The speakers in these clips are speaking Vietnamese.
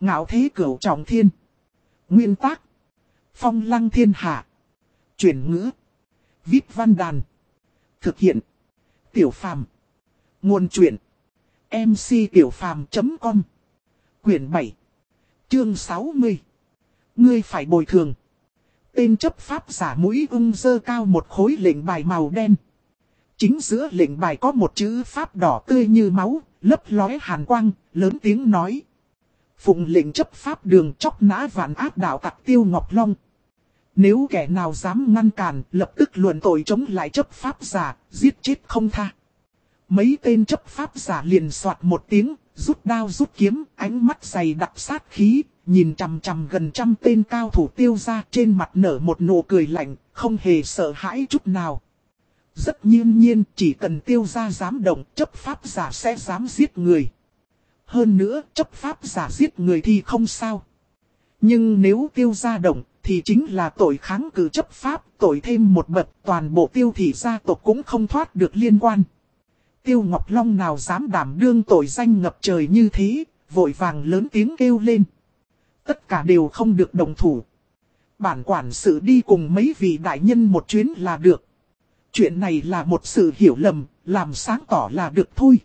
Ngạo thế cửu trọng thiên. Nguyên tác. Phong lăng thiên hạ. Chuyển ngữ. Viết văn đàn. Thực hiện. Tiểu phàm. Nguồn truyện. MC Tiểu phàm.com Quyển 7. Chương 60. Ngươi phải bồi thường. Tên chấp pháp giả mũi ung dơ cao một khối lệnh bài màu đen. Chính giữa lệnh bài có một chữ pháp đỏ tươi như máu, lấp lóe hàn quang, lớn tiếng nói. Phụng lệnh chấp pháp đường chóc nã vạn áp đạo tặc tiêu Ngọc Long. Nếu kẻ nào dám ngăn cản, lập tức luận tội chống lại chấp pháp giả, giết chết không tha. Mấy tên chấp pháp giả liền soạt một tiếng, rút đao rút kiếm, ánh mắt dày đặc sát khí, nhìn chằm chằm gần trăm tên cao thủ tiêu ra trên mặt nở một nụ cười lạnh, không hề sợ hãi chút nào. Rất nhiên nhiên, chỉ cần tiêu ra dám động, chấp pháp giả sẽ dám giết người. Hơn nữa, chấp pháp giả giết người thì không sao. Nhưng nếu tiêu gia động, thì chính là tội kháng cử chấp pháp, tội thêm một bậc, toàn bộ tiêu thị gia tộc cũng không thoát được liên quan. Tiêu Ngọc Long nào dám đảm đương tội danh ngập trời như thế, vội vàng lớn tiếng kêu lên. Tất cả đều không được đồng thủ. Bản quản sự đi cùng mấy vị đại nhân một chuyến là được. Chuyện này là một sự hiểu lầm, làm sáng tỏ là được thôi.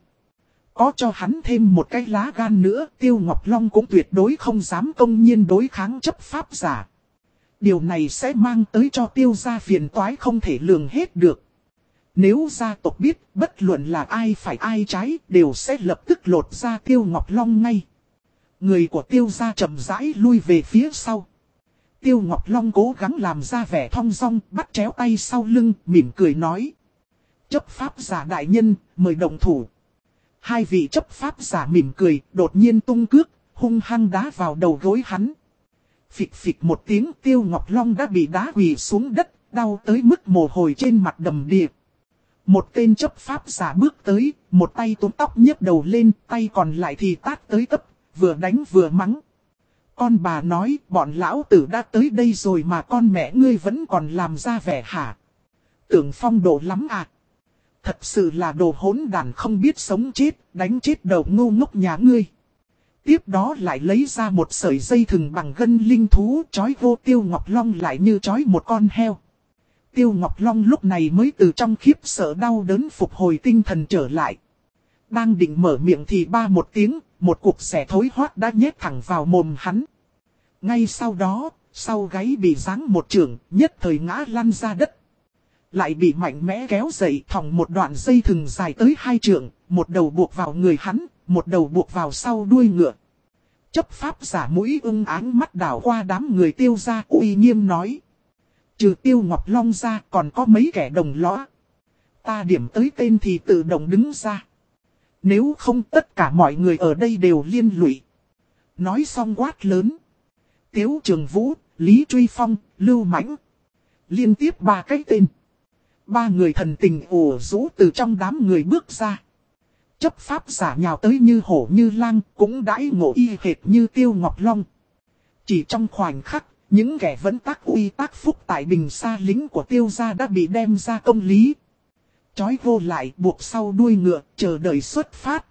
Có cho hắn thêm một cái lá gan nữa, Tiêu Ngọc Long cũng tuyệt đối không dám công nhiên đối kháng chấp pháp giả. Điều này sẽ mang tới cho tiêu gia phiền toái không thể lường hết được. Nếu gia tộc biết bất luận là ai phải ai trái đều sẽ lập tức lột ra tiêu ngọc long ngay. Người của tiêu gia chậm rãi lui về phía sau. Tiêu Ngọc Long cố gắng làm ra vẻ thong dong, bắt chéo tay sau lưng, mỉm cười nói. Chấp pháp giả đại nhân, mời đồng thủ. Hai vị chấp pháp giả mỉm cười, đột nhiên tung cước, hung hăng đá vào đầu gối hắn. Phịch phịch một tiếng Tiêu Ngọc Long đã bị đá quỳ xuống đất, đau tới mức mồ hôi trên mặt đầm đìa. Một tên chấp pháp giả bước tới, một tay túm tóc nhấc đầu lên, tay còn lại thì tát tới tấp, vừa đánh vừa mắng. Con bà nói, bọn lão tử đã tới đây rồi mà con mẹ ngươi vẫn còn làm ra vẻ hả? Tưởng phong độ lắm à? Thật sự là đồ hỗn đàn không biết sống chết, đánh chết đầu ngu ngốc nhà ngươi. Tiếp đó lại lấy ra một sợi dây thừng bằng gân linh thú chói vô tiêu ngọc long lại như chói một con heo. Tiêu Ngọc Long lúc này mới từ trong khiếp sợ đau đớn phục hồi tinh thần trở lại. Đang định mở miệng thì ba một tiếng, một cục xẻ thối hoát đã nhét thẳng vào mồm hắn. Ngay sau đó, sau gáy bị giáng một trường, nhất thời ngã lăn ra đất. Lại bị mạnh mẽ kéo dậy thòng một đoạn dây thừng dài tới hai trượng, một đầu buộc vào người hắn, một đầu buộc vào sau đuôi ngựa. Chấp pháp giả mũi ưng áng mắt đảo qua đám người tiêu ra uy nghiêm nói. Trừ tiêu ngọc long ra còn có mấy kẻ đồng lõa. Ta điểm tới tên thì tự động đứng ra. Nếu không tất cả mọi người ở đây đều liên lụy. Nói xong quát lớn. Tiếu Trường Vũ, Lý Truy Phong, Lưu Mãnh. Liên tiếp ba cái tên. Ba người thần tình ủ rũ từ trong đám người bước ra. Chấp pháp giả nhào tới như hổ như lang cũng đãi ngộ y hệt như tiêu ngọc long. Chỉ trong khoảnh khắc, những kẻ vẫn tác uy tác phúc tại bình xa lính của tiêu gia đã bị đem ra công lý. Chói vô lại buộc sau đuôi ngựa, chờ đợi xuất phát.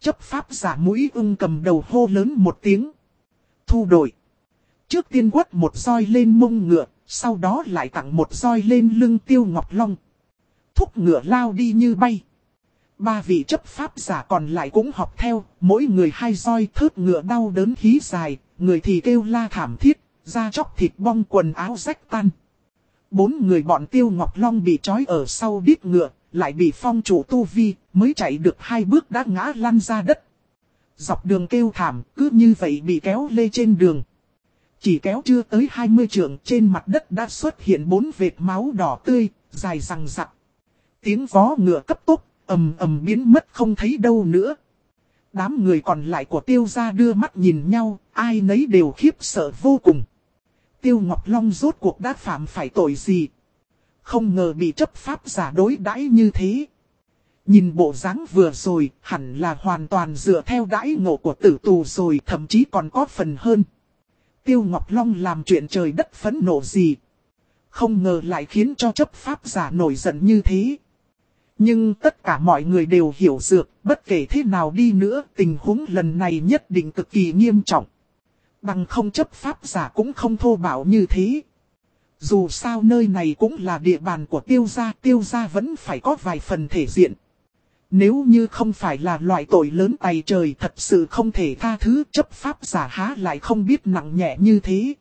Chấp pháp giả mũi ưng cầm đầu hô lớn một tiếng. Thu đội. Trước tiên quất một roi lên mông ngựa, sau đó lại tặng một roi lên lưng tiêu ngọc long. Thúc ngựa lao đi như bay. Ba vị chấp pháp giả còn lại cũng học theo, mỗi người hai roi thớt ngựa đau đớn khí dài, người thì kêu la thảm thiết, da chóc thịt bong quần áo rách tan. Bốn người bọn tiêu ngọc long bị trói ở sau đít ngựa, lại bị phong chủ tu vi, mới chạy được hai bước đã ngã lăn ra đất. Dọc đường kêu thảm, cứ như vậy bị kéo lê trên đường. Chỉ kéo chưa tới 20 trượng trên mặt đất đã xuất hiện bốn vệt máu đỏ tươi, dài răng rặc. Tiếng vó ngựa cấp tốc, ầm ầm biến mất không thấy đâu nữa. Đám người còn lại của tiêu gia đưa mắt nhìn nhau, ai nấy đều khiếp sợ vô cùng. Tiêu Ngọc Long rốt cuộc đã phạm phải tội gì? Không ngờ bị chấp pháp giả đối đãi như thế. Nhìn bộ dáng vừa rồi, hẳn là hoàn toàn dựa theo đãi ngộ của tử tù rồi, thậm chí còn có phần hơn. Tiêu Ngọc Long làm chuyện trời đất phấn nộ gì? Không ngờ lại khiến cho chấp pháp giả nổi giận như thế. Nhưng tất cả mọi người đều hiểu dược, bất kể thế nào đi nữa, tình huống lần này nhất định cực kỳ nghiêm trọng. Bằng không chấp pháp giả cũng không thô bạo như thế. Dù sao nơi này cũng là địa bàn của tiêu gia, tiêu gia vẫn phải có vài phần thể diện. Nếu như không phải là loại tội lớn tay trời thật sự không thể tha thứ chấp pháp giả há lại không biết nặng nhẹ như thế.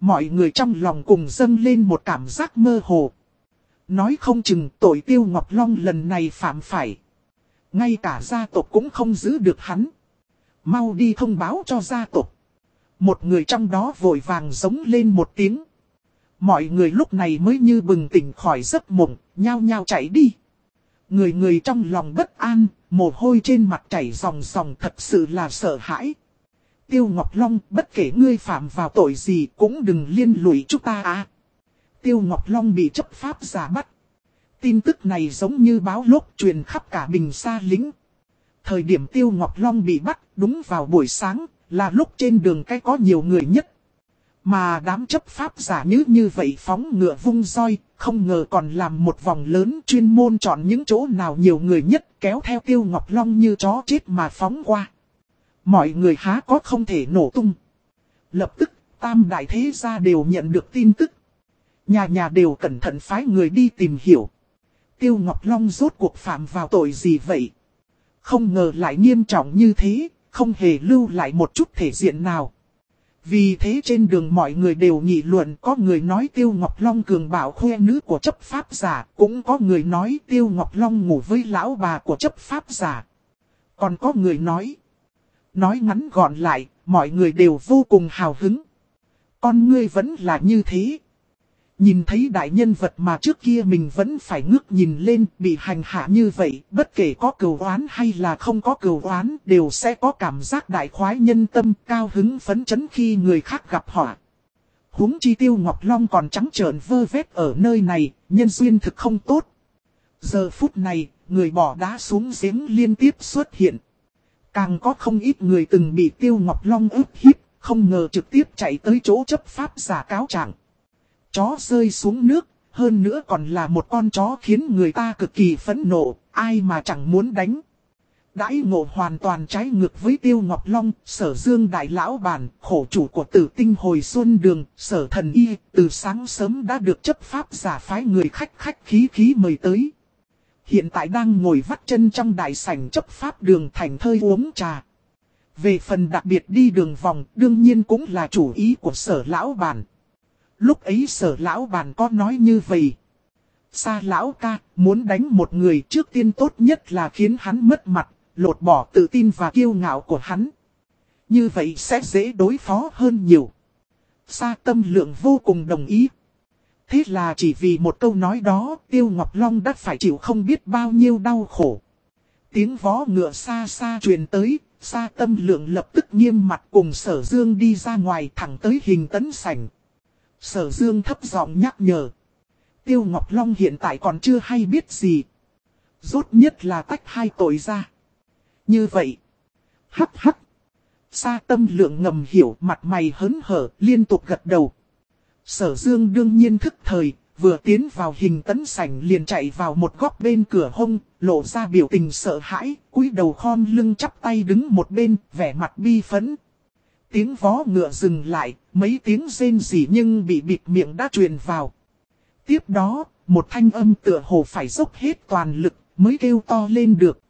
Mọi người trong lòng cùng dâng lên một cảm giác mơ hồ. Nói không chừng tội tiêu Ngọc Long lần này phạm phải. Ngay cả gia tộc cũng không giữ được hắn. Mau đi thông báo cho gia tộc. Một người trong đó vội vàng giống lên một tiếng. Mọi người lúc này mới như bừng tỉnh khỏi giấc mộng, nhao nhao chạy đi. Người người trong lòng bất an, mồ hôi trên mặt chảy ròng ròng thật sự là sợ hãi. Tiêu Ngọc Long, bất kể ngươi phạm vào tội gì cũng đừng liên lụy chúng ta à. Tiêu Ngọc Long bị chấp pháp giả bắt. Tin tức này giống như báo lốt truyền khắp cả bình xa lính. Thời điểm Tiêu Ngọc Long bị bắt đúng vào buổi sáng, là lúc trên đường cái có nhiều người nhất. Mà đám chấp pháp giả như như vậy phóng ngựa vung roi, không ngờ còn làm một vòng lớn chuyên môn chọn những chỗ nào nhiều người nhất kéo theo Tiêu Ngọc Long như chó chết mà phóng qua. Mọi người há có không thể nổ tung. Lập tức, tam đại thế gia đều nhận được tin tức. Nhà nhà đều cẩn thận phái người đi tìm hiểu. Tiêu Ngọc Long rốt cuộc phạm vào tội gì vậy? Không ngờ lại nghiêm trọng như thế, không hề lưu lại một chút thể diện nào. Vì thế trên đường mọi người đều nghị luận có người nói Tiêu Ngọc Long cường bảo khoe nữ của chấp pháp giả, cũng có người nói Tiêu Ngọc Long ngủ với lão bà của chấp pháp giả. Còn có người nói, nói ngắn gọn lại, mọi người đều vô cùng hào hứng. Con ngươi vẫn là như thế. Nhìn thấy đại nhân vật mà trước kia mình vẫn phải ngước nhìn lên bị hành hạ như vậy, bất kể có cầu oán hay là không có cầu oán, đều sẽ có cảm giác đại khoái nhân tâm cao hứng phấn chấn khi người khác gặp họ. Húng chi tiêu Ngọc Long còn trắng trợn vơ vét ở nơi này, nhân duyên thực không tốt. Giờ phút này, người bỏ đá xuống giếng liên tiếp xuất hiện. Càng có không ít người từng bị tiêu Ngọc Long ức hiếp, không ngờ trực tiếp chạy tới chỗ chấp pháp giả cáo trạng. Chó rơi xuống nước, hơn nữa còn là một con chó khiến người ta cực kỳ phẫn nộ, ai mà chẳng muốn đánh. Đãi ngộ hoàn toàn trái ngược với Tiêu Ngọc Long, sở dương đại lão bản, khổ chủ của tử tinh hồi xuân đường, sở thần y, từ sáng sớm đã được chấp pháp giả phái người khách khách khí khí mời tới. Hiện tại đang ngồi vắt chân trong đại sảnh chấp pháp đường thành thơi uống trà. Về phần đặc biệt đi đường vòng, đương nhiên cũng là chủ ý của sở lão bản. Lúc ấy sở lão bàn có nói như vậy. Sa lão ca, muốn đánh một người trước tiên tốt nhất là khiến hắn mất mặt, lột bỏ tự tin và kiêu ngạo của hắn. Như vậy sẽ dễ đối phó hơn nhiều. Sa tâm lượng vô cùng đồng ý. Thế là chỉ vì một câu nói đó, Tiêu Ngọc Long đã phải chịu không biết bao nhiêu đau khổ. Tiếng vó ngựa xa xa truyền tới, Sa tâm lượng lập tức nghiêm mặt cùng sở dương đi ra ngoài thẳng tới hình tấn sảnh. Sở Dương thấp giọng nhắc nhở. Tiêu Ngọc Long hiện tại còn chưa hay biết gì. Rốt nhất là tách hai tội ra. Như vậy. Hắc hắc. Sa tâm lượng ngầm hiểu mặt mày hớn hở liên tục gật đầu. Sở Dương đương nhiên thức thời, vừa tiến vào hình tấn sảnh liền chạy vào một góc bên cửa hông, lộ ra biểu tình sợ hãi, cúi đầu khom lưng chắp tay đứng một bên, vẻ mặt bi phấn, Tiếng vó ngựa dừng lại, mấy tiếng rên rỉ nhưng bị bịt miệng đã truyền vào. Tiếp đó, một thanh âm tựa hồ phải dốc hết toàn lực, mới kêu to lên được.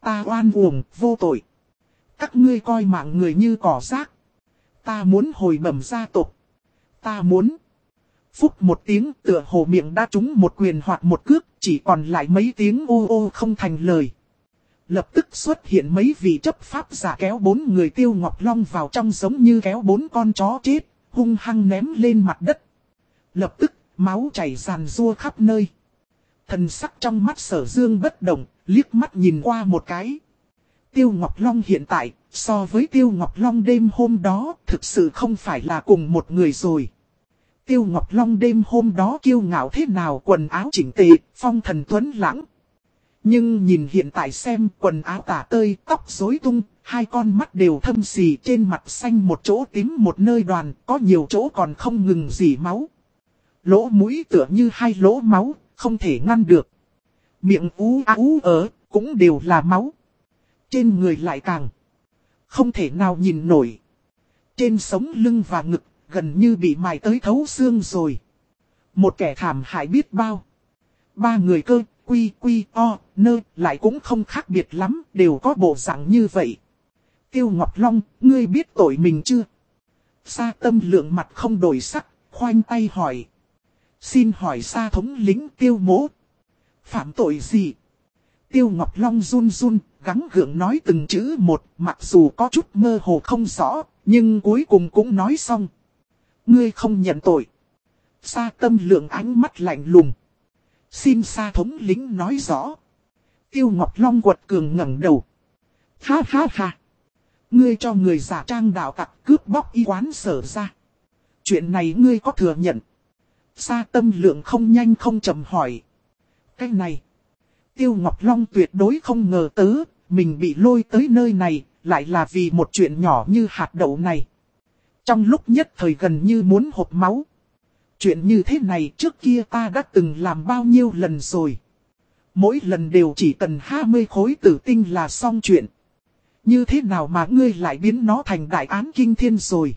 Ta oan uổng, vô tội. Các ngươi coi mạng người như cỏ rác. Ta muốn hồi bẩm gia tộc. Ta muốn. Phúc một tiếng tựa hồ miệng đã trúng một quyền hoặc một cước, chỉ còn lại mấy tiếng ô ô không thành lời. Lập tức xuất hiện mấy vị chấp pháp giả kéo bốn người tiêu ngọc long vào trong giống như kéo bốn con chó chết, hung hăng ném lên mặt đất. Lập tức, máu chảy ràn rua khắp nơi. Thần sắc trong mắt sở dương bất động, liếc mắt nhìn qua một cái. Tiêu Ngọc Long hiện tại, so với Tiêu Ngọc Long đêm hôm đó, thực sự không phải là cùng một người rồi. Tiêu Ngọc Long đêm hôm đó kiêu ngạo thế nào quần áo chỉnh tề, phong thần tuấn lãng, nhưng nhìn hiện tại xem quần áo tả tơi, tóc rối tung, hai con mắt đều thâm xì trên mặt xanh một chỗ tím một nơi đoàn, có nhiều chỗ còn không ngừng dỉ máu. Lỗ mũi tựa như hai lỗ máu, không thể ngăn được. Miệng ú ú ở, cũng đều là máu. Trên người lại càng không thể nào nhìn nổi. trên sống lưng và ngực, gần như bị mài tới thấu xương rồi. Một kẻ thảm hại biết bao. Ba người cơ, quy quy o, nơ, lại cũng không khác biệt lắm, đều có bộ dạng như vậy. Tiêu Ngọc Long, ngươi biết tội mình chưa? Sa tâm lượng mặt không đổi sắc, khoanh tay hỏi. Xin hỏi sa thống lính tiêu mố. Phạm tội gì? Tiêu Ngọc Long run run, gắng gượng nói từng chữ một, mặc dù có chút mơ hồ không rõ, nhưng cuối cùng cũng nói xong. Ngươi không nhận tội. Sa tâm lượng ánh mắt lạnh lùng. Xin sa thống lính nói rõ. Tiêu Ngọc Long quật cường ngẩng đầu. Ha ha ha. Ngươi cho người giả trang đạo tặc cướp bóc y quán sở ra. Chuyện này ngươi có thừa nhận. Sa tâm lượng không nhanh không chậm hỏi. Cái này. Tiêu Ngọc Long tuyệt đối không ngờ tớ, mình bị lôi tới nơi này, lại là vì một chuyện nhỏ như hạt đậu này. Trong lúc nhất thời gần như muốn hộp máu. Chuyện như thế này trước kia ta đã từng làm bao nhiêu lần rồi. Mỗi lần đều chỉ cần 20 khối tử tinh là xong chuyện. Như thế nào mà ngươi lại biến nó thành đại án kinh thiên rồi.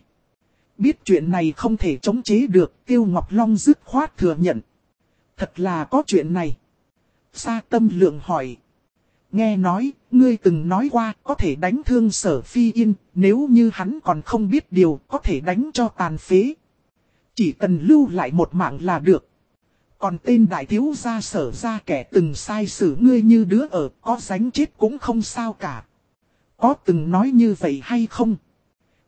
Biết chuyện này không thể chống chế được, Tiêu Ngọc Long dứt khoát thừa nhận. Thật là có chuyện này. Sa tâm lượng hỏi. Nghe nói, ngươi từng nói qua có thể đánh thương sở phi yên, nếu như hắn còn không biết điều có thể đánh cho tàn phế. Chỉ cần lưu lại một mạng là được. Còn tên đại thiếu gia sở ra kẻ từng sai xử ngươi như đứa ở có sánh chết cũng không sao cả. Có từng nói như vậy hay không?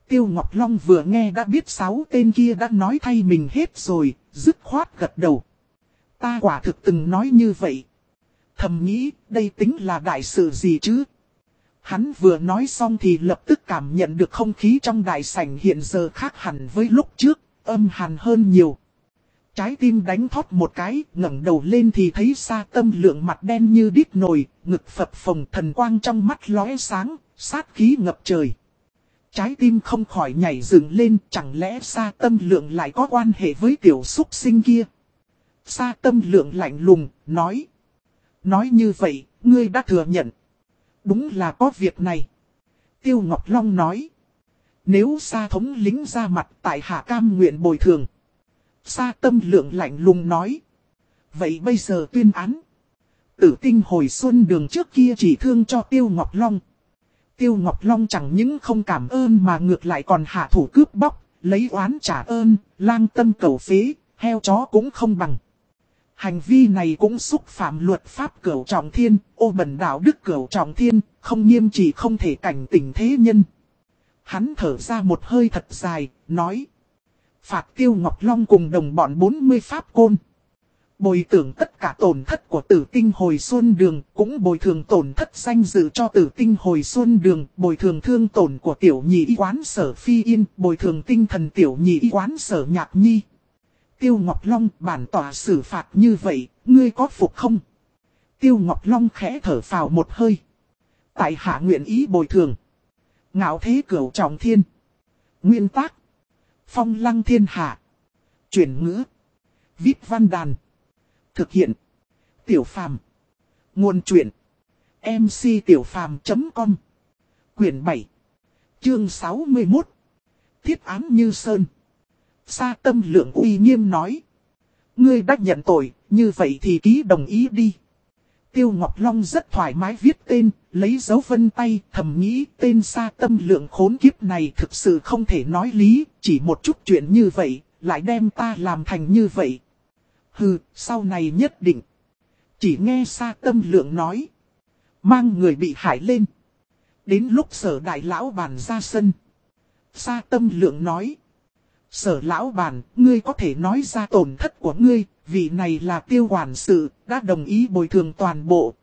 Tiêu Ngọc Long vừa nghe đã biết sáu tên kia đã nói thay mình hết rồi, dứt khoát gật đầu. Ta quả thực từng nói như vậy. Thầm nghĩ, đây tính là đại sự gì chứ? Hắn vừa nói xong thì lập tức cảm nhận được không khí trong đại sảnh hiện giờ khác hẳn với lúc trước, âm hàn hơn nhiều. Trái tim đánh thót một cái, ngẩng đầu lên thì thấy xa tâm lượng mặt đen như đít nồi, ngực phập phồng thần quang trong mắt lóe sáng, sát khí ngập trời. Trái tim không khỏi nhảy dựng lên, chẳng lẽ xa tâm lượng lại có quan hệ với tiểu súc sinh kia. Sa tâm lượng lạnh lùng, nói. Nói như vậy, ngươi đã thừa nhận. Đúng là có việc này. Tiêu Ngọc Long nói. Nếu Sa thống lính ra mặt tại hạ cam nguyện bồi thường. Sa tâm lượng lạnh lùng nói. Vậy bây giờ tuyên án. Tử tinh hồi xuân đường trước kia chỉ thương cho Tiêu Ngọc Long. Tiêu Ngọc Long chẳng những không cảm ơn mà ngược lại còn hạ thủ cướp bóc, lấy oán trả ơn, lang tâm cầu phế, heo chó cũng không bằng. Hành vi này cũng xúc phạm luật pháp cửu trọng thiên, ô bẩn đạo đức cửu trọng thiên, không nghiêm chỉ không thể cảnh tỉnh thế nhân. Hắn thở ra một hơi thật dài, nói. Phạt tiêu Ngọc Long cùng đồng bọn 40 pháp côn. Bồi tưởng tất cả tổn thất của tử tinh hồi xuân đường, cũng bồi thường tổn thất danh dự cho tử tinh hồi xuân đường, bồi thường thương tổn của tiểu nhị y quán sở phi yên, bồi thường tinh thần tiểu nhị y quán sở nhạc nhi. Tiêu Ngọc Long bản tỏa xử phạt như vậy, ngươi có phục không? Tiêu Ngọc Long khẽ thở phào một hơi. Tại hạ nguyện ý bồi thường. Ngạo thế cửu trọng thiên. Nguyên tác. Phong lăng thiên hạ. Chuyển ngữ. Viết văn đàn. Thực hiện. Tiểu phàm. Nguồn truyện. MC tiểu phàm.com Quyển 7. Chương 61. Thiết án như sơn. Sa tâm lượng uy nghiêm nói. Ngươi đã nhận tội, như vậy thì ký đồng ý đi. Tiêu Ngọc Long rất thoải mái viết tên, lấy dấu vân tay, thầm nghĩ tên sa tâm lượng khốn kiếp này thực sự không thể nói lý, chỉ một chút chuyện như vậy, lại đem ta làm thành như vậy. Hừ, sau này nhất định. Chỉ nghe sa tâm lượng nói. Mang người bị hại lên. Đến lúc sở đại lão bàn ra sân. Sa tâm lượng nói. Sở lão bàn, ngươi có thể nói ra tổn thất của ngươi, vì này là tiêu quản sự, đã đồng ý bồi thường toàn bộ.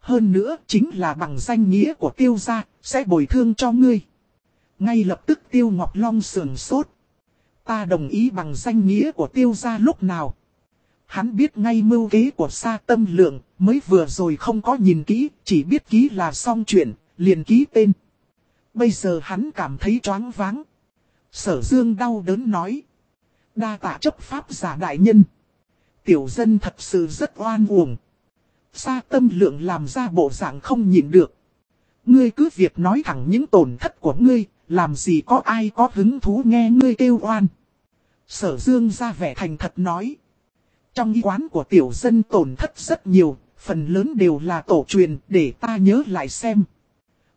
Hơn nữa, chính là bằng danh nghĩa của tiêu gia, sẽ bồi thương cho ngươi. Ngay lập tức tiêu Ngọc Long sườn sốt. Ta đồng ý bằng danh nghĩa của tiêu gia lúc nào. Hắn biết ngay mưu kế của sa tâm lượng, mới vừa rồi không có nhìn kỹ, chỉ biết ký là xong chuyện, liền ký tên. Bây giờ hắn cảm thấy choáng váng. Sở dương đau đớn nói. Đa tạ chấp pháp giả đại nhân. Tiểu dân thật sự rất oan uổng. Sa tâm lượng làm ra bộ dạng không nhìn được. Ngươi cứ việc nói thẳng những tổn thất của ngươi, làm gì có ai có hứng thú nghe ngươi kêu oan. Sở dương ra vẻ thành thật nói. Trong y quán của tiểu dân tổn thất rất nhiều, phần lớn đều là tổ truyền để ta nhớ lại xem.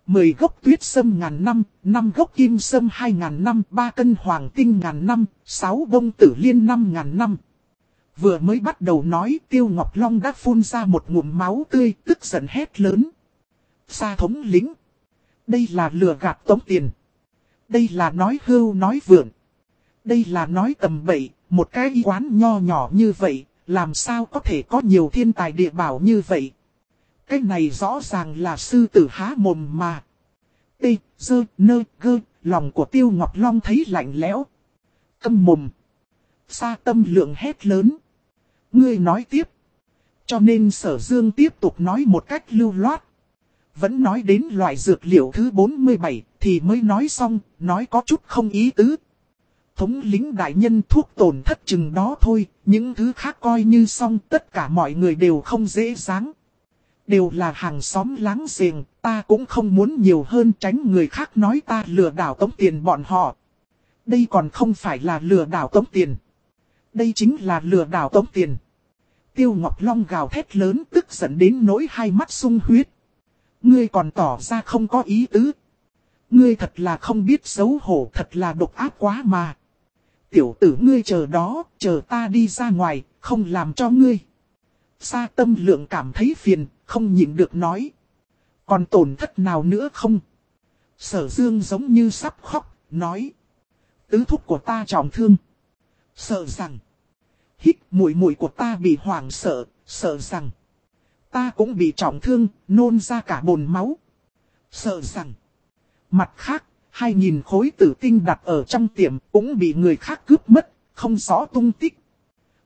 Mười gốc tuyết sâm ngàn năm, năm gốc kim sâm hai ngàn năm, ba cân hoàng tinh ngàn năm, sáu bông tử liên năm ngàn năm. Vừa mới bắt đầu nói Tiêu Ngọc Long đã phun ra một ngụm máu tươi tức giận hét lớn. Sa thống lính. Đây là lừa gạt tống tiền. Đây là nói hưu nói vượn. Đây là nói tầm bậy, một cái y quán nho nhỏ như vậy, làm sao có thể có nhiều thiên tài địa bảo như vậy. Cái này rõ ràng là sư tử há mồm mà. T, dơ, nơ, gơ, lòng của Tiêu Ngọc Long thấy lạnh lẽo. Câm mồm. Sa tâm lượng hét lớn. Ngươi nói tiếp. Cho nên sở dương tiếp tục nói một cách lưu loát. Vẫn nói đến loại dược liệu thứ 47 thì mới nói xong, nói có chút không ý tứ. Thống lính đại nhân thuốc tổn thất chừng đó thôi, những thứ khác coi như xong tất cả mọi người đều không dễ dáng. Đều là hàng xóm láng giềng, ta cũng không muốn nhiều hơn tránh người khác nói ta lừa đảo tống tiền bọn họ. Đây còn không phải là lừa đảo tống tiền. Đây chính là lừa đảo tống tiền. Tiêu Ngọc Long gào thét lớn tức giận đến nỗi hai mắt sung huyết. Ngươi còn tỏ ra không có ý tứ. Ngươi thật là không biết xấu hổ thật là độc ác quá mà. Tiểu tử ngươi chờ đó, chờ ta đi ra ngoài, không làm cho ngươi. Sa tâm lượng cảm thấy phiền, không nhịn được nói. Còn tổn thất nào nữa không? Sở dương giống như sắp khóc, nói. Tứ thúc của ta trọng thương. Sợ rằng. Hít mũi mũi của ta bị hoảng sợ, sợ rằng. Ta cũng bị trọng thương, nôn ra cả bồn máu. Sợ rằng. Mặt khác, hai nghìn khối tử tinh đặt ở trong tiệm cũng bị người khác cướp mất, không rõ tung tích.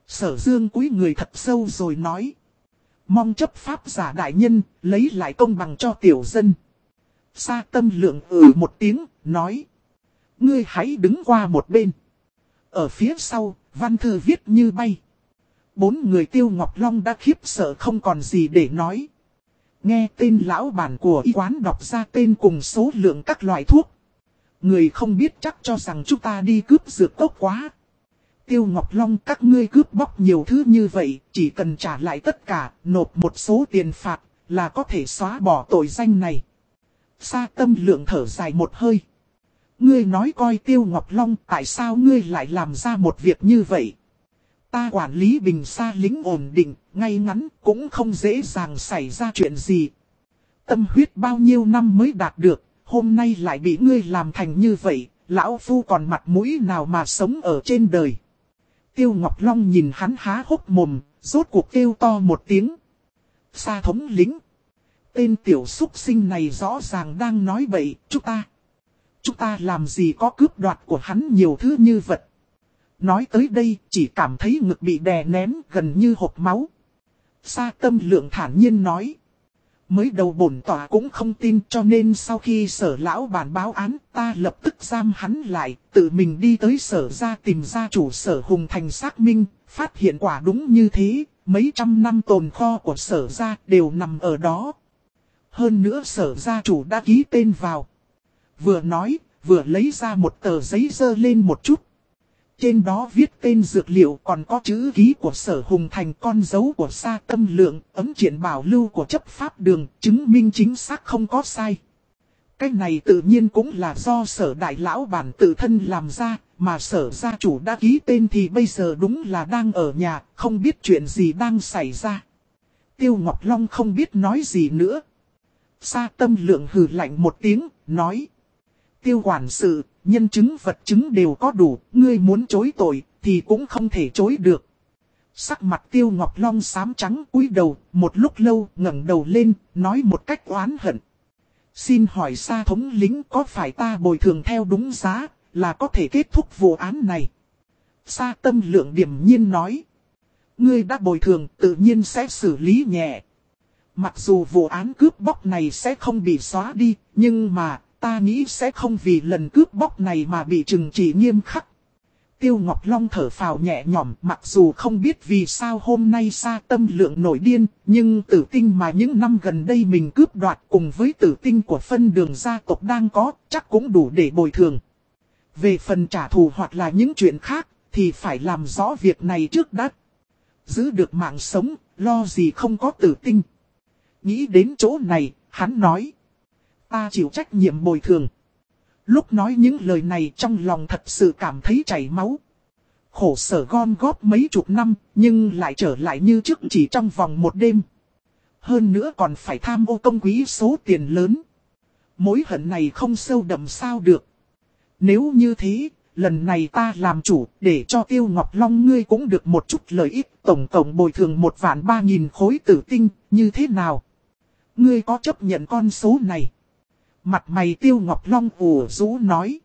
Sở dương cúi người thật sâu rồi nói. Mong chấp pháp giả đại nhân, lấy lại công bằng cho tiểu dân. Sa tâm lượng ừ một tiếng, nói. Ngươi hãy đứng qua một bên. Ở phía sau, văn thư viết như bay. Bốn người tiêu ngọc long đã khiếp sợ không còn gì để nói. Nghe tên lão bản của y quán đọc ra tên cùng số lượng các loại thuốc. Người không biết chắc cho rằng chúng ta đi cướp dược cốc quá. Tiêu Ngọc Long các ngươi cướp bóc nhiều thứ như vậy, chỉ cần trả lại tất cả, nộp một số tiền phạt, là có thể xóa bỏ tội danh này. Sa tâm lượng thở dài một hơi. Ngươi nói coi Tiêu Ngọc Long tại sao ngươi lại làm ra một việc như vậy. Ta quản lý bình xa lính ổn định, ngay ngắn, cũng không dễ dàng xảy ra chuyện gì. Tâm huyết bao nhiêu năm mới đạt được, hôm nay lại bị ngươi làm thành như vậy, lão phu còn mặt mũi nào mà sống ở trên đời. Tiêu Ngọc Long nhìn hắn há hốc mồm, rốt cuộc kêu to một tiếng. Sa thống lính. Tên tiểu súc sinh này rõ ràng đang nói bậy, chúng ta. Chúng ta làm gì có cướp đoạt của hắn nhiều thứ như vật. Nói tới đây chỉ cảm thấy ngực bị đè nén gần như hộp máu. Sa tâm lượng thản nhiên nói. Mới đầu bổn tòa cũng không tin cho nên sau khi sở lão bản báo án ta lập tức giam hắn lại, tự mình đi tới sở ra tìm ra chủ sở hùng thành xác minh, phát hiện quả đúng như thế, mấy trăm năm tồn kho của sở ra đều nằm ở đó. Hơn nữa sở gia chủ đã ký tên vào. Vừa nói, vừa lấy ra một tờ giấy dơ lên một chút. Trên đó viết tên dược liệu còn có chữ ký của sở hùng thành con dấu của sa tâm lượng, ấm triển bảo lưu của chấp pháp đường, chứng minh chính xác không có sai. Cái này tự nhiên cũng là do sở đại lão bản tự thân làm ra, mà sở gia chủ đã ký tên thì bây giờ đúng là đang ở nhà, không biết chuyện gì đang xảy ra. Tiêu Ngọc Long không biết nói gì nữa. Sa tâm lượng hừ lạnh một tiếng, nói. Tiêu quản sự, nhân chứng vật chứng đều có đủ, ngươi muốn chối tội, thì cũng không thể chối được. Sắc mặt tiêu ngọc long xám trắng cúi đầu, một lúc lâu ngẩng đầu lên, nói một cách oán hận. Xin hỏi xa thống lính có phải ta bồi thường theo đúng giá, là có thể kết thúc vụ án này? Sa tâm lượng điểm nhiên nói. Ngươi đã bồi thường tự nhiên sẽ xử lý nhẹ. Mặc dù vụ án cướp bóc này sẽ không bị xóa đi, nhưng mà Ta nghĩ sẽ không vì lần cướp bóc này mà bị trừng trị nghiêm khắc. Tiêu Ngọc Long thở phào nhẹ nhõm mặc dù không biết vì sao hôm nay xa tâm lượng nổi điên, nhưng tử tinh mà những năm gần đây mình cướp đoạt cùng với tử tinh của phân đường gia tộc đang có, chắc cũng đủ để bồi thường. Về phần trả thù hoặc là những chuyện khác, thì phải làm rõ việc này trước đã. Giữ được mạng sống, lo gì không có tử tinh. Nghĩ đến chỗ này, hắn nói. Ta chịu trách nhiệm bồi thường. Lúc nói những lời này trong lòng thật sự cảm thấy chảy máu. Khổ sở gom góp mấy chục năm, nhưng lại trở lại như trước chỉ trong vòng một đêm. Hơn nữa còn phải tham ô công quý số tiền lớn. Mối hận này không sâu đậm sao được. Nếu như thế, lần này ta làm chủ để cho Tiêu Ngọc Long ngươi cũng được một chút lợi ích. Tổng tổng bồi thường một vạn ba nghìn khối tử tinh, như thế nào? Ngươi có chấp nhận con số này? Mặt mày Tiêu Ngọc Long ủ rú nói.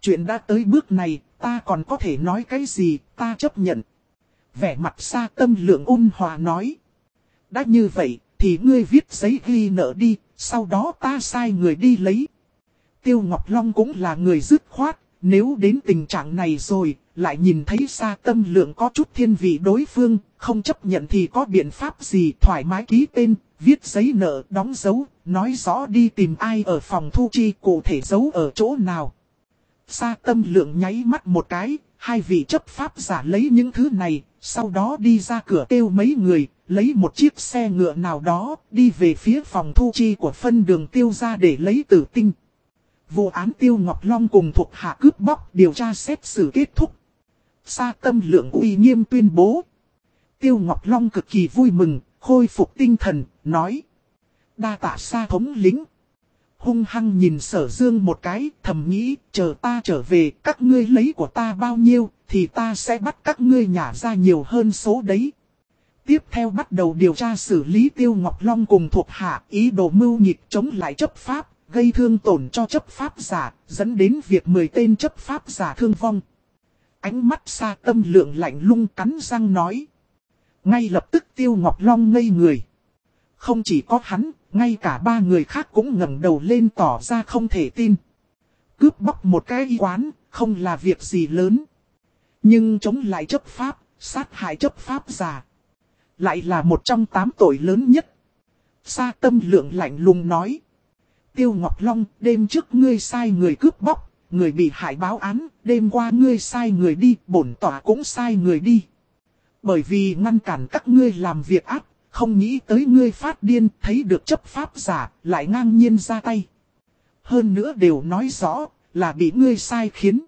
Chuyện đã tới bước này, ta còn có thể nói cái gì, ta chấp nhận. Vẻ mặt xa tâm lượng ôn hòa nói. Đã như vậy, thì ngươi viết giấy ghi nợ đi, sau đó ta sai người đi lấy. Tiêu Ngọc Long cũng là người dứt khoát, nếu đến tình trạng này rồi, lại nhìn thấy xa tâm lượng có chút thiên vị đối phương, không chấp nhận thì có biện pháp gì thoải mái ký tên, viết giấy nợ, đóng dấu, nói rõ đi tìm ai ở phòng thu chi cụ thể giấu ở chỗ nào. Sa tâm lượng nháy mắt một cái, hai vị chấp pháp giả lấy những thứ này, sau đó đi ra cửa kêu mấy người, lấy một chiếc xe ngựa nào đó, đi về phía phòng thu chi của phân đường tiêu ra để lấy tử tinh. Vụ án Tiêu Ngọc Long cùng thuộc hạ cướp bóc điều tra xét xử kết thúc. Sa tâm lượng uy nghiêm tuyên bố. Tiêu Ngọc Long cực kỳ vui mừng, khôi phục tinh thần, nói. Đa tạ sa thống lính. Hung hăng nhìn sở dương một cái, thầm nghĩ, chờ ta trở về, các ngươi lấy của ta bao nhiêu, thì ta sẽ bắt các ngươi nhả ra nhiều hơn số đấy. Tiếp theo bắt đầu điều tra xử lý Tiêu Ngọc Long cùng thuộc hạ ý đồ mưu nhịp chống lại chấp pháp, gây thương tổn cho chấp pháp giả, dẫn đến việc 10 tên chấp pháp giả thương vong. Ánh mắt xa tâm lượng lạnh lung cắn răng nói. Ngay lập tức Tiêu Ngọc Long ngây người. Không chỉ có hắn, ngay cả ba người khác cũng ngẩng đầu lên tỏ ra không thể tin. Cướp bóc một cái y quán, không là việc gì lớn. Nhưng chống lại chấp pháp, sát hại chấp pháp giả. Lại là một trong tám tội lớn nhất. Sa tâm lượng lạnh lùng nói. Tiêu Ngọc Long, đêm trước ngươi sai người cướp bóc, người bị hại báo án, đêm qua ngươi sai người đi, bổn tỏa cũng sai người đi. Bởi vì ngăn cản các ngươi làm việc ác, không nghĩ tới ngươi phát điên, thấy được chấp pháp giả, lại ngang nhiên ra tay. Hơn nữa đều nói rõ, là bị ngươi sai khiến.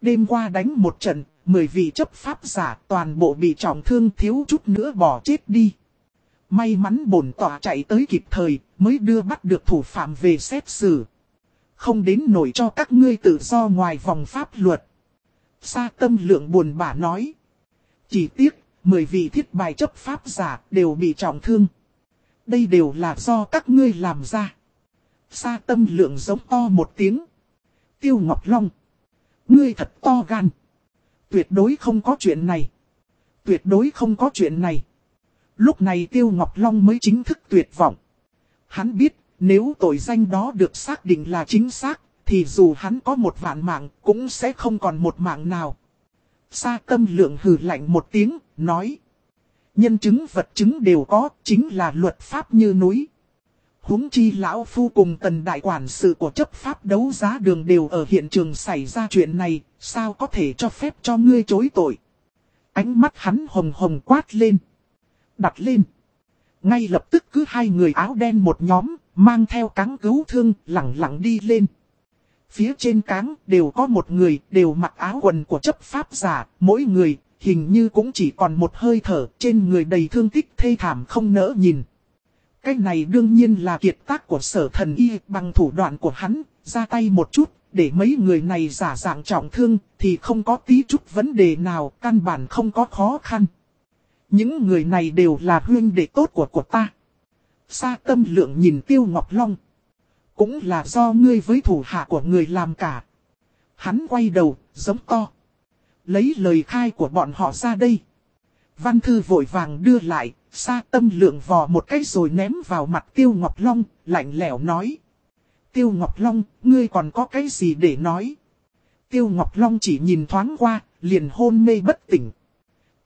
Đêm qua đánh một trận, mười vị chấp pháp giả toàn bộ bị trọng thương thiếu chút nữa bỏ chết đi. May mắn bổn tỏa chạy tới kịp thời, mới đưa bắt được thủ phạm về xét xử. Không đến nổi cho các ngươi tự do ngoài vòng pháp luật. Sa tâm lượng buồn bã nói. Chỉ tiếc, mười vị thiết bài chấp pháp giả đều bị trọng thương. Đây đều là do các ngươi làm ra. Sa tâm lượng giống to một tiếng. Tiêu Ngọc Long. Ngươi thật to gan. Tuyệt đối không có chuyện này. Tuyệt đối không có chuyện này. Lúc này Tiêu Ngọc Long mới chính thức tuyệt vọng. Hắn biết, nếu tội danh đó được xác định là chính xác, thì dù hắn có một vạn mạng, cũng sẽ không còn một mạng nào. Sa tâm lượng hừ lạnh một tiếng, nói. Nhân chứng vật chứng đều có, chính là luật pháp như núi. huống chi lão phu cùng tần đại quản sự của chấp pháp đấu giá đường đều ở hiện trường xảy ra chuyện này, sao có thể cho phép cho ngươi chối tội. Ánh mắt hắn hồng hồng quát lên. Đặt lên. Ngay lập tức cứ hai người áo đen một nhóm, mang theo cáng cứu thương, lặng lặng đi lên. Phía trên cáng đều có một người, đều mặc áo quần của chấp pháp giả, mỗi người, hình như cũng chỉ còn một hơi thở, trên người đầy thương tích thê thảm không nỡ nhìn. Cái này đương nhiên là kiệt tác của sở thần y bằng thủ đoạn của hắn, ra tay một chút, để mấy người này giả dạng trọng thương, thì không có tí chút vấn đề nào, căn bản không có khó khăn. Những người này đều là huyên đệ tốt của của ta. Sa tâm lượng nhìn Tiêu Ngọc Long. Cũng là do ngươi với thủ hạ của người làm cả. Hắn quay đầu, giống to. Lấy lời khai của bọn họ ra đây. Văn thư vội vàng đưa lại, xa tâm lượng vò một cái rồi ném vào mặt Tiêu Ngọc Long, lạnh lẽo nói. Tiêu Ngọc Long, ngươi còn có cái gì để nói? Tiêu Ngọc Long chỉ nhìn thoáng qua, liền hôn mê bất tỉnh.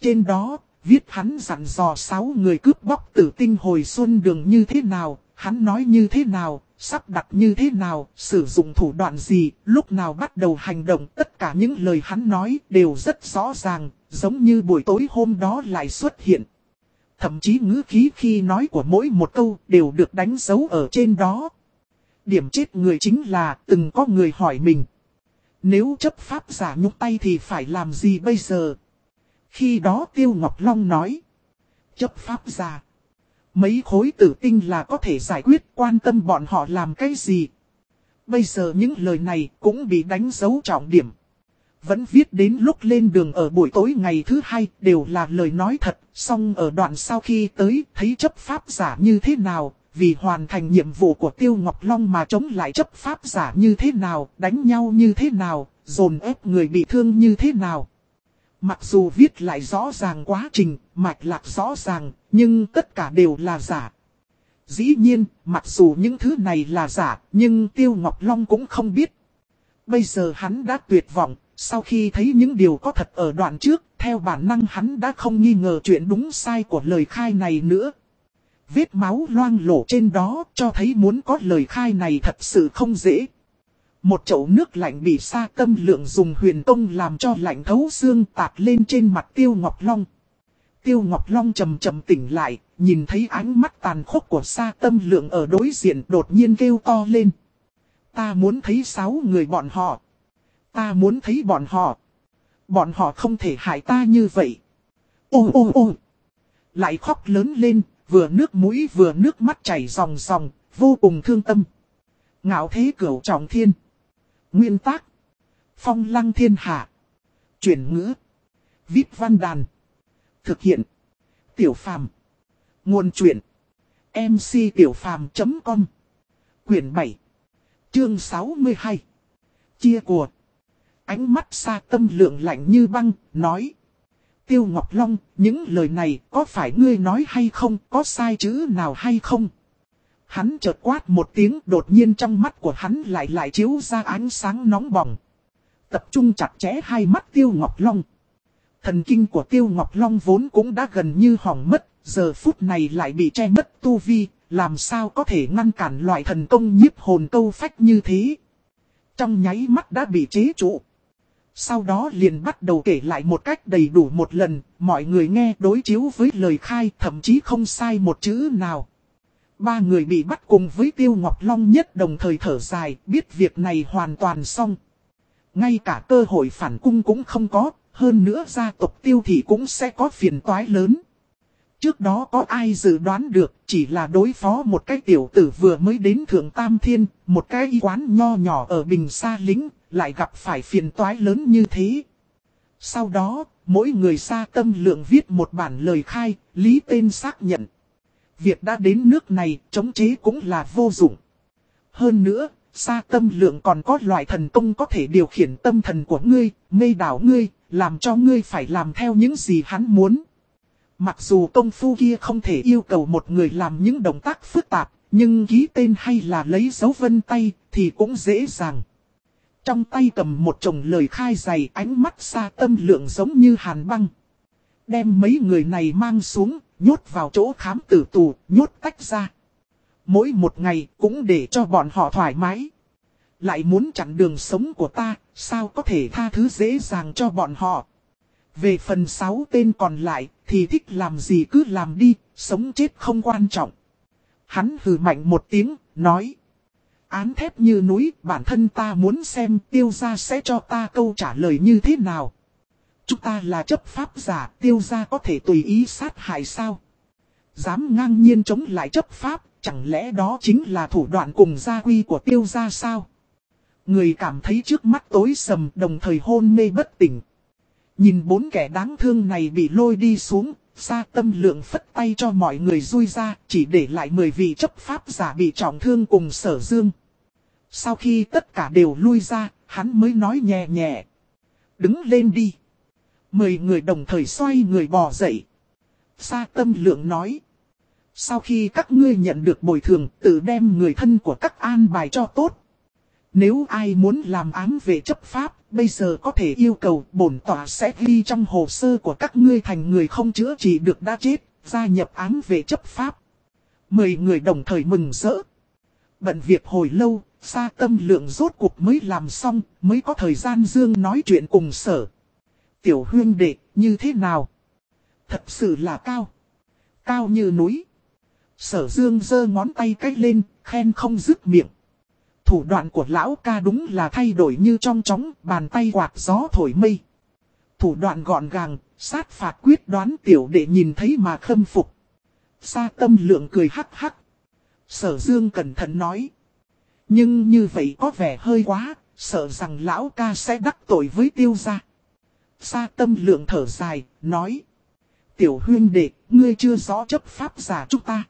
Trên đó, viết hắn dặn dò sáu người cướp bóc tử tinh hồi xuân đường như thế nào, hắn nói như thế nào, sắp đặt như thế nào, sử dụng thủ đoạn gì, lúc nào bắt đầu hành động, tất cả những lời hắn nói đều rất rõ ràng, giống như buổi tối hôm đó lại xuất hiện. Thậm chí ngữ khí khi nói của mỗi một câu đều được đánh dấu ở trên đó. Điểm chết người chính là từng có người hỏi mình. Nếu chấp pháp giả nhúc tay thì phải làm gì bây giờ? Khi đó Tiêu Ngọc Long nói. Chấp pháp giả. Mấy khối tử tinh là có thể giải quyết quan tâm bọn họ làm cái gì. Bây giờ những lời này cũng bị đánh dấu trọng điểm. Vẫn viết đến lúc lên đường ở buổi tối ngày thứ hai đều là lời nói thật. Xong ở đoạn sau khi tới thấy chấp pháp giả như thế nào. Vì hoàn thành nhiệm vụ của Tiêu Ngọc Long mà chống lại chấp pháp giả như thế nào, đánh nhau như thế nào, dồn ép người bị thương như thế nào. Mặc dù viết lại rõ ràng quá trình, mạch lạc rõ ràng, nhưng tất cả đều là giả. Dĩ nhiên, mặc dù những thứ này là giả, nhưng Tiêu Ngọc Long cũng không biết. Bây giờ hắn đã tuyệt vọng, sau khi thấy những điều có thật ở đoạn trước, theo bản năng hắn đã không nghi ngờ chuyện đúng sai của lời khai này nữa. Vết máu loang lổ trên đó cho thấy muốn có lời khai này thật sự không dễ. Một chậu nước lạnh bị sa tâm lượng dùng huyền công làm cho lạnh thấu xương tạt lên trên mặt Tiêu Ngọc Long. Tiêu Ngọc Long chầm chầm tỉnh lại, nhìn thấy ánh mắt tàn khốc của sa tâm lượng ở đối diện đột nhiên kêu to lên. Ta muốn thấy sáu người bọn họ. Ta muốn thấy bọn họ. Bọn họ không thể hại ta như vậy. Ô ô ô. Lại khóc lớn lên, vừa nước mũi vừa nước mắt chảy ròng ròng, vô cùng thương tâm. Ngạo thế cửu trọng thiên. Nguyên tác. Phong lăng thiên hạ. Chuyển ngữ. Viết văn đàn. Thực hiện. Tiểu phàm. Nguồn truyện. MC Tiểu phàm.com Quyển 7. Chương 62. Chia của. Ánh mắt xa tâm lượng lạnh như băng, nói. Tiêu Ngọc Long, những lời này có phải ngươi nói hay không, có sai chữ nào hay không? Hắn chợt quát một tiếng đột nhiên trong mắt của hắn lại lại chiếu ra ánh sáng nóng bỏng. Tập trung chặt chẽ hai mắt Tiêu Ngọc Long. Thần kinh của Tiêu Ngọc Long vốn cũng đã gần như hỏng mất, giờ phút này lại bị che mất tu vi, làm sao có thể ngăn cản loại thần công nhiếp hồn câu phách như thế. Trong nháy mắt đã bị chế trụ. Sau đó liền bắt đầu kể lại một cách đầy đủ một lần, mọi người nghe đối chiếu với lời khai thậm chí không sai một chữ nào. Ba người bị bắt cùng với Tiêu Ngọc Long nhất đồng thời thở dài, biết việc này hoàn toàn xong. Ngay cả cơ hội phản cung cũng không có, hơn nữa gia tộc tiêu thì cũng sẽ có phiền toái lớn. Trước đó có ai dự đoán được chỉ là đối phó một cái tiểu tử vừa mới đến Thượng Tam Thiên, một cái y quán nho nhỏ ở Bình Sa Lính, lại gặp phải phiền toái lớn như thế. Sau đó, mỗi người xa tâm lượng viết một bản lời khai, lý tên xác nhận. Việc đã đến nước này, chống chế cũng là vô dụng. Hơn nữa, xa tâm lượng còn có loại thần công có thể điều khiển tâm thần của ngươi, mê đảo ngươi, làm cho ngươi phải làm theo những gì hắn muốn. Mặc dù công phu kia không thể yêu cầu một người làm những động tác phức tạp, nhưng ký tên hay là lấy dấu vân tay thì cũng dễ dàng. Trong tay cầm một chồng lời khai dày ánh mắt xa tâm lượng giống như hàn băng. Đem mấy người này mang xuống, nhốt vào chỗ khám tử tù, nhốt tách ra. Mỗi một ngày cũng để cho bọn họ thoải mái. Lại muốn chặn đường sống của ta, sao có thể tha thứ dễ dàng cho bọn họ. Về phần sáu tên còn lại, thì thích làm gì cứ làm đi, sống chết không quan trọng. Hắn hừ mạnh một tiếng, nói. Án thép như núi, bản thân ta muốn xem tiêu gia sẽ cho ta câu trả lời như thế nào. Chúng ta là chấp pháp giả, tiêu gia có thể tùy ý sát hại sao? Dám ngang nhiên chống lại chấp pháp, chẳng lẽ đó chính là thủ đoạn cùng gia quy của tiêu gia sao? Người cảm thấy trước mắt tối sầm đồng thời hôn mê bất tỉnh. Nhìn bốn kẻ đáng thương này bị lôi đi xuống, xa tâm lượng phất tay cho mọi người rui ra, chỉ để lại 10 vị chấp pháp giả bị trọng thương cùng sở dương. Sau khi tất cả đều lui ra, hắn mới nói nhẹ nhẹ. Đứng lên đi. Mười người đồng thời xoay người bò dậy. Sa tâm lượng nói. Sau khi các ngươi nhận được bồi thường, tự đem người thân của các an bài cho tốt. Nếu ai muốn làm ám về chấp pháp, bây giờ có thể yêu cầu bổn tòa sẽ ghi trong hồ sơ của các ngươi thành người không chữa trị được đã chết, gia nhập ám về chấp pháp. Mười người đồng thời mừng rỡ. Bận việc hồi lâu, xa tâm lượng rốt cuộc mới làm xong, mới có thời gian Dương nói chuyện cùng sở. Tiểu huyên đệ, như thế nào? Thật sự là cao. Cao như núi. Sở Dương giơ ngón tay cách lên, khen không dứt miệng. Thủ đoạn của lão ca đúng là thay đổi như trong chóng, bàn tay quạt gió thổi mây. Thủ đoạn gọn gàng, sát phạt quyết đoán tiểu đệ nhìn thấy mà khâm phục. Sa tâm lượng cười hắc hắc. Sở Dương cẩn thận nói. Nhưng như vậy có vẻ hơi quá, sợ rằng lão ca sẽ đắc tội với tiêu gia. Sa tâm lượng thở dài, nói. Tiểu huyên đệ, ngươi chưa rõ chấp pháp giả chúng ta.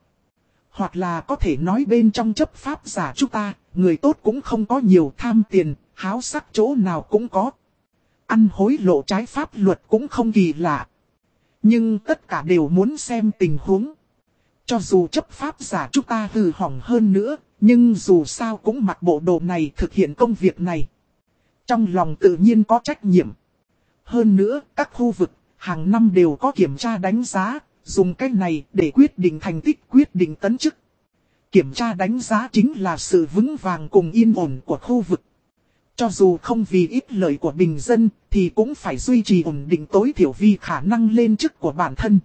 Hoặc là có thể nói bên trong chấp pháp giả chúng ta, người tốt cũng không có nhiều tham tiền, háo sắc chỗ nào cũng có. Ăn hối lộ trái pháp luật cũng không kỳ lạ. Nhưng tất cả đều muốn xem tình huống. Cho dù chấp pháp giả chúng ta hư hỏng hơn nữa, nhưng dù sao cũng mặc bộ đồ này thực hiện công việc này. Trong lòng tự nhiên có trách nhiệm. Hơn nữa, các khu vực, hàng năm đều có kiểm tra đánh giá, dùng cách này để quyết định thành tích quyết định tấn chức. Kiểm tra đánh giá chính là sự vững vàng cùng yên ổn của khu vực. Cho dù không vì ít lợi của bình dân, thì cũng phải duy trì ổn định tối thiểu vì khả năng lên chức của bản thân.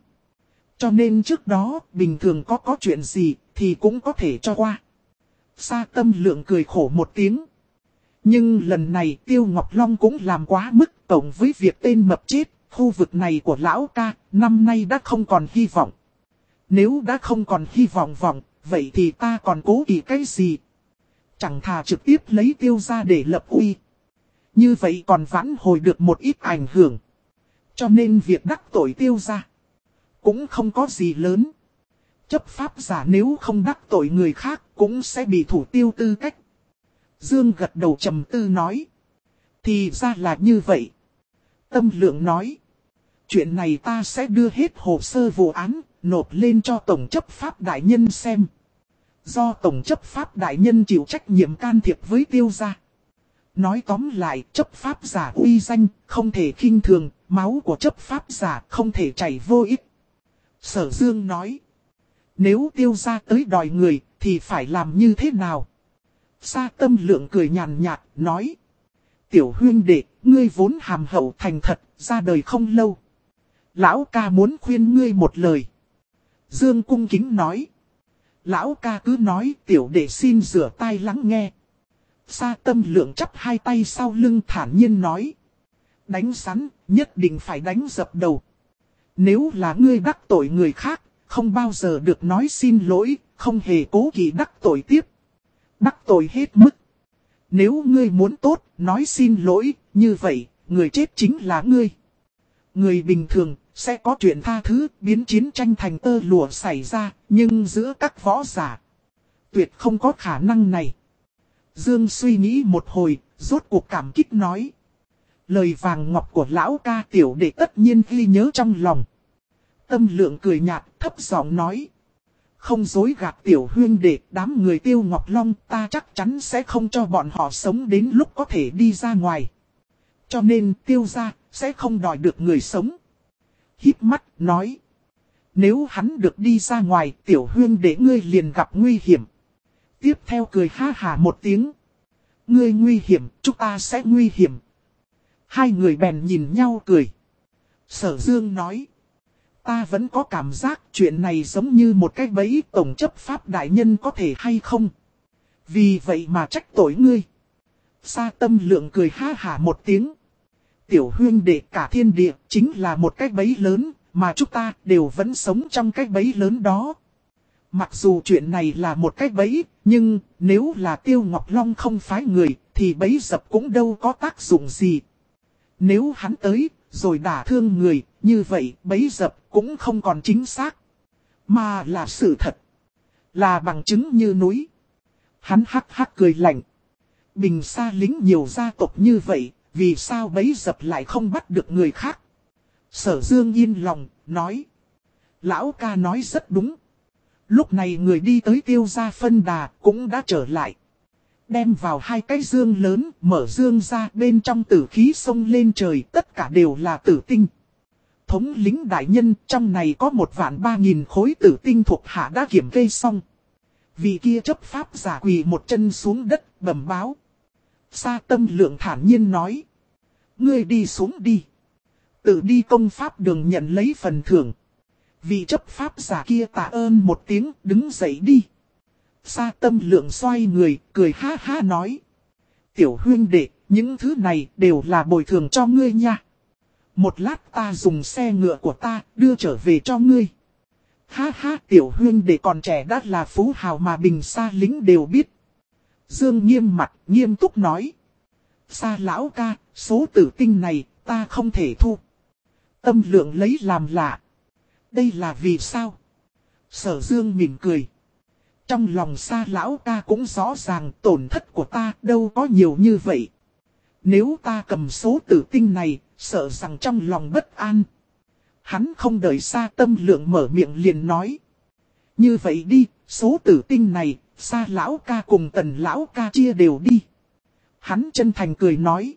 Cho nên trước đó, bình thường có có chuyện gì, thì cũng có thể cho qua. Sa tâm lượng cười khổ một tiếng. Nhưng lần này Tiêu Ngọc Long cũng làm quá mức tổng với việc tên mập chết, khu vực này của lão ca, năm nay đã không còn hy vọng. Nếu đã không còn hy vọng vọng, vậy thì ta còn cố kỳ cái gì? Chẳng thà trực tiếp lấy tiêu ra để lập uy. Như vậy còn vãn hồi được một ít ảnh hưởng. Cho nên việc đắc tội tiêu ra cũng không có gì lớn. Chấp pháp giả nếu không đắc tội người khác cũng sẽ bị thủ tiêu tư cách. Dương gật đầu trầm tư nói. Thì ra là như vậy. Tâm lượng nói. Chuyện này ta sẽ đưa hết hồ sơ vụ án, nộp lên cho Tổng chấp pháp đại nhân xem. Do Tổng chấp pháp đại nhân chịu trách nhiệm can thiệp với tiêu gia. Nói tóm lại, chấp pháp giả uy danh, không thể khinh thường, máu của chấp pháp giả không thể chảy vô ích. Sở Dương nói, nếu tiêu gia tới đòi người, thì phải làm như thế nào? Sa tâm lượng cười nhàn nhạt, nói, tiểu huyên đệ, ngươi vốn hàm hậu thành thật, ra đời không lâu. Lão ca muốn khuyên ngươi một lời. Dương cung kính nói. Lão ca cứ nói tiểu đệ xin rửa tai lắng nghe. Sa tâm lượng chắp hai tay sau lưng thản nhiên nói. Đánh sắn, nhất định phải đánh dập đầu. Nếu là ngươi đắc tội người khác, không bao giờ được nói xin lỗi, không hề cố kỳ đắc tội tiếp. Đắc tội hết mức. Nếu ngươi muốn tốt, nói xin lỗi, như vậy, người chết chính là ngươi. Người bình thường, sẽ có chuyện tha thứ, biến chiến tranh thành tơ lụa xảy ra, nhưng giữa các võ giả, tuyệt không có khả năng này. Dương suy nghĩ một hồi, rốt cuộc cảm kích nói. Lời vàng ngọc của lão ca tiểu đệ tất nhiên ghi nhớ trong lòng. Tâm lượng cười nhạt, thấp giọng nói. Không dối gạt tiểu huyên đệ đám người tiêu ngọc long ta chắc chắn sẽ không cho bọn họ sống đến lúc có thể đi ra ngoài. Cho nên tiêu ra sẽ không đòi được người sống hít mắt, nói. Nếu hắn được đi ra ngoài, tiểu huyên để ngươi liền gặp nguy hiểm. Tiếp theo cười ha hà một tiếng. Ngươi nguy hiểm, chúng ta sẽ nguy hiểm. Hai người bèn nhìn nhau cười. Sở Dương nói. Ta vẫn có cảm giác chuyện này giống như một cái bẫy tổng chấp pháp đại nhân có thể hay không. Vì vậy mà trách tội ngươi. Sa tâm lượng cười ha hả một tiếng. Tiểu huyên đệ cả thiên địa chính là một cái bấy lớn, mà chúng ta đều vẫn sống trong cái bấy lớn đó. Mặc dù chuyện này là một cái bấy, nhưng nếu là Tiêu Ngọc Long không phái người, thì bấy dập cũng đâu có tác dụng gì. Nếu hắn tới, rồi đả thương người, như vậy bấy dập cũng không còn chính xác. Mà là sự thật. Là bằng chứng như núi. Hắn hắc hắc cười lạnh. Bình xa lính nhiều gia tộc như vậy, vì sao bấy dập lại không bắt được người khác? Sở Dương yên lòng, nói. Lão ca nói rất đúng. Lúc này người đi tới tiêu gia phân đà cũng đã trở lại. Đem vào hai cái dương lớn, mở dương ra bên trong tử khí sông lên trời, tất cả đều là tử tinh. Thống lính đại nhân trong này có một vạn ba nghìn khối tử tinh thuộc hạ đã kiểm kê xong. vì kia chấp pháp giả quỳ một chân xuống đất bẩm báo. Sa tâm lượng thản nhiên nói. Ngươi đi xuống đi. Tự đi công pháp đường nhận lấy phần thưởng. Vị chấp pháp giả kia tạ ơn một tiếng đứng dậy đi. Sa tâm lượng xoay người, cười ha ha nói. Tiểu huyên đệ, những thứ này đều là bồi thường cho ngươi nha. Một lát ta dùng xe ngựa của ta đưa trở về cho ngươi. Ha ha tiểu huyên đệ còn trẻ đã là phú hào mà bình xa lính đều biết. Dương nghiêm mặt, nghiêm túc nói. Sa lão ca, số tử tinh này, ta không thể thu. Tâm lượng lấy làm lạ. Đây là vì sao? Sở dương mỉm cười. Trong lòng sa lão ca cũng rõ ràng tổn thất của ta đâu có nhiều như vậy. Nếu ta cầm số tử tinh này, sợ rằng trong lòng bất an. Hắn không đợi xa tâm lượng mở miệng liền nói. Như vậy đi, số tử tinh này, xa lão ca cùng tần lão ca chia đều đi. Hắn chân thành cười nói.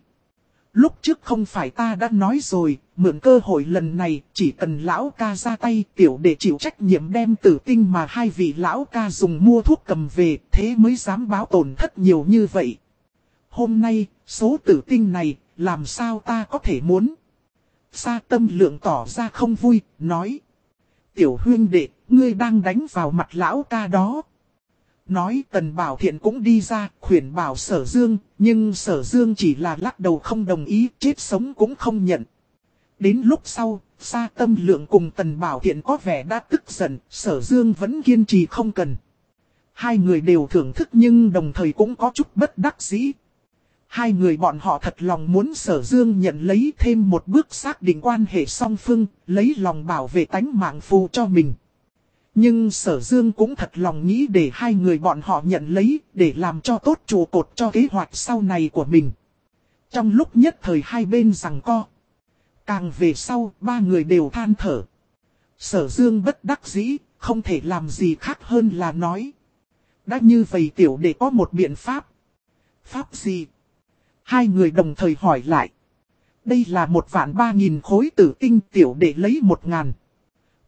Lúc trước không phải ta đã nói rồi, mượn cơ hội lần này chỉ cần lão ca ra tay tiểu để chịu trách nhiệm đem tử tinh mà hai vị lão ca dùng mua thuốc cầm về thế mới dám báo tổn thất nhiều như vậy. Hôm nay, số tử tinh này, làm sao ta có thể muốn? Sa tâm lượng tỏ ra không vui, nói. Tiểu huyên đệ, ngươi đang đánh vào mặt lão ca đó. Nói tần bảo thiện cũng đi ra, khuyển bảo sở dương, nhưng sở dương chỉ là lắc đầu không đồng ý, chết sống cũng không nhận. Đến lúc sau, sa tâm lượng cùng tần bảo thiện có vẻ đã tức giận, sở dương vẫn kiên trì không cần. Hai người đều thưởng thức nhưng đồng thời cũng có chút bất đắc dĩ. Hai người bọn họ thật lòng muốn sở dương nhận lấy thêm một bước xác định quan hệ song phương, lấy lòng bảo vệ tánh mạng phù cho mình. Nhưng sở dương cũng thật lòng nghĩ để hai người bọn họ nhận lấy, để làm cho tốt trụ cột cho kế hoạch sau này của mình. Trong lúc nhất thời hai bên rằng co. Càng về sau, ba người đều than thở. Sở dương bất đắc dĩ, không thể làm gì khác hơn là nói. Đã như vậy tiểu để có một biện pháp. Pháp gì? Hai người đồng thời hỏi lại. Đây là một vạn ba nghìn khối tử tinh tiểu để lấy một ngàn.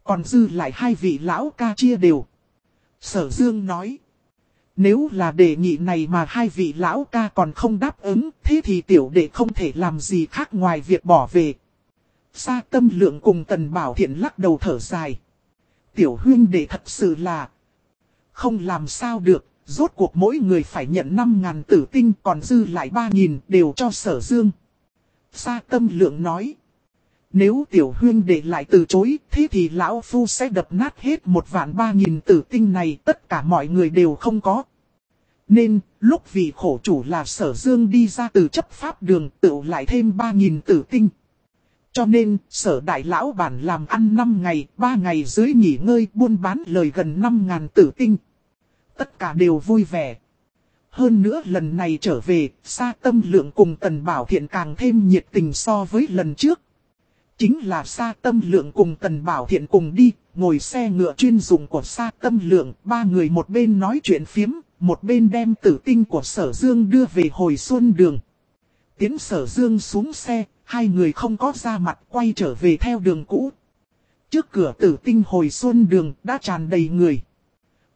Còn dư lại hai vị lão ca chia đều. Sở Dương nói. Nếu là đề nghị này mà hai vị lão ca còn không đáp ứng, thế thì tiểu đệ không thể làm gì khác ngoài việc bỏ về. Sa tâm lượng cùng tần bảo thiện lắc đầu thở dài. Tiểu huyên đệ thật sự là không làm sao được, rốt cuộc mỗi người phải nhận 5.000 tử tinh còn dư lại 3.000 đều cho sở dương. Sa tâm lượng nói. Nếu tiểu huyên để lại từ chối, thế thì lão phu sẽ đập nát hết một vạn ba nghìn tử tinh này, tất cả mọi người đều không có. Nên, lúc vị khổ chủ là sở dương đi ra từ chấp pháp đường tự lại thêm ba nghìn tử tinh. Cho nên, sở đại lão bản làm ăn 5 ngày, 3 ngày dưới nghỉ ngơi buôn bán lời gần 5 ngàn tử tinh. Tất cả đều vui vẻ. Hơn nữa lần này trở về, xa tâm lượng cùng tần bảo thiện càng thêm nhiệt tình so với lần trước. Chính là Sa Tâm Lượng cùng Tần Bảo Thiện cùng đi, ngồi xe ngựa chuyên dụng của Sa Tâm Lượng, ba người một bên nói chuyện phiếm, một bên đem tử tinh của Sở Dương đưa về hồi xuân đường. Tiến Sở Dương xuống xe, hai người không có ra mặt quay trở về theo đường cũ. Trước cửa tử tinh hồi xuân đường đã tràn đầy người.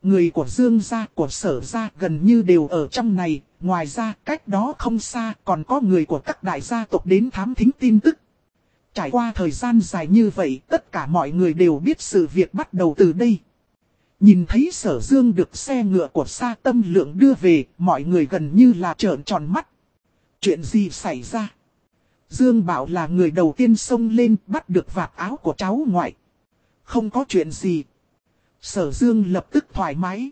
Người của Dương gia của Sở gia gần như đều ở trong này, ngoài ra cách đó không xa còn có người của các đại gia tộc đến thám thính tin tức. Trải qua thời gian dài như vậy, tất cả mọi người đều biết sự việc bắt đầu từ đây. Nhìn thấy sở dương được xe ngựa của sa tâm lượng đưa về, mọi người gần như là trợn tròn mắt. Chuyện gì xảy ra? Dương bảo là người đầu tiên xông lên bắt được vạt áo của cháu ngoại. Không có chuyện gì. Sở dương lập tức thoải mái.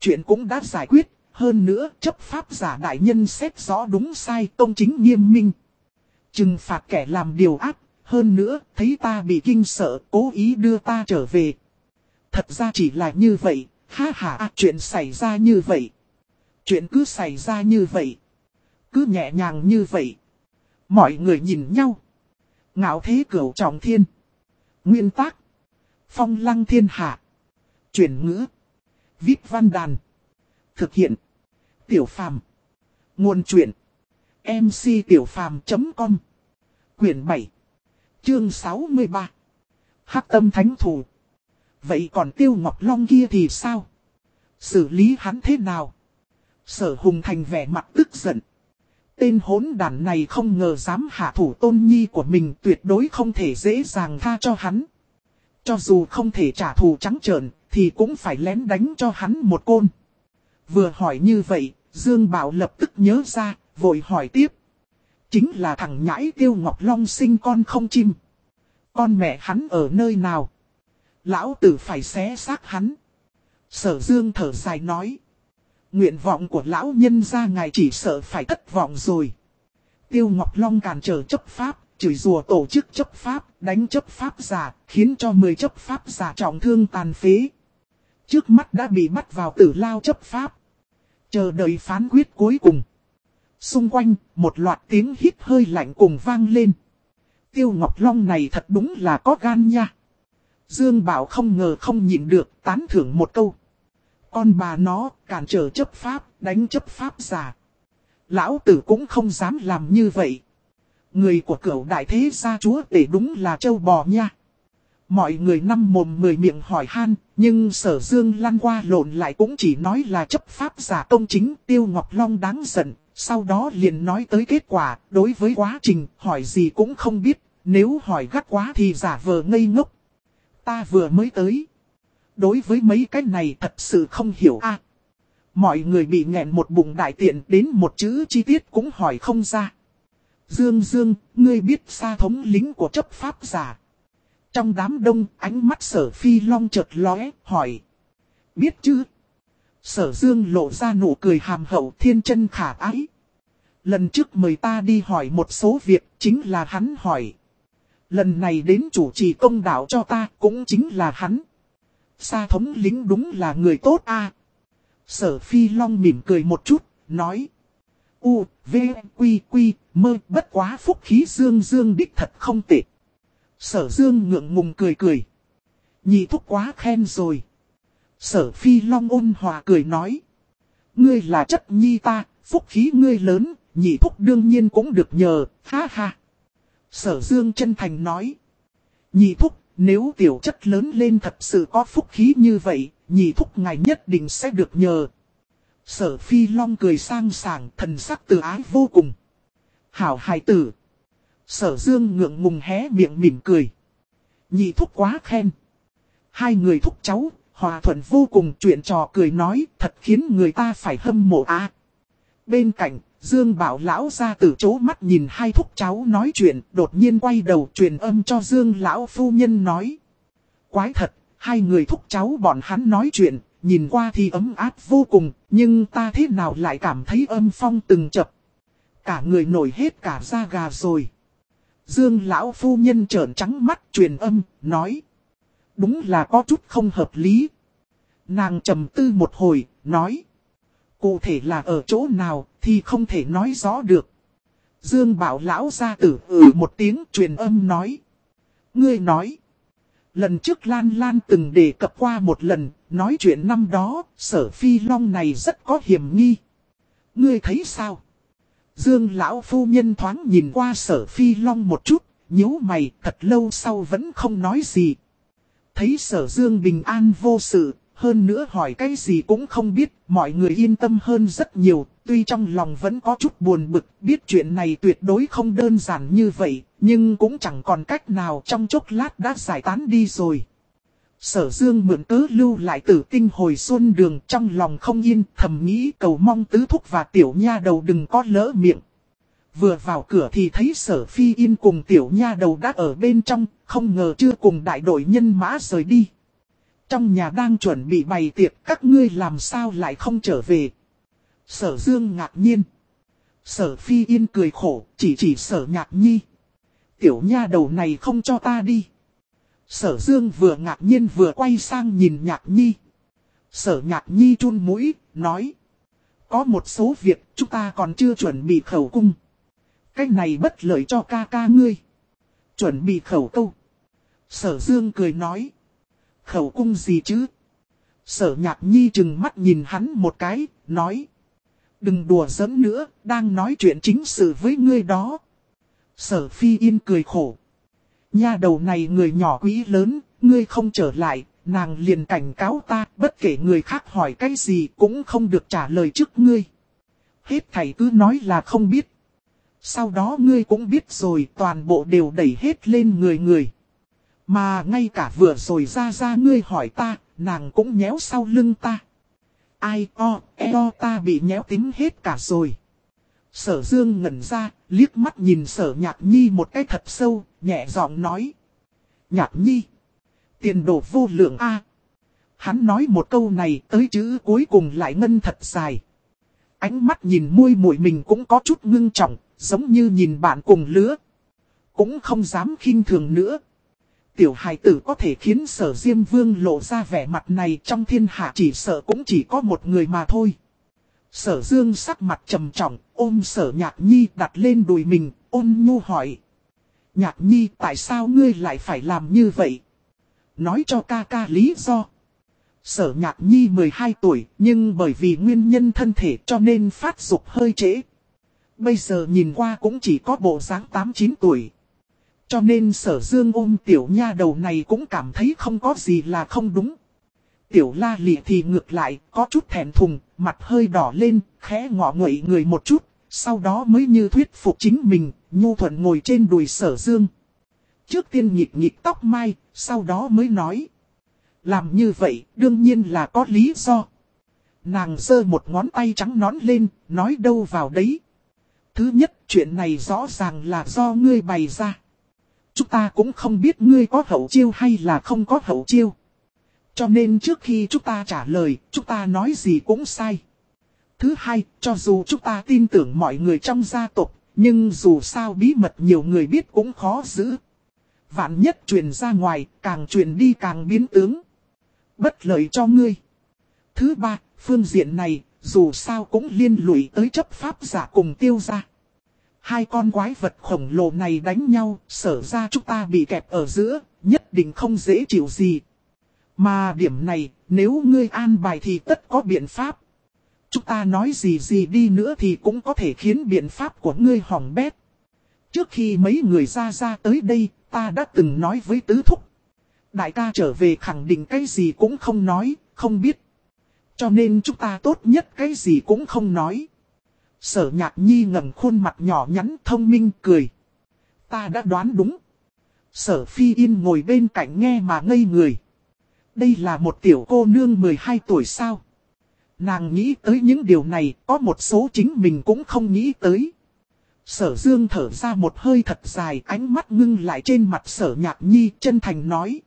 Chuyện cũng đã giải quyết, hơn nữa chấp pháp giả đại nhân xét rõ đúng sai công chính nghiêm minh. Trừng phạt kẻ làm điều ác, hơn nữa, thấy ta bị kinh sợ, cố ý đưa ta trở về. Thật ra chỉ là như vậy, ha ha à, chuyện xảy ra như vậy. Chuyện cứ xảy ra như vậy. Cứ nhẹ nhàng như vậy. Mọi người nhìn nhau. Ngạo thế cửu trọng thiên. Nguyên tác. Phong lăng thiên hạ. Chuyển ngữ. Viết văn đàn. Thực hiện. Tiểu phàm. Nguồn chuyện. MC Tiểu Phàm.com Quyển 7 Chương 63 Hắc tâm thánh thủ Vậy còn Tiêu Ngọc Long kia thì sao? Xử lý hắn thế nào? Sở Hùng Thành vẻ mặt tức giận. Tên hốn đàn này không ngờ dám hạ thủ tôn nhi của mình tuyệt đối không thể dễ dàng tha cho hắn. Cho dù không thể trả thù trắng trợn thì cũng phải lén đánh cho hắn một côn. Vừa hỏi như vậy, Dương Bảo lập tức nhớ ra, vội hỏi tiếp. Chính là thằng nhãi tiêu Ngọc Long sinh con không chim. Con mẹ hắn ở nơi nào? Lão tử phải xé xác hắn. Sở Dương thở dài nói. Nguyện vọng của lão nhân ra ngài chỉ sợ phải thất vọng rồi. Tiêu Ngọc Long cản trở chấp pháp, chửi rùa tổ chức chấp pháp, đánh chấp pháp giả, khiến cho 10 chấp pháp giả trọng thương tàn phế. Trước mắt đã bị bắt vào tử lao chấp pháp. Chờ đợi phán quyết cuối cùng. Xung quanh, một loạt tiếng hít hơi lạnh cùng vang lên. Tiêu Ngọc Long này thật đúng là có gan nha. Dương Bảo không ngờ không nhịn được, tán thưởng một câu. Con bà nó, cản trở chấp pháp, đánh chấp pháp giả. Lão tử cũng không dám làm như vậy. Người của cửu đại thế gia chúa tể đúng là châu bò nha. Mọi người năm mồm mười miệng hỏi han, nhưng sở dương lăn qua lộn lại cũng chỉ nói là chấp pháp giả công chính tiêu ngọc long đáng giận. Sau đó liền nói tới kết quả, đối với quá trình, hỏi gì cũng không biết, nếu hỏi gắt quá thì giả vờ ngây ngốc. Ta vừa mới tới. Đối với mấy cái này thật sự không hiểu a Mọi người bị nghẹn một bụng đại tiện đến một chữ chi tiết cũng hỏi không ra. Dương Dương, ngươi biết xa thống lính của chấp pháp giả. Trong đám đông, ánh mắt sở phi long chợt lóe, hỏi. Biết chứ? Sở Dương lộ ra nụ cười hàm hậu thiên chân khả ái. Lần trước mời ta đi hỏi một số việc, chính là hắn hỏi. Lần này đến chủ trì công đạo cho ta, cũng chính là hắn. Sa thống lính đúng là người tốt a. Sở Phi Long mỉm cười một chút, nói. U, V, Quy, Quy, mơ bất quá phúc khí dương dương đích thật không tệ. Sở dương ngượng ngùng cười cười. Nhị thúc quá khen rồi. Sở Phi Long ôn hòa cười nói. Ngươi là chất nhi ta, phúc khí ngươi lớn, nhị thúc đương nhiên cũng được nhờ, ha ha. Sở Dương chân thành nói. Nhị thúc, nếu tiểu chất lớn lên thật sự có phúc khí như vậy, nhị thúc ngài nhất định sẽ được nhờ. Sở Phi Long cười sang sảng thần sắc từ ái vô cùng. Hảo hài tử. Sở Dương ngượng ngùng hé miệng mỉm cười. Nhị thúc quá khen. Hai người thúc cháu, hòa thuận vô cùng chuyện trò cười nói thật khiến người ta phải hâm mộ a. Bên cạnh, Dương Bảo Lão ra từ chỗ mắt nhìn hai thúc cháu nói chuyện, đột nhiên quay đầu truyền âm cho Dương Lão Phu Nhân nói. Quái thật, hai người thúc cháu bọn hắn nói chuyện, nhìn qua thì ấm áp vô cùng, nhưng ta thế nào lại cảm thấy âm phong từng chập. Cả người nổi hết cả da gà rồi. Dương Lão Phu Nhân trợn trắng mắt truyền âm, nói. Đúng là có chút không hợp lý. Nàng trầm tư một hồi, nói. Cụ thể là ở chỗ nào thì không thể nói rõ được. Dương bảo lão gia tử ừ một tiếng truyền âm nói. Ngươi nói. Lần trước Lan Lan từng đề cập qua một lần, nói chuyện năm đó, sở phi long này rất có hiểm nghi. Ngươi thấy sao? Dương lão phu nhân thoáng nhìn qua sở phi long một chút, nhíu mày thật lâu sau vẫn không nói gì. Thấy sở dương bình an vô sự, hơn nữa hỏi cái gì cũng không biết, mọi người yên tâm hơn rất nhiều, tuy trong lòng vẫn có chút buồn bực, biết chuyện này tuyệt đối không đơn giản như vậy, nhưng cũng chẳng còn cách nào trong chốc lát đã giải tán đi rồi. Sở dương mượn cớ lưu lại tử tinh hồi xuân đường trong lòng không yên, thầm nghĩ cầu mong tứ thúc và tiểu nha đầu đừng có lỡ miệng. Vừa vào cửa thì thấy sở phi yên cùng tiểu nha đầu đã ở bên trong, không ngờ chưa cùng đại đội nhân mã rời đi. Trong nhà đang chuẩn bị bày tiệc các ngươi làm sao lại không trở về. Sở dương ngạc nhiên. Sở phi yên cười khổ chỉ chỉ sở nhạc nhi. Tiểu nha đầu này không cho ta đi. Sở dương vừa ngạc nhiên vừa quay sang nhìn nhạc nhi. Sở nhạc nhi chun mũi, nói. Có một số việc chúng ta còn chưa chuẩn bị khẩu cung. Cái này bất lợi cho ca ca ngươi. Chuẩn bị khẩu câu. Sở dương cười nói. Khẩu cung gì chứ? Sở nhạc nhi chừng mắt nhìn hắn một cái, nói. Đừng đùa giỡn nữa, đang nói chuyện chính sự với ngươi đó. Sở phi yên cười khổ. Nha đầu này người nhỏ quý lớn, ngươi không trở lại, nàng liền cảnh cáo ta, bất kể người khác hỏi cái gì cũng không được trả lời trước ngươi. Hết thầy cứ nói là không biết. Sau đó ngươi cũng biết rồi, toàn bộ đều đẩy hết lên người người. Mà ngay cả vừa rồi ra ra ngươi hỏi ta, nàng cũng nhéo sau lưng ta. Ai o, eo ta bị nhéo tím hết cả rồi. Sở dương ngẩn ra, liếc mắt nhìn sở nhạc nhi một cái thật sâu, nhẹ giọng nói. Nhạc nhi, tiền đồ vô lượng A. Hắn nói một câu này tới chữ cuối cùng lại ngân thật dài. Ánh mắt nhìn môi mũi mình cũng có chút ngưng trọng, giống như nhìn bạn cùng lứa. Cũng không dám khinh thường nữa. Tiểu hài tử có thể khiến sở diêm vương lộ ra vẻ mặt này trong thiên hạ chỉ sợ cũng chỉ có một người mà thôi. Sở dương sắc mặt trầm trọng, ôm sở nhạc nhi đặt lên đùi mình, ôn nhu hỏi. Nhạc nhi tại sao ngươi lại phải làm như vậy? Nói cho ca ca lý do. Sở nhạc nhi 12 tuổi, nhưng bởi vì nguyên nhân thân thể cho nên phát dục hơi trễ. Bây giờ nhìn qua cũng chỉ có bộ dáng 8-9 tuổi. Cho nên sở dương ôm tiểu nha đầu này cũng cảm thấy không có gì là không đúng. Tiểu la lị thì ngược lại, có chút thèm thùng, mặt hơi đỏ lên, khẽ ngọ nguậy người một chút, sau đó mới như thuyết phục chính mình, nhu thuận ngồi trên đùi sở dương. Trước tiên nhịp nhịp tóc mai, sau đó mới nói. Làm như vậy, đương nhiên là có lý do. Nàng giơ một ngón tay trắng nón lên, nói đâu vào đấy. Thứ nhất, chuyện này rõ ràng là do ngươi bày ra. Chúng ta cũng không biết ngươi có hậu chiêu hay là không có hậu chiêu. Cho nên trước khi chúng ta trả lời, chúng ta nói gì cũng sai. Thứ hai, cho dù chúng ta tin tưởng mọi người trong gia tộc, nhưng dù sao bí mật nhiều người biết cũng khó giữ. Vạn nhất truyền ra ngoài, càng truyền đi càng biến tướng. Bất lợi cho ngươi. Thứ ba, phương diện này, dù sao cũng liên lụy tới chấp pháp giả cùng tiêu ra. Hai con quái vật khổng lồ này đánh nhau, sở ra chúng ta bị kẹp ở giữa, nhất định không dễ chịu gì. Mà điểm này, nếu ngươi an bài thì tất có biện pháp. Chúng ta nói gì gì đi nữa thì cũng có thể khiến biện pháp của ngươi hỏng bét. Trước khi mấy người ra ra tới đây, ta đã từng nói với tứ thúc. Đại ca trở về khẳng định cái gì cũng không nói, không biết. Cho nên chúng ta tốt nhất cái gì cũng không nói. Sở nhạc nhi ngẩng khuôn mặt nhỏ nhắn thông minh cười. Ta đã đoán đúng. Sở phi yên ngồi bên cạnh nghe mà ngây người. Đây là một tiểu cô nương 12 tuổi sao? Nàng nghĩ tới những điều này, có một số chính mình cũng không nghĩ tới. Sở dương thở ra một hơi thật dài, ánh mắt ngưng lại trên mặt sở nhạc nhi, chân thành nói.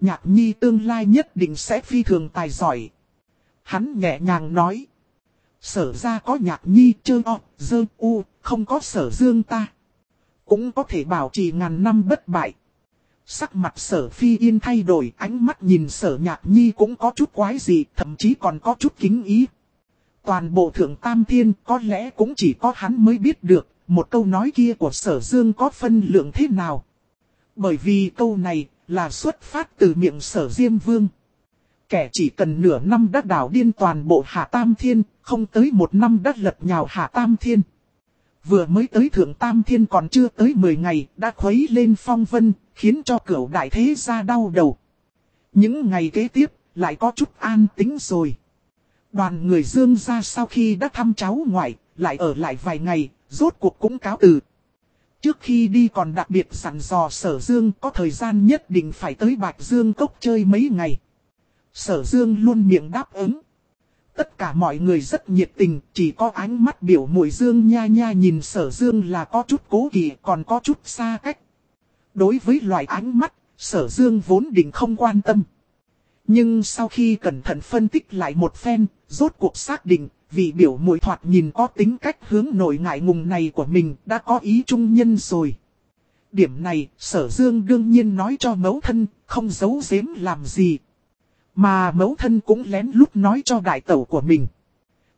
Nhạc nhi tương lai nhất định sẽ phi thường tài giỏi. Hắn nhẹ nhàng nói. Sở ra có nhạc nhi chơ o, dơ u, không có sở dương ta. Cũng có thể bảo trì ngàn năm bất bại. Sắc mặt sở phi yên thay đổi ánh mắt nhìn sở nhạc nhi cũng có chút quái gì thậm chí còn có chút kính ý. Toàn bộ thượng tam thiên có lẽ cũng chỉ có hắn mới biết được một câu nói kia của sở dương có phân lượng thế nào. Bởi vì câu này là xuất phát từ miệng sở diêm vương. Kẻ chỉ cần nửa năm đã đảo điên toàn bộ hạ tam thiên, không tới một năm đã lật nhào hạ tam thiên. Vừa mới tới thượng tam thiên còn chưa tới 10 ngày, đã khuấy lên phong vân, khiến cho cửu đại thế gia đau đầu. Những ngày kế tiếp, lại có chút an tính rồi. Đoàn người dương ra sau khi đã thăm cháu ngoại, lại ở lại vài ngày, rốt cuộc cũng cáo từ. Trước khi đi còn đặc biệt sẵn dò sở dương có thời gian nhất định phải tới Bạch Dương Cốc chơi mấy ngày. Sở dương luôn miệng đáp ứng. Tất cả mọi người rất nhiệt tình, chỉ có ánh mắt biểu mùi dương nha nha nhìn sở dương là có chút cố kỳ, còn có chút xa cách. Đối với loại ánh mắt, sở dương vốn định không quan tâm. Nhưng sau khi cẩn thận phân tích lại một phen, rốt cuộc xác định, vì biểu mùi thoạt nhìn có tính cách hướng nội ngại ngùng này của mình đã có ý trung nhân rồi. Điểm này, sở dương đương nhiên nói cho mẫu thân, không giấu giếm làm gì. Mà mẫu thân cũng lén lút nói cho đại tẩu của mình.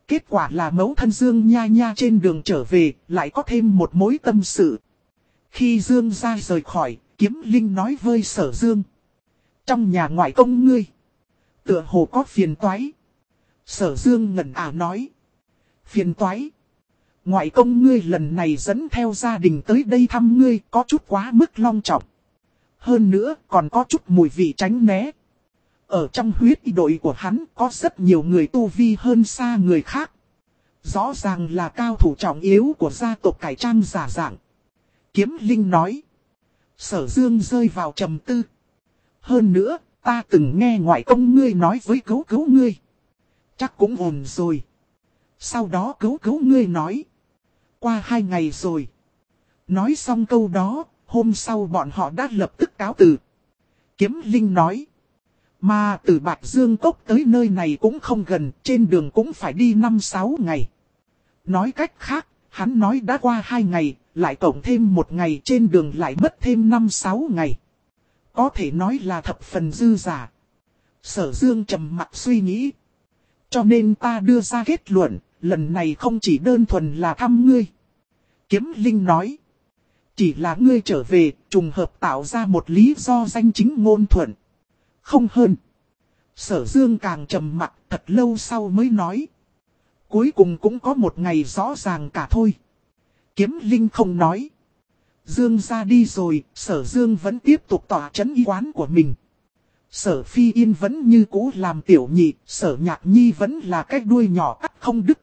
Kết quả là mẫu thân Dương nha nha trên đường trở về, lại có thêm một mối tâm sự. Khi Dương ra rời khỏi, kiếm linh nói với sở Dương. Trong nhà ngoại công ngươi, tựa hồ có phiền toái. Sở Dương ngẩn ả nói. Phiền toái. Ngoại công ngươi lần này dẫn theo gia đình tới đây thăm ngươi có chút quá mức long trọng. Hơn nữa còn có chút mùi vị tránh né. Ở trong huyết y đội của hắn có rất nhiều người tu vi hơn xa người khác. Rõ ràng là cao thủ trọng yếu của gia tộc cải trang giả dạng. Kiếm Linh nói. Sở Dương rơi vào trầm tư. Hơn nữa, ta từng nghe ngoại công ngươi nói với cấu cấu ngươi. Chắc cũng ổn rồi. Sau đó cấu cấu ngươi nói. Qua hai ngày rồi. Nói xong câu đó, hôm sau bọn họ đã lập tức cáo từ. Kiếm Linh nói. Mà từ Bạch Dương Cốc tới nơi này cũng không gần, trên đường cũng phải đi 5-6 ngày. Nói cách khác, hắn nói đã qua 2 ngày, lại cộng thêm một ngày trên đường lại mất thêm 5-6 ngày. Có thể nói là thập phần dư giả. Sở Dương trầm mặt suy nghĩ. Cho nên ta đưa ra kết luận, lần này không chỉ đơn thuần là thăm ngươi. Kiếm Linh nói. Chỉ là ngươi trở về, trùng hợp tạo ra một lý do danh chính ngôn thuận. Không hơn. Sở Dương càng trầm mặt thật lâu sau mới nói. Cuối cùng cũng có một ngày rõ ràng cả thôi. Kiếm Linh không nói. Dương ra đi rồi, sở Dương vẫn tiếp tục tỏa chấn y quán của mình. Sở Phi Yên vẫn như cũ làm tiểu nhị, sở Nhạc Nhi vẫn là cái đuôi nhỏ cắt không đứt.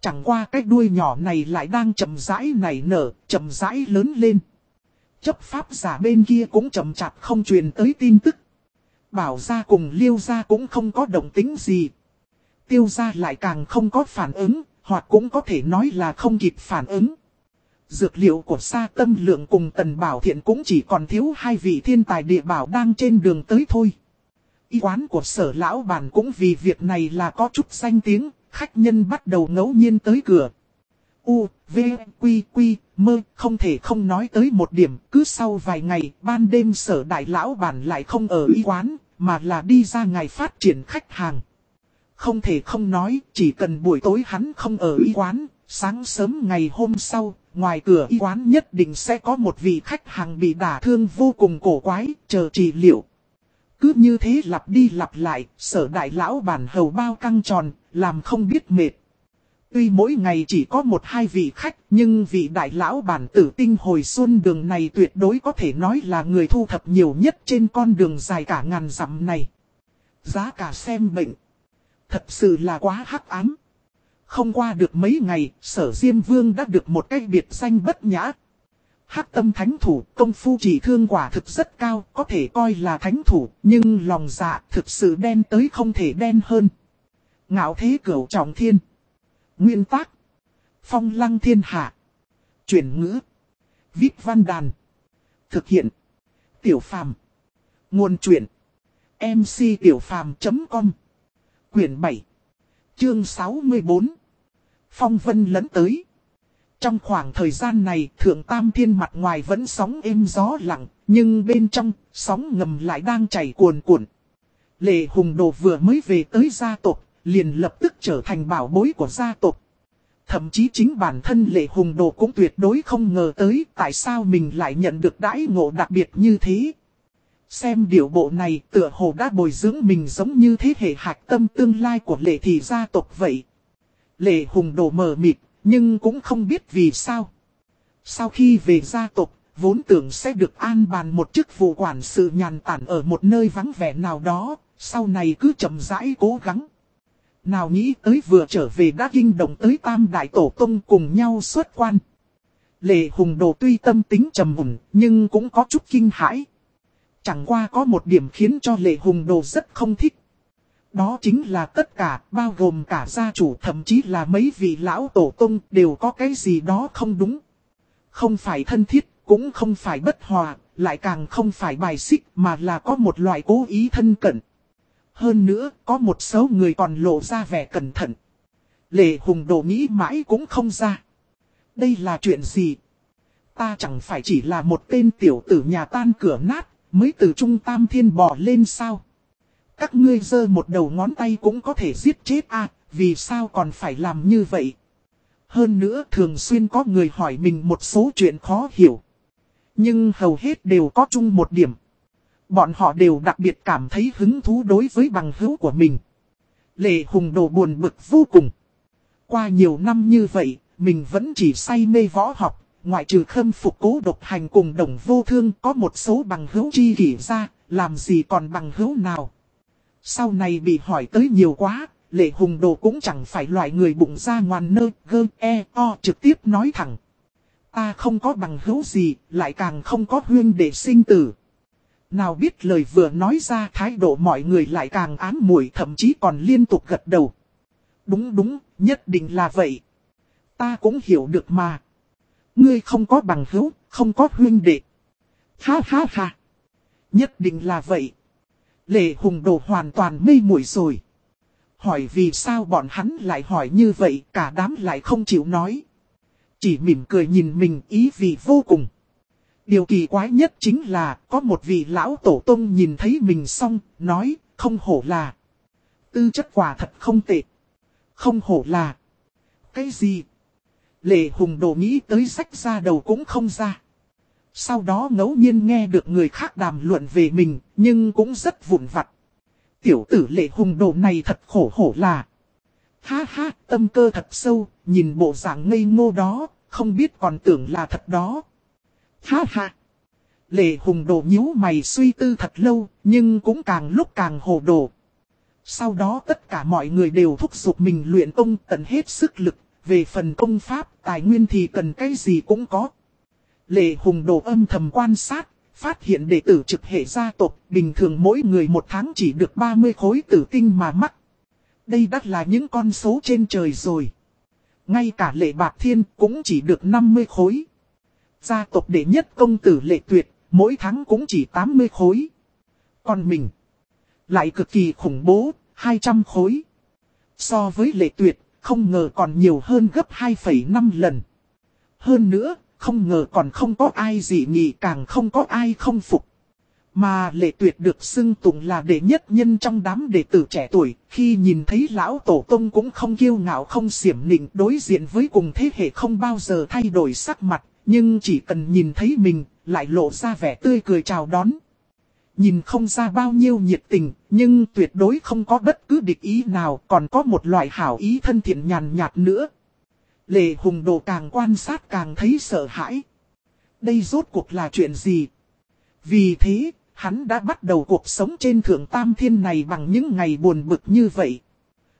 Chẳng qua cái đuôi nhỏ này lại đang chậm rãi nảy nở, chậm rãi lớn lên. Chấp pháp giả bên kia cũng chậm chạp không truyền tới tin tức. Bảo ra cùng liêu ra cũng không có động tính gì. Tiêu ra lại càng không có phản ứng, hoặc cũng có thể nói là không kịp phản ứng. Dược liệu của sa tâm lượng cùng tần bảo thiện cũng chỉ còn thiếu hai vị thiên tài địa bảo đang trên đường tới thôi. Y quán của sở lão bản cũng vì việc này là có chút danh tiếng, khách nhân bắt đầu ngẫu nhiên tới cửa. U, V, Quy, Quy, mơ, không thể không nói tới một điểm, cứ sau vài ngày, ban đêm sở đại lão bản lại không ở y quán, mà là đi ra ngày phát triển khách hàng. Không thể không nói, chỉ cần buổi tối hắn không ở y quán, sáng sớm ngày hôm sau, ngoài cửa y quán nhất định sẽ có một vị khách hàng bị đả thương vô cùng cổ quái, chờ trị liệu. Cứ như thế lặp đi lặp lại, sở đại lão bản hầu bao căng tròn, làm không biết mệt. Tuy mỗi ngày chỉ có một hai vị khách, nhưng vị đại lão bản tử tinh hồi xuân đường này tuyệt đối có thể nói là người thu thập nhiều nhất trên con đường dài cả ngàn dặm này. Giá cả xem bệnh. Thật sự là quá hắc ám. Không qua được mấy ngày, sở Diêm Vương đã được một cái biệt danh bất nhã. Hắc tâm thánh thủ, công phu chỉ thương quả thực rất cao, có thể coi là thánh thủ, nhưng lòng dạ thực sự đen tới không thể đen hơn. Ngạo thế cửu trọng thiên. Nguyên tác. Phong lăng thiên hạ. Chuyển ngữ. Viết văn đàn. Thực hiện. Tiểu phàm. Nguồn truyện. MC Tiểu Quyển 7. Chương 64. Phong vân lẫn tới. Trong khoảng thời gian này, thượng tam thiên mặt ngoài vẫn sóng êm gió lặng, nhưng bên trong, sóng ngầm lại đang chảy cuồn cuộn. Lệ Hùng Đồ vừa mới về tới gia tộc, liền lập tức trở thành bảo bối của gia tộc. Thậm chí chính bản thân Lệ Hùng Đồ cũng tuyệt đối không ngờ tới tại sao mình lại nhận được đãi ngộ đặc biệt như thế. Xem điều bộ này tựa hồ đã bồi dưỡng mình giống như thế hệ hạch tâm tương lai của lệ thị gia tộc vậy. Lệ Hùng Đồ mờ mịt, nhưng cũng không biết vì sao. Sau khi về gia tộc, vốn tưởng sẽ được an bàn một chức vụ quản sự nhàn tản ở một nơi vắng vẻ nào đó, sau này cứ chậm rãi cố gắng. Nào nghĩ tới vừa trở về đã kinh động tới tam đại tổ tông cùng nhau xuất quan. Lệ hùng đồ tuy tâm tính trầm mùn nhưng cũng có chút kinh hãi. Chẳng qua có một điểm khiến cho lệ hùng đồ rất không thích. Đó chính là tất cả, bao gồm cả gia chủ thậm chí là mấy vị lão tổ tông đều có cái gì đó không đúng. Không phải thân thiết, cũng không phải bất hòa, lại càng không phải bài xích mà là có một loại cố ý thân cận. Hơn nữa, có một số người còn lộ ra vẻ cẩn thận. Lệ hùng đồ nghĩ mãi cũng không ra. Đây là chuyện gì? Ta chẳng phải chỉ là một tên tiểu tử nhà tan cửa nát, mới từ trung tam thiên bỏ lên sao? Các ngươi giơ một đầu ngón tay cũng có thể giết chết à, vì sao còn phải làm như vậy? Hơn nữa thường xuyên có người hỏi mình một số chuyện khó hiểu. Nhưng hầu hết đều có chung một điểm. Bọn họ đều đặc biệt cảm thấy hứng thú đối với bằng hữu của mình. Lệ hùng đồ buồn bực vô cùng. Qua nhiều năm như vậy, mình vẫn chỉ say mê võ học, ngoại trừ khâm phục cố độc hành cùng đồng vô thương có một số bằng hữu chi kỷ ra, làm gì còn bằng hữu nào. Sau này bị hỏi tới nhiều quá, Lệ Hùng Đồ cũng chẳng phải loại người bụng ra ngoan nơ, gơ, e, o trực tiếp nói thẳng. Ta không có bằng hữu gì, lại càng không có huyên để sinh tử. Nào biết lời vừa nói ra thái độ mọi người lại càng ám mùi thậm chí còn liên tục gật đầu. Đúng đúng, nhất định là vậy. Ta cũng hiểu được mà. Ngươi không có bằng hữu, không có huyên đệ. Ha ha ha. Nhất định là vậy. Lệ hùng đồ hoàn toàn mê muội rồi. Hỏi vì sao bọn hắn lại hỏi như vậy, cả đám lại không chịu nói. Chỉ mỉm cười nhìn mình ý vì vô cùng. Điều kỳ quái nhất chính là có một vị lão tổ tông nhìn thấy mình xong, nói, không hổ là. Tư chất quả thật không tệ. Không hổ là. Cái gì? Lệ hùng đồ nghĩ tới sách ra đầu cũng không ra. Sau đó ngẫu nhiên nghe được người khác đàm luận về mình, nhưng cũng rất vụn vặt. Tiểu tử lệ hùng đồ này thật khổ hổ là. Ha ha, tâm cơ thật sâu, nhìn bộ dạng ngây ngô đó, không biết còn tưởng là thật đó. Ha ha. Lệ hùng đồ nhíu mày suy tư thật lâu, nhưng cũng càng lúc càng hồ đồ. Sau đó tất cả mọi người đều thúc giục mình luyện công tận hết sức lực, về phần công pháp, tài nguyên thì cần cái gì cũng có. Lệ hùng đồ âm thầm quan sát, phát hiện đệ tử trực hệ gia tộc bình thường mỗi người một tháng chỉ được 30 khối tử tinh mà mắc. Đây đắt là những con số trên trời rồi. Ngay cả lệ bạc thiên cũng chỉ được 50 khối. Gia tộc đệ nhất công tử lệ tuyệt, mỗi tháng cũng chỉ 80 khối. Còn mình, lại cực kỳ khủng bố, 200 khối. So với lệ tuyệt, không ngờ còn nhiều hơn gấp 2,5 lần. Hơn nữa, không ngờ còn không có ai gì nghị càng không có ai không phục. Mà lệ tuyệt được xưng tụng là đệ nhất nhân trong đám đệ tử trẻ tuổi, khi nhìn thấy lão tổ tông cũng không kiêu ngạo không xiểm nịnh đối diện với cùng thế hệ không bao giờ thay đổi sắc mặt, nhưng chỉ cần nhìn thấy mình, lại lộ ra vẻ tươi cười chào đón. Nhìn không ra bao nhiêu nhiệt tình, nhưng tuyệt đối không có bất cứ địch ý nào, còn có một loại hảo ý thân thiện nhàn nhạt nữa. Lệ hùng đồ càng quan sát càng thấy sợ hãi. Đây rốt cuộc là chuyện gì? Vì thế, hắn đã bắt đầu cuộc sống trên thượng tam thiên này bằng những ngày buồn bực như vậy.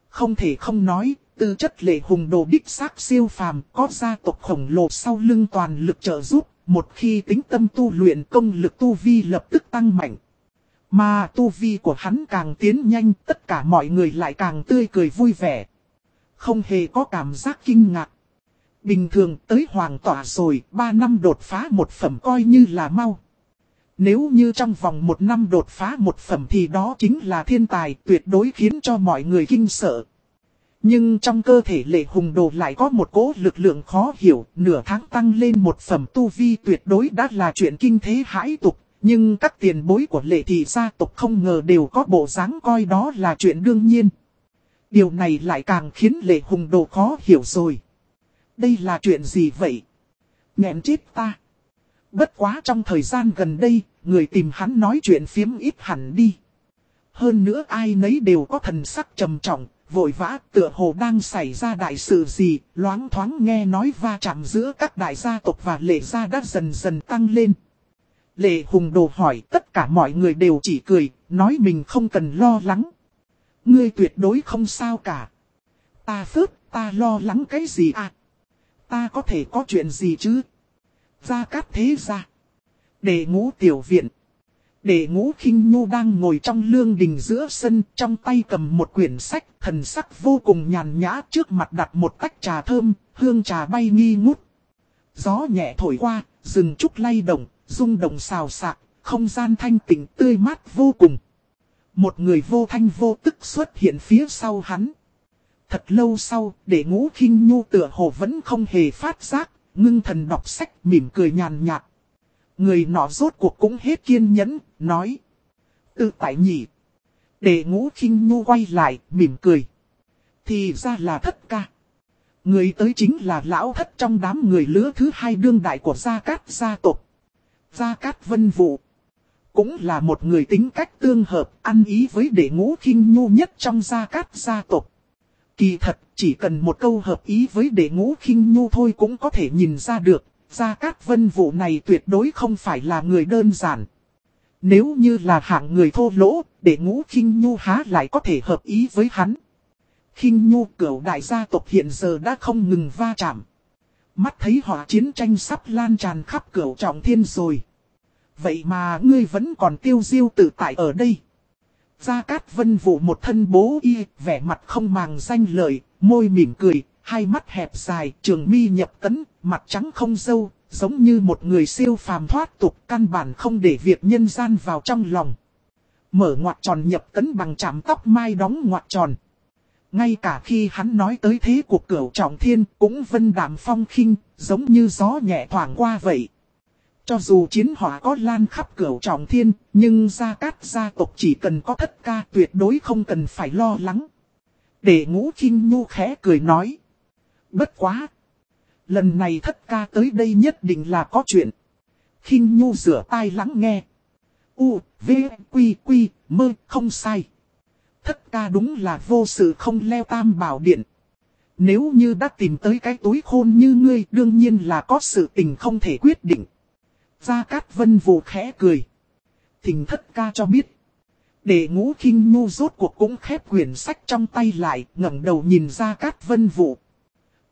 Không thể không nói, tư chất lệ hùng đồ đích xác siêu phàm có gia tộc khổng lồ sau lưng toàn lực trợ giúp, một khi tính tâm tu luyện công lực tu vi lập tức tăng mạnh. Mà tu vi của hắn càng tiến nhanh, tất cả mọi người lại càng tươi cười vui vẻ. Không hề có cảm giác kinh ngạc. Bình thường tới hoàng tỏa rồi, 3 năm đột phá một phẩm coi như là mau. Nếu như trong vòng một năm đột phá một phẩm thì đó chính là thiên tài tuyệt đối khiến cho mọi người kinh sợ. Nhưng trong cơ thể lệ hùng đồ lại có một cố lực lượng khó hiểu, nửa tháng tăng lên một phẩm tu vi tuyệt đối đã là chuyện kinh thế hãi tục. Nhưng các tiền bối của lệ thị gia tộc không ngờ đều có bộ dáng coi đó là chuyện đương nhiên. Điều này lại càng khiến lệ hùng đồ khó hiểu rồi. Đây là chuyện gì vậy? Nghẹn chết ta. Bất quá trong thời gian gần đây, người tìm hắn nói chuyện phiếm ít hẳn đi. Hơn nữa ai nấy đều có thần sắc trầm trọng, vội vã tựa hồ đang xảy ra đại sự gì, loáng thoáng nghe nói va chạm giữa các đại gia tộc và lệ gia đã dần dần tăng lên. Lệ hùng đồ hỏi tất cả mọi người đều chỉ cười, nói mình không cần lo lắng. Ngươi tuyệt đối không sao cả. Ta phước, ta lo lắng cái gì à? Ta có thể có chuyện gì chứ? Gia cát thế ra. Để ngũ tiểu viện. Để ngũ khinh nhu đang ngồi trong lương đình giữa sân, trong tay cầm một quyển sách, thần sắc vô cùng nhàn nhã trước mặt đặt một tách trà thơm, hương trà bay nghi ngút. Gió nhẹ thổi qua, rừng trúc lay động, rung động xào xạc, không gian thanh tịnh tươi mát vô cùng. Một người vô thanh vô tức xuất hiện phía sau hắn. Thật lâu sau, để ngũ khinh nhu tựa hồ vẫn không hề phát giác, ngưng thần đọc sách mỉm cười nhàn nhạt. Người nọ rốt cuộc cũng hết kiên nhẫn, nói. Tự tại nhỉ. Để ngũ khinh nhu quay lại, mỉm cười. Thì ra là thất ca. Người tới chính là lão thất trong đám người lứa thứ hai đương đại của Gia Cát gia tộc. Gia Cát Vân Vụ. Cũng là một người tính cách tương hợp, ăn ý với đệ ngũ khinh nhu nhất trong Gia Cát gia tộc. Kỳ thật, chỉ cần một câu hợp ý với đệ ngũ khinh nhu thôi cũng có thể nhìn ra được, Gia Cát Vân vụ này tuyệt đối không phải là người đơn giản. Nếu như là hạng người thô lỗ, đệ ngũ khinh nhu há lại có thể hợp ý với hắn. khinh nhu cửu đại gia tộc hiện giờ đã không ngừng va chạm. Mắt thấy họ chiến tranh sắp lan tràn khắp cửu trọng thiên rồi. Vậy mà ngươi vẫn còn tiêu diêu tự tại ở đây. Gia Cát Vân vụ một thân bố y, vẻ mặt không màng danh lợi, môi mỉm cười, hai mắt hẹp dài, trường mi nhập tấn, mặt trắng không dâu, giống như một người siêu phàm thoát tục, căn bản không để việc nhân gian vào trong lòng. Mở ngoặt tròn nhập tấn bằng chạm tóc mai đóng ngoặt tròn. Ngay cả khi hắn nói tới thế cuộc cửu trọng thiên cũng vân đạm phong khinh, giống như gió nhẹ thoảng qua vậy. Cho dù chiến hỏa có lan khắp cửu trọng thiên, nhưng gia cát gia tộc chỉ cần có thất ca tuyệt đối không cần phải lo lắng. Để ngũ khinh nhu khẽ cười nói. Bất quá. Lần này thất ca tới đây nhất định là có chuyện. khinh nhu rửa tai lắng nghe. U, V, Quy, Quy, mơ, không sai. Thất ca đúng là vô sự không leo tam bảo điện. Nếu như đã tìm tới cái túi khôn như ngươi đương nhiên là có sự tình không thể quyết định. Gia Cát Vân Vũ khẽ cười. Thình thất ca cho biết. Để ngũ khinh nhu rốt cuộc cũng khép quyển sách trong tay lại, ngẩng đầu nhìn Gia Cát Vân Vũ.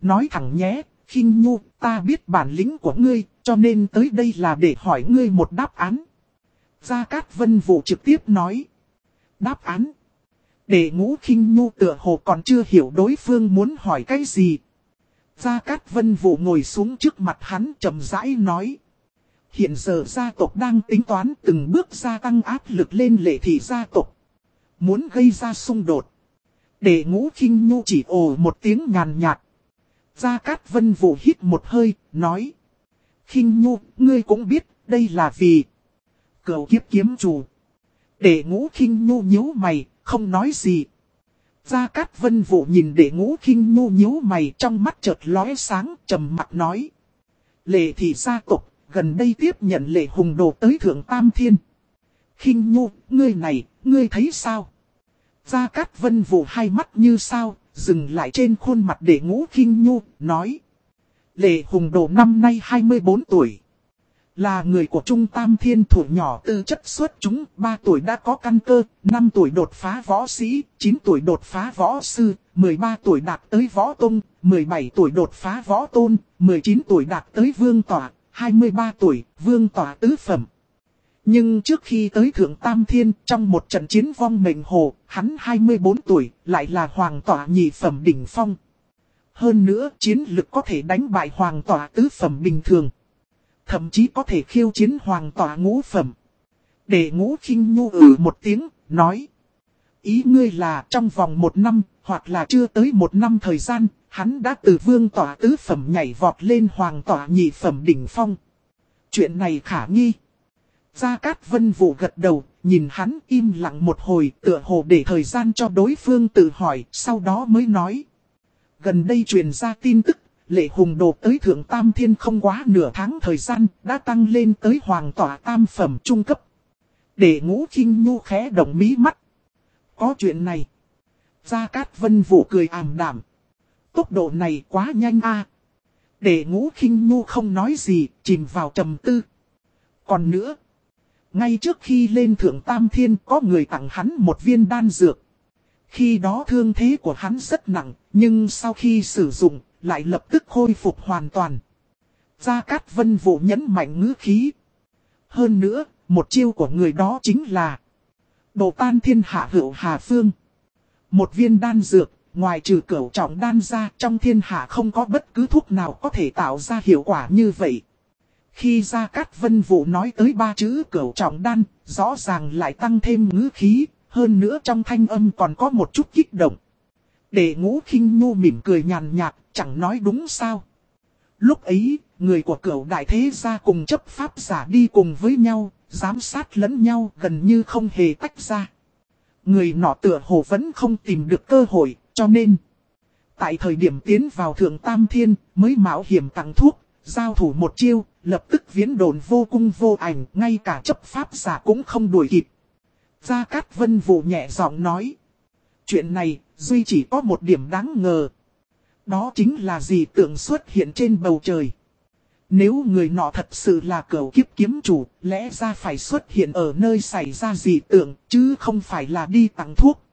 Nói thẳng nhé, khinh nhu, ta biết bản lĩnh của ngươi, cho nên tới đây là để hỏi ngươi một đáp án. Gia Cát Vân Vũ trực tiếp nói. Đáp án. Để ngũ khinh nhu tựa hồ còn chưa hiểu đối phương muốn hỏi cái gì. Gia Cát Vân Vũ ngồi xuống trước mặt hắn trầm rãi nói. Hiện giờ gia tộc đang tính toán từng bước gia tăng áp lực lên lệ thị gia tộc. Muốn gây ra xung đột. Để ngũ khinh nhu chỉ ồ một tiếng nhàn nhạt. Gia Cát Vân Vũ hít một hơi, nói. khinh nhu, ngươi cũng biết, đây là vì... Cậu kiếp kiếm chủ. Để ngũ khinh nhu nhíu mày, không nói gì. Gia Cát Vân Vũ nhìn để ngũ khinh nhu nhíu mày trong mắt chợt lóe sáng, trầm mặt nói. Lệ thị gia tộc, gần đây tiếp nhận lệ hùng đồ tới thượng tam thiên. khinh nhu, ngươi này, ngươi thấy sao? Gia Cát Vân vụ hai mắt như sao, dừng lại trên khuôn mặt để ngũ khinh nhu, nói. Lệ hùng đồ năm nay 24 tuổi. Là người của Trung Tam Thiên thủ nhỏ tư chất xuất chúng, 3 tuổi đã có căn cơ, 5 tuổi đột phá võ sĩ, 9 tuổi đột phá võ sư, 13 tuổi đạt tới võ tôn, 17 tuổi đột phá võ tôn, 19 tuổi đạt tới vương tỏa, 23 tuổi, vương tỏa tứ phẩm. Nhưng trước khi tới Thượng Tam Thiên, trong một trận chiến vong mệnh hồ, hắn 24 tuổi, lại là hoàng tỏa nhị phẩm đỉnh phong. Hơn nữa, chiến lực có thể đánh bại hoàng tỏa tứ phẩm bình thường. Thậm chí có thể khiêu chiến hoàng tỏa ngũ phẩm. Để ngũ khinh nhu ử một tiếng, nói. Ý ngươi là trong vòng một năm, hoặc là chưa tới một năm thời gian, hắn đã từ vương tỏa tứ phẩm nhảy vọt lên hoàng tỏa nhị phẩm đỉnh phong. Chuyện này khả nghi. Gia Cát Vân Vũ gật đầu, nhìn hắn im lặng một hồi tựa hồ để thời gian cho đối phương tự hỏi, sau đó mới nói. Gần đây truyền ra tin tức, lệ hùng đồ tới thượng tam thiên không quá nửa tháng thời gian, đã tăng lên tới hoàng tỏa tam phẩm trung cấp. Để ngũ khinh nhu khẽ động mí mắt. Có chuyện này. Gia Cát Vân Vũ cười ảm đảm. Tốc độ này quá nhanh a. Để ngũ kinh nhu không nói gì, chìm vào trầm tư. Còn nữa. Ngay trước khi lên thượng tam thiên có người tặng hắn một viên đan dược. Khi đó thương thế của hắn rất nặng, nhưng sau khi sử dụng, lại lập tức khôi phục hoàn toàn. Gia Cát Vân Vũ nhấn mạnh ngữ khí. Hơn nữa, một chiêu của người đó chính là Độ tan thiên hạ hữu Hà Phương. Một viên đan dược, ngoài trừ cửu trọng đan ra trong thiên hạ không có bất cứ thuốc nào có thể tạo ra hiệu quả như vậy. Khi Gia Cát Vân Vũ nói tới ba chữ cửu trọng đan, rõ ràng lại tăng thêm ngữ khí, hơn nữa trong thanh âm còn có một chút kích động. Để ngũ khinh nhu mỉm cười nhàn nhạt, chẳng nói đúng sao. Lúc ấy, người của cửu đại thế gia cùng chấp pháp giả đi cùng với nhau, giám sát lẫn nhau gần như không hề tách ra. Người nọ tựa hồ vẫn không tìm được cơ hội, cho nên... Tại thời điểm tiến vào thượng tam thiên, mới mạo hiểm tặng thuốc, giao thủ một chiêu, lập tức viễn đồn vô cung vô ảnh, ngay cả chấp pháp giả cũng không đuổi kịp. Gia Cát Vân Vũ nhẹ giọng nói. Chuyện này, duy chỉ có một điểm đáng ngờ. Đó chính là gì tượng xuất hiện trên bầu trời. Nếu người nọ thật sự là cầu kiếp kiếm chủ, lẽ ra phải xuất hiện ở nơi xảy ra dị tượng, chứ không phải là đi tặng thuốc.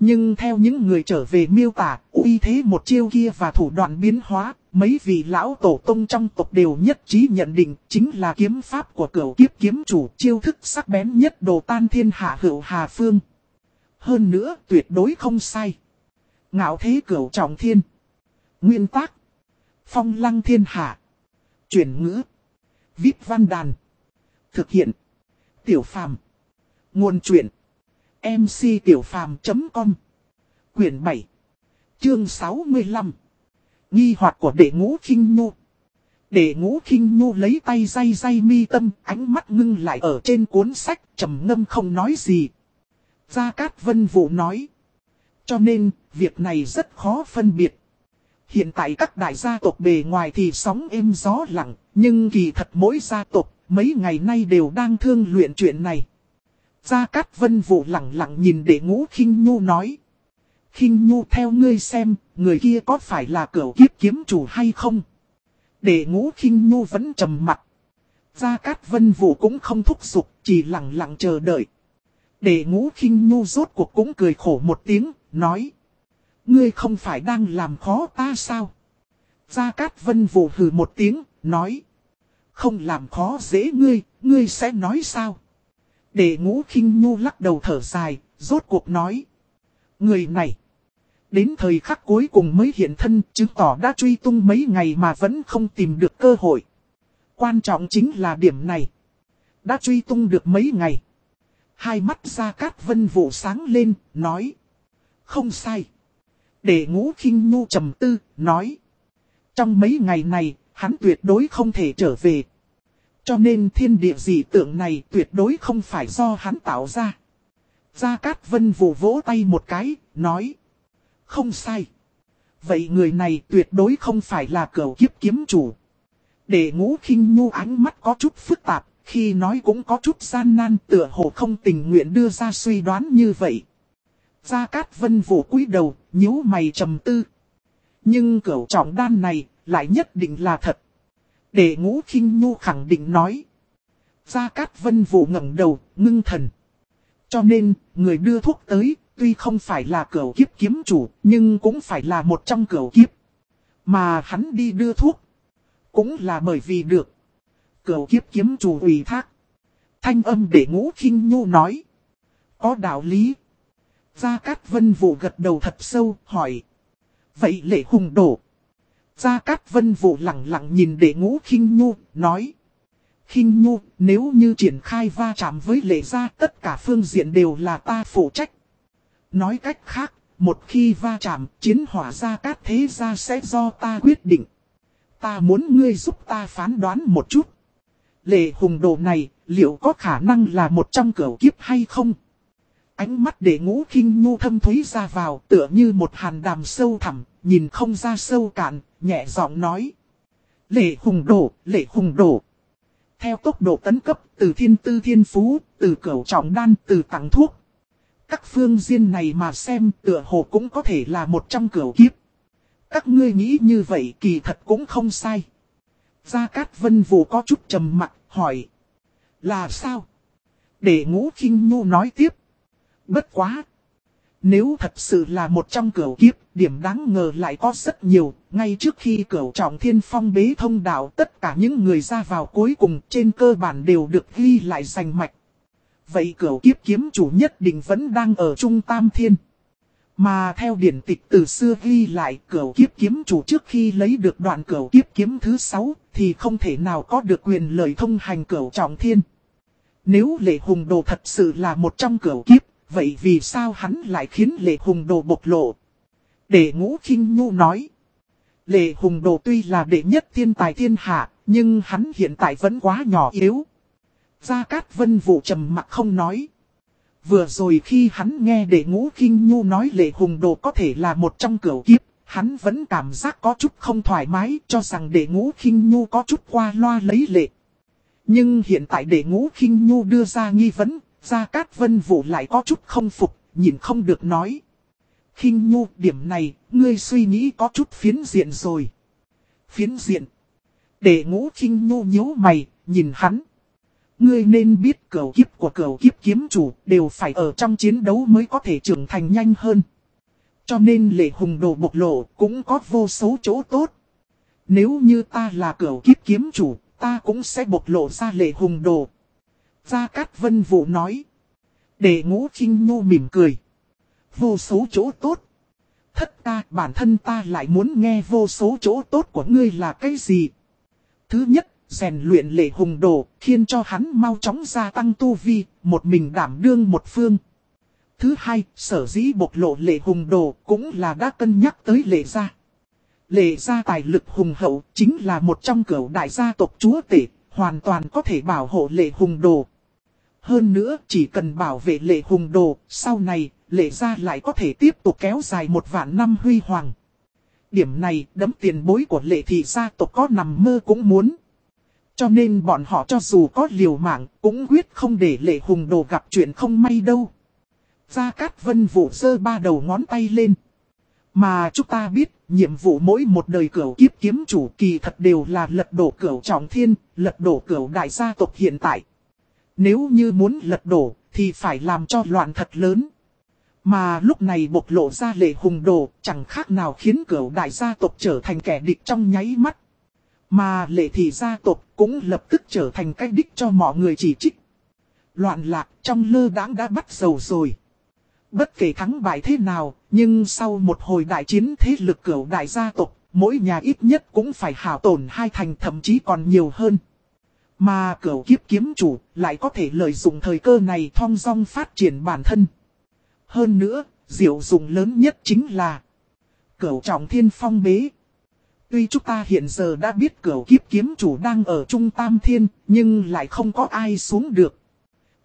Nhưng theo những người trở về miêu tả, uy thế một chiêu kia và thủ đoạn biến hóa, mấy vị lão tổ tông trong tộc đều nhất trí nhận định chính là kiếm pháp của cửu kiếp kiếm chủ chiêu thức sắc bén nhất đồ tan thiên hạ hữu hà phương. Hơn nữa tuyệt đối không sai. Ngạo thế cửu trọng thiên. Nguyên tác. Phong lăng thiên hạ. Chuyển ngữ. Viết văn đàn. Thực hiện. Tiểu phàm. Nguồn truyện mctiểupham.com Quyển 7. Chương 65. Nghi hoạt của đệ ngũ khinh nhu. Đệ ngũ khinh nhu lấy tay day day mi tâm, ánh mắt ngưng lại ở trên cuốn sách, trầm ngâm không nói gì. Gia Cát Vân Vũ nói. Cho nên, việc này rất khó phân biệt. Hiện tại các đại gia tộc bề ngoài thì sóng êm gió lặng, nhưng kỳ thật mỗi gia tộc, mấy ngày nay đều đang thương luyện chuyện này. Gia Cát Vân Vũ lặng lặng nhìn đệ ngũ khinh nhu nói. khinh nhu theo ngươi xem, người kia có phải là cửu kiếp kiếm chủ hay không? Đệ ngũ khinh nhu vẫn trầm mặt. Gia Cát Vân Vũ cũng không thúc giục, chỉ lặng lặng chờ đợi. Đệ ngũ khinh nhu rốt cuộc cũng cười khổ một tiếng, nói. Ngươi không phải đang làm khó ta sao? Gia Cát Vân Vũ hừ một tiếng, nói. Không làm khó dễ ngươi, ngươi sẽ nói sao? Để ngũ khinh nhu lắc đầu thở dài, rốt cuộc nói. Người này. Đến thời khắc cuối cùng mới hiện thân, chứng tỏ đã truy tung mấy ngày mà vẫn không tìm được cơ hội. Quan trọng chính là điểm này. Đã truy tung được mấy ngày. Hai mắt ra cát vân vụ sáng lên, nói. Không sai. Để ngũ khinh nhu trầm tư, nói. Trong mấy ngày này, hắn tuyệt đối không thể trở về. Cho nên thiên địa dị tượng này tuyệt đối không phải do hắn tạo ra. Gia Cát Vân vụ vỗ tay một cái, nói. Không sai. Vậy người này tuyệt đối không phải là cửu kiếp kiếm chủ. Để ngũ khinh nhu ánh mắt có chút phức tạp, khi nói cũng có chút gian nan tựa hồ không tình nguyện đưa ra suy đoán như vậy. Gia Cát Vân vỗ cúi đầu, nhíu mày trầm tư. Nhưng cửu trọng đan này, lại nhất định là thật. Để ngũ khinh nhu khẳng định nói. Gia Cát Vân Vũ ngẩng đầu, ngưng thần. Cho nên, người đưa thuốc tới, tuy không phải là cửu kiếp kiếm chủ, nhưng cũng phải là một trong cửu kiếp. Mà hắn đi đưa thuốc, cũng là bởi vì được. Cửu kiếp kiếm chủ ủy thác. Thanh âm để ngũ khinh nhu nói. Có đạo lý. Gia Cát Vân Vũ gật đầu thật sâu, hỏi. Vậy lệ hùng đổ. Gia Cát Vân Vũ lặng lặng nhìn đệ ngũ khinh nhu, nói. khinh nhu, nếu như triển khai va chạm với lệ gia tất cả phương diện đều là ta phụ trách. Nói cách khác, một khi va chạm, chiến hỏa Gia Cát thế gia sẽ do ta quyết định. Ta muốn ngươi giúp ta phán đoán một chút. Lệ hùng đồ này, liệu có khả năng là một trong cửa kiếp hay không? Ánh mắt để ngũ khinh nhu thâm thúy ra vào tựa như một hàn đàm sâu thẳm, nhìn không ra sâu cạn, nhẹ giọng nói. Lệ hùng đổ, lệ hùng đổ. Theo tốc độ tấn cấp từ thiên tư thiên phú, từ cửu trọng đan, từ tặng thuốc. Các phương diên này mà xem tựa hồ cũng có thể là một trong cửu kiếp. Các ngươi nghĩ như vậy kỳ thật cũng không sai. Gia Cát Vân Vũ có chút trầm mặt, hỏi. Là sao? Để ngũ khinh nhu nói tiếp. Bất quá. Nếu thật sự là một trong cửu kiếp, điểm đáng ngờ lại có rất nhiều. Ngay trước khi cửu trọng thiên phong bế thông đạo, tất cả những người ra vào cuối cùng trên cơ bản đều được ghi lại danh mạch. Vậy cửu kiếp kiếm chủ nhất định vẫn đang ở Trung Tam Thiên. Mà theo điển tịch từ xưa ghi lại cửu kiếp kiếm chủ trước khi lấy được đoạn cửu kiếp kiếm thứ 6 thì không thể nào có được quyền lợi thông hành cửu trọng thiên. Nếu lệ hùng đồ thật sự là một trong cửu kiếp, vậy vì sao hắn lại khiến lệ hùng đồ bộc lộ? Để ngũ khinh nhu nói. Lệ hùng đồ tuy là đệ nhất thiên tài thiên hạ, nhưng hắn hiện tại vẫn quá nhỏ yếu. Gia Cát Vân vụ trầm mặt không nói. Vừa rồi khi hắn nghe đệ ngũ kinh nhu nói lệ hùng đồ có thể là một trong cửu kiếp, hắn vẫn cảm giác có chút không thoải mái cho rằng đệ ngũ kinh nhu có chút qua loa lấy lệ. Nhưng hiện tại đệ ngũ kinh nhu đưa ra nghi vấn, Gia Cát Vân Vũ lại có chút không phục, nhìn không được nói. khinh nhu điểm này, ngươi suy nghĩ có chút phiến diện rồi. Phiến diện. Để ngũ khinh nhu nhíu mày, nhìn hắn. Ngươi nên biết cửu kiếp của cửu kiếp kiếm chủ đều phải ở trong chiến đấu mới có thể trưởng thành nhanh hơn. Cho nên lệ hùng đồ bộc lộ cũng có vô số chỗ tốt. Nếu như ta là cửu kiếp kiếm chủ, ta cũng sẽ bộc lộ ra lệ hùng đồ. Gia Cát Vân Vũ nói. Để ngũ trinh nhu mỉm cười. Vô số chỗ tốt. Thất ta, bản thân ta lại muốn nghe vô số chỗ tốt của ngươi là cái gì? Thứ nhất, rèn luyện lệ hùng đồ, khiến cho hắn mau chóng gia tăng tu vi, một mình đảm đương một phương. Thứ hai, sở dĩ bộc lộ lệ hùng đồ cũng là đã cân nhắc tới lệ gia. Lệ gia tài lực hùng hậu chính là một trong cửu đại gia tộc chúa tể, hoàn toàn có thể bảo hộ lệ hùng đồ. Hơn nữa, chỉ cần bảo vệ lệ hùng đồ, sau này, lệ gia lại có thể tiếp tục kéo dài một vạn năm huy hoàng. Điểm này, đấm tiền bối của lệ thị gia tộc có nằm mơ cũng muốn. Cho nên bọn họ cho dù có liều mạng, cũng quyết không để lệ hùng đồ gặp chuyện không may đâu. Gia Cát Vân Vũ sơ ba đầu ngón tay lên. Mà chúng ta biết, nhiệm vụ mỗi một đời cửu kiếp kiếm chủ kỳ thật đều là lật đổ cửu trọng thiên, lật đổ cửu đại gia tộc hiện tại. Nếu như muốn lật đổ, thì phải làm cho loạn thật lớn. Mà lúc này bộc lộ ra lệ hùng đồ, chẳng khác nào khiến cửu đại gia tộc trở thành kẻ địch trong nháy mắt. Mà lệ thị gia tộc cũng lập tức trở thành cách đích cho mọi người chỉ trích. Loạn lạc trong lơ đãng đã bắt dầu rồi. Bất kể thắng bại thế nào, nhưng sau một hồi đại chiến thế lực cửu đại gia tộc, mỗi nhà ít nhất cũng phải hảo tổn hai thành thậm chí còn nhiều hơn. Mà cửu kiếp kiếm chủ lại có thể lợi dụng thời cơ này thong dong phát triển bản thân. Hơn nữa, diệu dụng lớn nhất chính là cửu trọng thiên phong bế. Tuy chúng ta hiện giờ đã biết cửu kiếp kiếm chủ đang ở trung tam thiên, nhưng lại không có ai xuống được.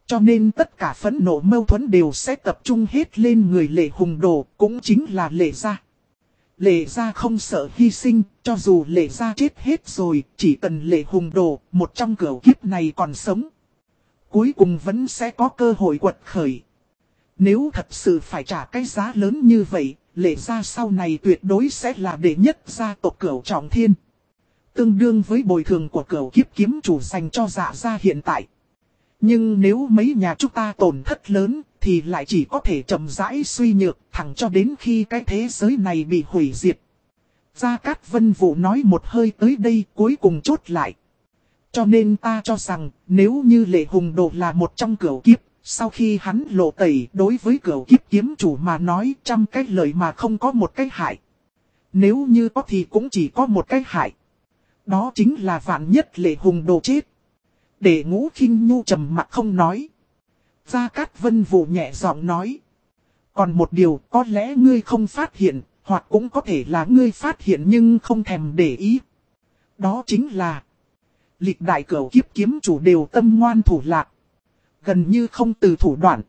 Cho nên tất cả phẫn nộ mâu thuẫn đều sẽ tập trung hết lên người lệ hùng đồ, cũng chính là lệ gia. Lệ gia không sợ hy sinh, cho dù lệ gia chết hết rồi, chỉ cần lệ hùng đồ, một trong cửa kiếp này còn sống. Cuối cùng vẫn sẽ có cơ hội quật khởi. Nếu thật sự phải trả cái giá lớn như vậy, lệ gia sau này tuyệt đối sẽ là đệ nhất gia tộc cửu trọng thiên. Tương đương với bồi thường của cửu kiếp kiếm chủ dành cho dạ gia hiện tại. Nhưng nếu mấy nhà chúng ta tổn thất lớn, thì lại chỉ có thể chậm rãi suy nhược, thẳng cho đến khi cái thế giới này bị hủy diệt. Gia Cát Vân Vũ nói một hơi tới đây cuối cùng chốt lại. Cho nên ta cho rằng, nếu như Lệ Hùng Độ là một trong cửu kiếp, sau khi hắn lộ tẩy đối với cửu kiếp kiếm chủ mà nói trăm cái lời mà không có một cái hại. Nếu như có thì cũng chỉ có một cái hại. Đó chính là vạn nhất Lệ Hùng Độ chết. Để ngũ khinh nhu trầm mặt không nói. Gia Cát Vân Vũ nhẹ giọng nói. Còn một điều có lẽ ngươi không phát hiện, hoặc cũng có thể là ngươi phát hiện nhưng không thèm để ý. Đó chính là Lịch đại cửu kiếp kiếm chủ đều tâm ngoan thủ lạc. Gần như không từ thủ đoạn.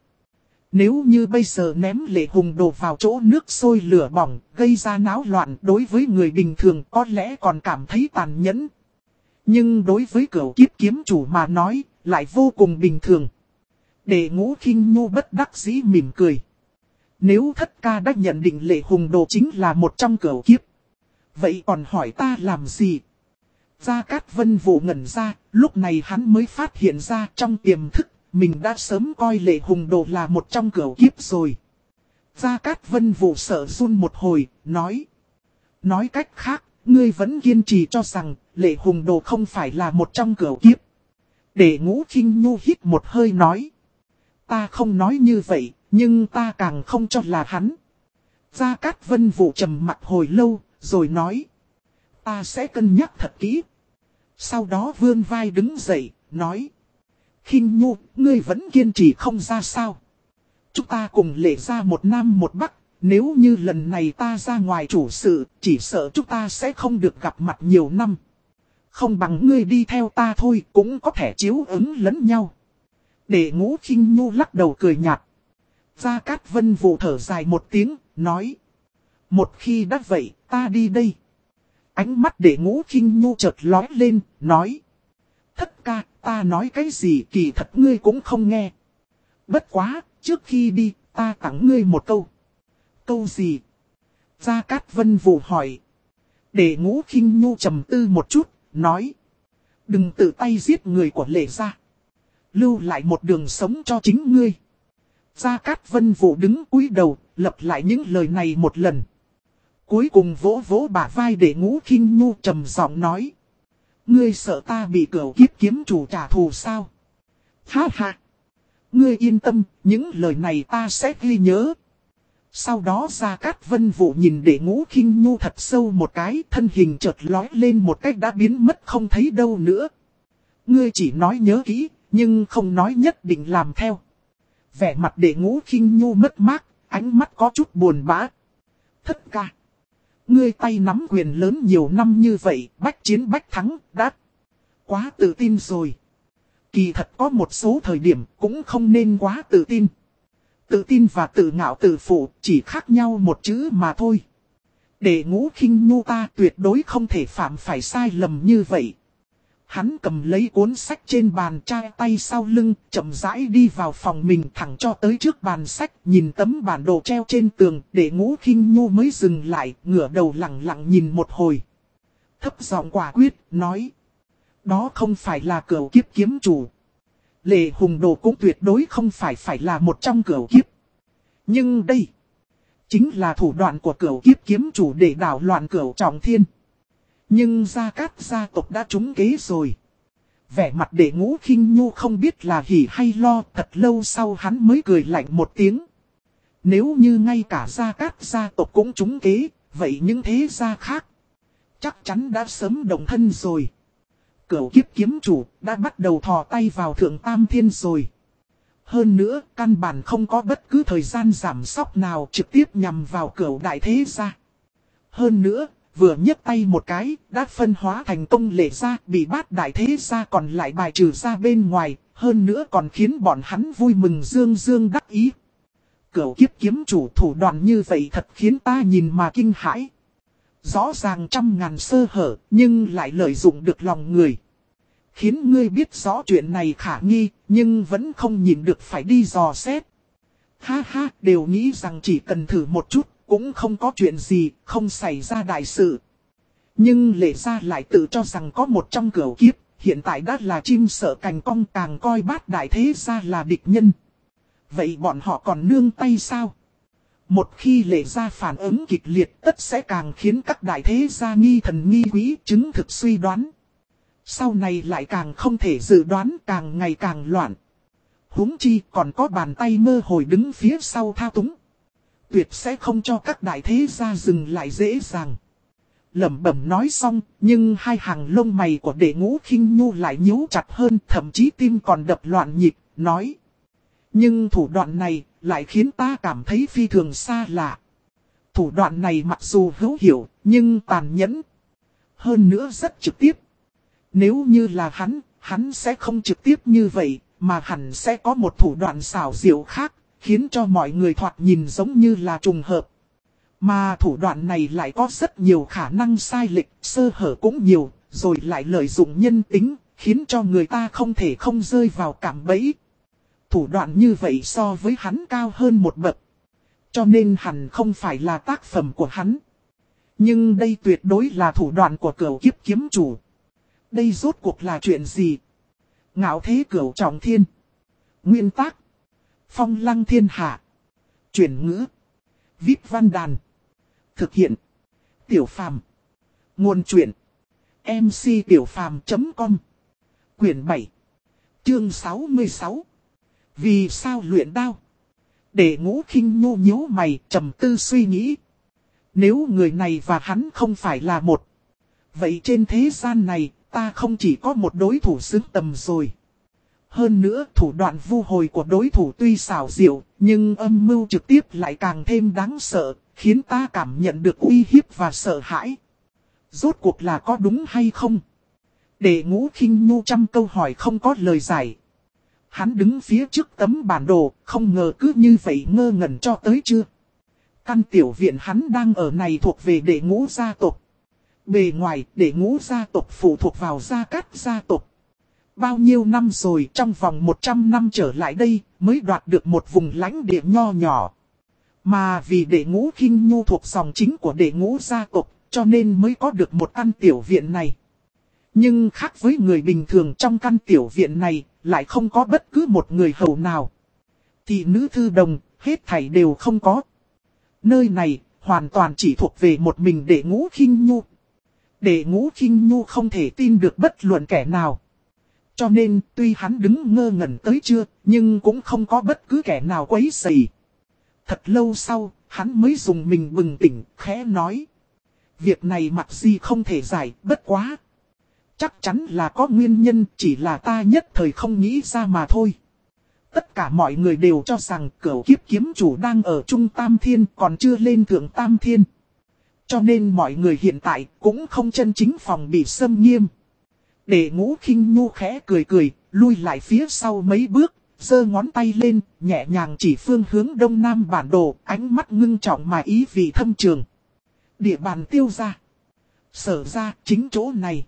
Nếu như bây giờ ném lệ hùng đồ vào chỗ nước sôi lửa bỏng, gây ra náo loạn đối với người bình thường có lẽ còn cảm thấy tàn nhẫn. Nhưng đối với cửu kiếp kiếm chủ mà nói, lại vô cùng bình thường. Để ngũ khinh nhu bất đắc dĩ mỉm cười. Nếu thất ca đã nhận định lệ hùng đồ chính là một trong cửu kiếp. Vậy còn hỏi ta làm gì? Gia Cát Vân vụ ngẩn ra, lúc này hắn mới phát hiện ra trong tiềm thức, mình đã sớm coi lệ hùng đồ là một trong cửu kiếp rồi. Gia Cát Vân vụ sợ run một hồi, nói. Nói cách khác, ngươi vẫn kiên trì cho rằng lệ hùng đồ không phải là một trong cửa kiếp. Để ngũ khinh nhu hít một hơi nói. Ta không nói như vậy, nhưng ta càng không cho là hắn. Gia Cát Vân vụ trầm mặt hồi lâu, rồi nói. Ta sẽ cân nhắc thật kỹ. Sau đó vươn vai đứng dậy, nói. khinh nhu, ngươi vẫn kiên trì không ra sao. Chúng ta cùng lệ ra một nam một bắc, nếu như lần này ta ra ngoài chủ sự, chỉ sợ chúng ta sẽ không được gặp mặt nhiều năm. Không bằng ngươi đi theo ta thôi, cũng có thể chiếu ứng lẫn nhau. Để ngũ khinh nhu lắc đầu cười nhạt. Gia Cát Vân vụ thở dài một tiếng, nói. Một khi đã vậy, ta đi đây. Ánh mắt để ngũ khinh nhu chợt lói lên, nói. Thất ca, ta nói cái gì kỳ thật ngươi cũng không nghe. Bất quá, trước khi đi, ta tặng ngươi một câu. Câu gì? Gia Cát Vân Vũ hỏi. Để ngũ khinh nhu trầm tư một chút, nói. Đừng tự tay giết người của lệ gia. Lưu lại một đường sống cho chính ngươi. Gia Cát Vân Vũ đứng cúi đầu, lập lại những lời này một lần. Cuối cùng vỗ vỗ bả vai để ngũ khinh nhu trầm giọng nói. Ngươi sợ ta bị cửu kiếp kiếm chủ trả thù sao? Ha ha! Ngươi yên tâm, những lời này ta sẽ ghi nhớ. Sau đó ra cát vân vụ nhìn để ngũ khinh nhu thật sâu một cái, thân hình chợt lói lên một cách đã biến mất không thấy đâu nữa. Ngươi chỉ nói nhớ kỹ, nhưng không nói nhất định làm theo. Vẻ mặt để ngũ khinh nhu mất mát, ánh mắt có chút buồn bã. Thất ca. Ngươi tay nắm quyền lớn nhiều năm như vậy, bách chiến bách thắng, đã quá tự tin rồi. Kỳ thật có một số thời điểm cũng không nên quá tự tin. Tự tin và tự ngạo tự phụ chỉ khác nhau một chữ mà thôi. Để ngũ khinh nhu ta tuyệt đối không thể phạm phải sai lầm như vậy. Hắn cầm lấy cuốn sách trên bàn trai tay sau lưng, chậm rãi đi vào phòng mình thẳng cho tới trước bàn sách, nhìn tấm bản đồ treo trên tường, để ngũ khinh nhu mới dừng lại, ngửa đầu lặng lặng nhìn một hồi. Thấp giọng quả quyết, nói. Đó không phải là cửa kiếp kiếm chủ. Lệ hùng đồ cũng tuyệt đối không phải phải là một trong cửu kiếp. Nhưng đây, chính là thủ đoạn của cửu kiếp kiếm chủ để đảo loạn cửu trọng thiên. Nhưng gia cát gia tộc đã trúng kế rồi. Vẻ mặt để ngũ khinh nhu không biết là hỉ hay lo thật lâu sau hắn mới cười lạnh một tiếng. Nếu như ngay cả gia cát gia tộc cũng trúng kế, vậy những thế gia khác chắc chắn đã sớm đồng thân rồi. Cửu kiếp kiếm chủ đã bắt đầu thò tay vào thượng tam thiên rồi. Hơn nữa, căn bản không có bất cứ thời gian giảm sóc nào trực tiếp nhằm vào cửu đại thế gia. Hơn nữa, vừa nhấc tay một cái, đã phân hóa thành công lệ ra, bị bát đại thế gia còn lại bài trừ ra bên ngoài, hơn nữa còn khiến bọn hắn vui mừng dương dương đắc ý. Cửu kiếp kiếm chủ thủ đoạn như vậy thật khiến ta nhìn mà kinh hãi. Rõ ràng trăm ngàn sơ hở, nhưng lại lợi dụng được lòng người. Khiến ngươi biết rõ chuyện này khả nghi, nhưng vẫn không nhìn được phải đi dò xét. Ha ha, đều nghĩ rằng chỉ cần thử một chút, cũng không có chuyện gì, không xảy ra đại sự. Nhưng lệ ra lại tự cho rằng có một trong cửa kiếp, hiện tại đã là chim sợ cành cong càng coi bát đại thế ra là địch nhân. Vậy bọn họ còn nương tay sao? Một khi lệ ra phản ứng kịch liệt tất sẽ càng khiến các đại thế gia nghi thần nghi quý chứng thực suy đoán. Sau này lại càng không thể dự đoán càng ngày càng loạn. huống chi còn có bàn tay mơ hồi đứng phía sau thao túng. Tuyệt sẽ không cho các đại thế gia dừng lại dễ dàng. Lẩm bẩm nói xong, nhưng hai hàng lông mày của đệ ngũ khinh nhu lại nhíu chặt hơn, thậm chí tim còn đập loạn nhịp, nói. Nhưng thủ đoạn này, lại khiến ta cảm thấy phi thường xa lạ. Thủ đoạn này mặc dù hữu hiểu, nhưng tàn nhẫn. Hơn nữa rất trực tiếp. Nếu như là hắn, hắn sẽ không trực tiếp như vậy, mà hẳn sẽ có một thủ đoạn xảo diệu khác, khiến cho mọi người thoạt nhìn giống như là trùng hợp. Mà thủ đoạn này lại có rất nhiều khả năng sai lệch, sơ hở cũng nhiều, rồi lại lợi dụng nhân tính, khiến cho người ta không thể không rơi vào cảm bẫy. Thủ đoạn như vậy so với hắn cao hơn một bậc. Cho nên hẳn không phải là tác phẩm của hắn. Nhưng đây tuyệt đối là thủ đoạn của cửu kiếp kiếm chủ. Đây rốt cuộc là chuyện gì? Ngạo thế cửu trọng thiên. Nguyên tác. Phong lăng thiên hạ. Chuyển ngữ. Viết văn đàn. Thực hiện. Tiểu phàm. Nguồn truyện. MC Tiểu phàm.com Quyển 7. Chương 66. Vì sao luyện đao? Để ngũ khinh nhu nhíu mày trầm tư suy nghĩ. Nếu người này và hắn không phải là một. Vậy trên thế gian này ta không chỉ có một đối thủ xứng tầm rồi. Hơn nữa thủ đoạn vu hồi của đối thủ tuy xảo diệu, nhưng âm mưu trực tiếp lại càng thêm đáng sợ, khiến ta cảm nhận được uy hiếp và sợ hãi. Rốt cuộc là có đúng hay không? Để ngũ khinh nhu trăm câu hỏi không có lời giải. Hắn đứng phía trước tấm bản đồ, không ngờ cứ như vậy ngơ ngẩn cho tới chưa. Căn tiểu viện hắn đang ở này thuộc về đệ ngũ gia tộc. Bề ngoài, đệ ngũ gia tộc phụ thuộc vào gia cát gia tộc. Bao nhiêu năm rồi trong vòng 100 năm trở lại đây mới đoạt được một vùng lãnh địa nho nhỏ. Mà vì đệ ngũ kinh nhu thuộc dòng chính của đệ ngũ gia tộc, cho nên mới có được một căn tiểu viện này. Nhưng khác với người bình thường trong căn tiểu viện này, lại không có bất cứ một người hầu nào. Thì nữ thư đồng, hết thảy đều không có. Nơi này, hoàn toàn chỉ thuộc về một mình đệ ngũ khinh nhu. Đệ ngũ khinh nhu không thể tin được bất luận kẻ nào. Cho nên, tuy hắn đứng ngơ ngẩn tới chưa, nhưng cũng không có bất cứ kẻ nào quấy rầy. Thật lâu sau, hắn mới dùng mình bừng tỉnh, khẽ nói. Việc này mặc gì không thể giải, bất quá. Chắc chắn là có nguyên nhân, chỉ là ta nhất thời không nghĩ ra mà thôi. Tất cả mọi người đều cho rằng cửu kiếp kiếm chủ đang ở Trung Tam Thiên còn chưa lên Thượng Tam Thiên. Cho nên mọi người hiện tại cũng không chân chính phòng bị xâm nghiêm. Để ngũ khinh nhu khẽ cười cười, lui lại phía sau mấy bước, giơ ngón tay lên, nhẹ nhàng chỉ phương hướng đông nam bản đồ, ánh mắt ngưng trọng mà ý vị thâm trường. Địa bàn tiêu ra. Sở ra chính chỗ này.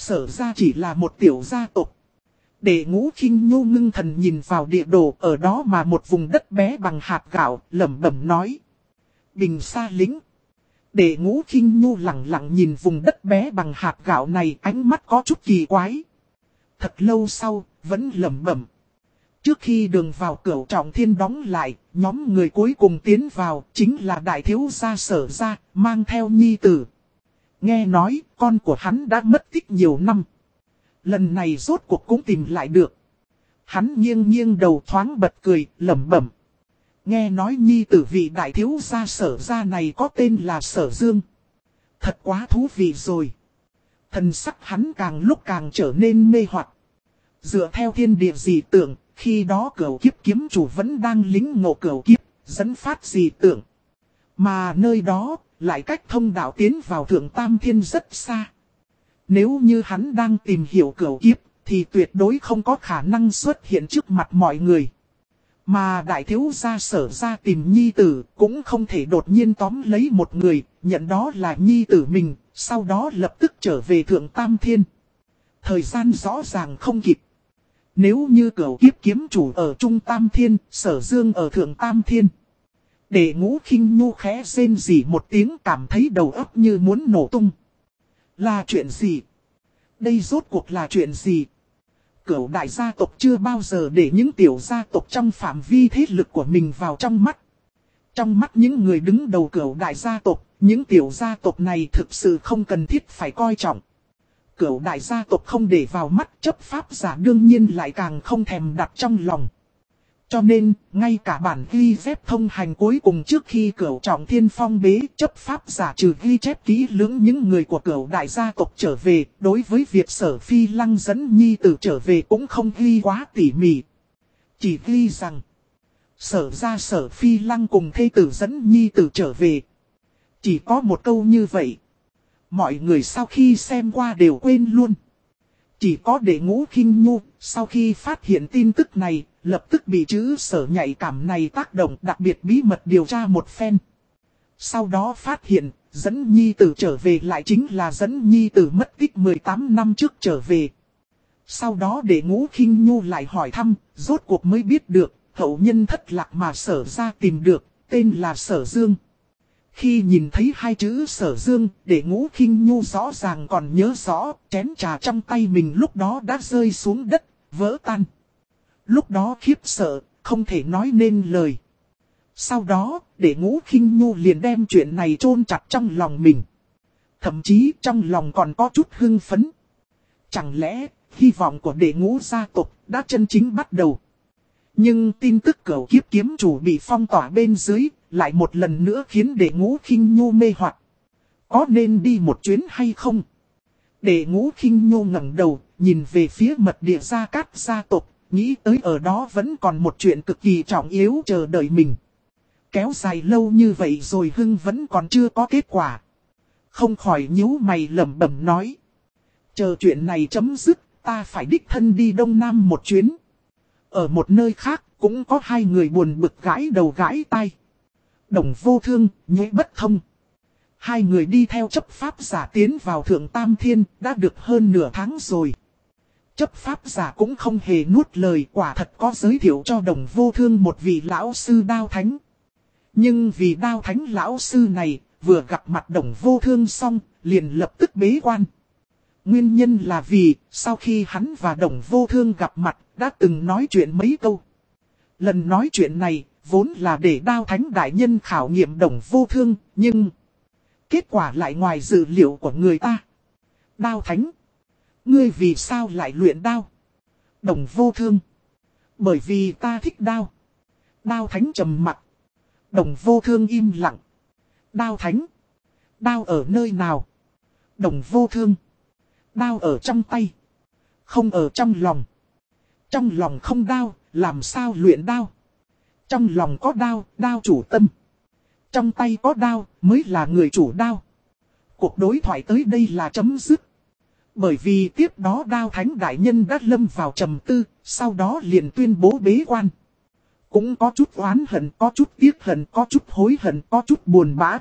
Sở ra chỉ là một tiểu gia tộc. Để ngũ khinh nhu ngưng thần nhìn vào địa đồ ở đó mà một vùng đất bé bằng hạt gạo lẩm bẩm nói. Bình xa lính. Để ngũ khinh nhu lặng lặng nhìn vùng đất bé bằng hạt gạo này ánh mắt có chút kỳ quái. Thật lâu sau, vẫn lẩm bẩm. Trước khi đường vào cửa trọng thiên đóng lại, nhóm người cuối cùng tiến vào chính là đại thiếu gia sở gia, mang theo nhi tử. Nghe nói, con của hắn đã mất tích nhiều năm. Lần này rốt cuộc cũng tìm lại được. Hắn nghiêng nghiêng đầu thoáng bật cười, lẩm bẩm. Nghe nói nhi tử vị đại thiếu gia sở gia này có tên là sở dương. Thật quá thú vị rồi. Thần sắc hắn càng lúc càng trở nên mê hoặc. Dựa theo thiên địa dị tưởng, khi đó cửu kiếp kiếm chủ vẫn đang lính ngộ cửu kiếp, dẫn phát dị tưởng. Mà nơi đó, lại cách thông đạo tiến vào thượng tam thiên rất xa. Nếu như hắn đang tìm hiểu cửu kiếp, thì tuyệt đối không có khả năng xuất hiện trước mặt mọi người. Mà đại thiếu gia sở ra tìm nhi tử, cũng không thể đột nhiên tóm lấy một người, nhận đó là nhi tử mình, sau đó lập tức trở về thượng tam thiên. Thời gian rõ ràng không kịp. Nếu như cửu kiếp kiếm chủ ở trung tam thiên, sở dương ở thượng tam thiên. Để ngũ khinh nhu khẽ rên gì một tiếng cảm thấy đầu óc như muốn nổ tung. Là chuyện gì? Đây rốt cuộc là chuyện gì? Cửu đại gia tộc chưa bao giờ để những tiểu gia tộc trong phạm vi thế lực của mình vào trong mắt. Trong mắt những người đứng đầu cửu đại gia tộc, những tiểu gia tộc này thực sự không cần thiết phải coi trọng. Cửu đại gia tộc không để vào mắt chấp pháp giả đương nhiên lại càng không thèm đặt trong lòng. Cho nên, ngay cả bản ghi phép thông hành cuối cùng trước khi cửu trọng thiên phong bế chấp pháp giả trừ ghi chép kỹ lưỡng những người của cửu đại gia tộc trở về, đối với việc sở phi lăng dẫn nhi tử trở về cũng không ghi quá tỉ mỉ. Chỉ ghi rằng, sở ra sở phi lăng cùng thê tử dẫn nhi tử trở về. Chỉ có một câu như vậy. Mọi người sau khi xem qua đều quên luôn. Chỉ có đệ ngũ khinh nhu, sau khi phát hiện tin tức này, lập tức bị chữ sở nhạy cảm này tác động đặc biệt bí mật điều tra một phen. Sau đó phát hiện, dẫn nhi tử trở về lại chính là dẫn nhi tử mất tích 18 năm trước trở về. Sau đó để ngũ khinh nhu lại hỏi thăm, rốt cuộc mới biết được, hậu nhân thất lạc mà sở ra tìm được, tên là sở dương. Khi nhìn thấy hai chữ sở dương, để ngũ khinh nhu rõ ràng còn nhớ rõ, chén trà trong tay mình lúc đó đã rơi xuống đất, vỡ tan. Lúc đó khiếp sợ, không thể nói nên lời. Sau đó, để ngũ khinh nhu liền đem chuyện này chôn chặt trong lòng mình. Thậm chí trong lòng còn có chút hưng phấn. Chẳng lẽ, hy vọng của đệ ngũ gia tộc đã chân chính bắt đầu. Nhưng tin tức cầu kiếp kiếm chủ bị phong tỏa bên dưới, lại một lần nữa khiến đệ ngũ khinh nhu mê hoặc Có nên đi một chuyến hay không? Đệ ngũ khinh nhu ngẩng đầu, nhìn về phía mật địa gia cát gia tộc, nghĩ tới ở đó vẫn còn một chuyện cực kỳ trọng yếu chờ đợi mình. Kéo dài lâu như vậy rồi hưng vẫn còn chưa có kết quả. Không khỏi nhíu mày lẩm bẩm nói. Chờ chuyện này chấm dứt, ta phải đích thân đi Đông Nam một chuyến. Ở một nơi khác, cũng có hai người buồn bực gãi đầu gãi tay. Đồng vô thương, nhuế bất thông. Hai người đi theo chấp pháp giả tiến vào Thượng Tam Thiên, đã được hơn nửa tháng rồi. Chấp pháp giả cũng không hề nuốt lời quả thật có giới thiệu cho đồng vô thương một vị lão sư đao thánh. Nhưng vì đao thánh lão sư này, vừa gặp mặt đồng vô thương xong, liền lập tức bế quan. Nguyên nhân là vì, sau khi hắn và đồng vô thương gặp mặt, đã từng nói chuyện mấy câu. Lần nói chuyện này, vốn là để đao thánh đại nhân khảo nghiệm đồng vô thương, nhưng... Kết quả lại ngoài dự liệu của người ta. Đao thánh. Ngươi vì sao lại luyện đao? Đồng vô thương. Bởi vì ta thích đao. Đao thánh trầm mặt. Đồng vô thương im lặng. Đao thánh. Đao ở nơi nào? Đồng vô thương. Đao ở trong tay. Không ở trong lòng. Trong lòng không đao, làm sao luyện đao? Trong lòng có đao, đao chủ tâm. Trong tay có đao, mới là người chủ đao. Cuộc đối thoại tới đây là chấm dứt. Bởi vì tiếp đó đao thánh đại nhân đã lâm vào trầm tư, sau đó liền tuyên bố bế quan. Cũng có chút oán hận, có chút tiếc hận, có chút hối hận, có chút buồn bã.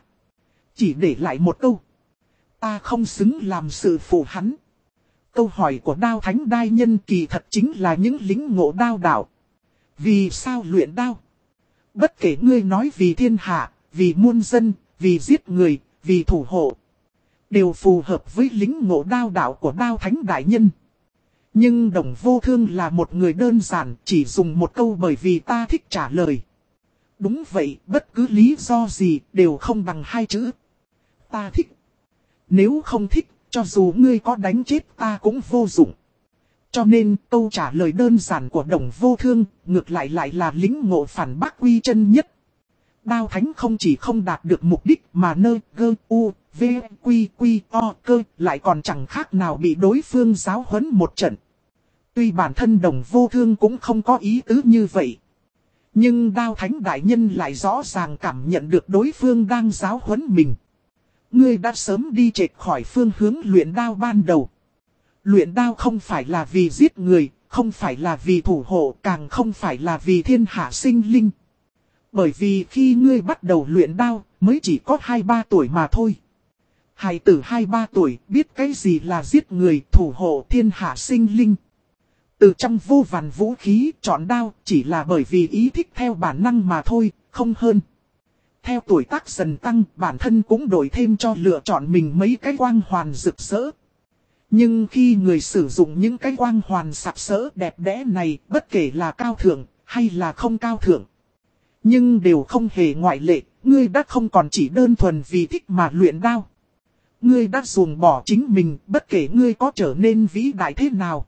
Chỉ để lại một câu. Ta không xứng làm sự phụ hắn. Câu hỏi của đao thánh đai nhân kỳ thật chính là những lính ngộ đao đạo. Vì sao luyện đao? Bất kể ngươi nói vì thiên hạ, vì muôn dân, vì giết người, vì thủ hộ. Đều phù hợp với lính ngộ đao đạo của đao thánh đại nhân. Nhưng đồng vô thương là một người đơn giản, chỉ dùng một câu bởi vì ta thích trả lời. Đúng vậy, bất cứ lý do gì đều không bằng hai chữ. Ta thích. Nếu không thích, cho dù ngươi có đánh chết ta cũng vô dụng. Cho nên câu trả lời đơn giản của đồng vô thương, ngược lại lại là lính ngộ phản bác quy chân nhất. Đao thánh không chỉ không đạt được mục đích mà nơi gơ u, v, quy quy o cơ lại còn chẳng khác nào bị đối phương giáo huấn một trận. Tuy bản thân đồng vô thương cũng không có ý tứ như vậy. Nhưng đao thánh đại nhân lại rõ ràng cảm nhận được đối phương đang giáo huấn mình. Ngươi đã sớm đi trệt khỏi phương hướng luyện đao ban đầu. Luyện đao không phải là vì giết người, không phải là vì thủ hộ, càng không phải là vì thiên hạ sinh linh. Bởi vì khi ngươi bắt đầu luyện đao, mới chỉ có 2-3 tuổi mà thôi. Hài tử 23 tuổi biết cái gì là giết người, thủ hộ thiên hạ sinh linh. Từ trong vô vàn vũ khí chọn đao chỉ là bởi vì ý thích theo bản năng mà thôi, không hơn. Theo tuổi tác dần tăng, bản thân cũng đổi thêm cho lựa chọn mình mấy cái quang hoàn rực rỡ. Nhưng khi người sử dụng những cái quang hoàn sạc sỡ đẹp đẽ này, bất kể là cao thượng hay là không cao thượng. Nhưng đều không hề ngoại lệ, ngươi đã không còn chỉ đơn thuần vì thích mà luyện đao. Ngươi đã dùng bỏ chính mình, bất kể ngươi có trở nên vĩ đại thế nào.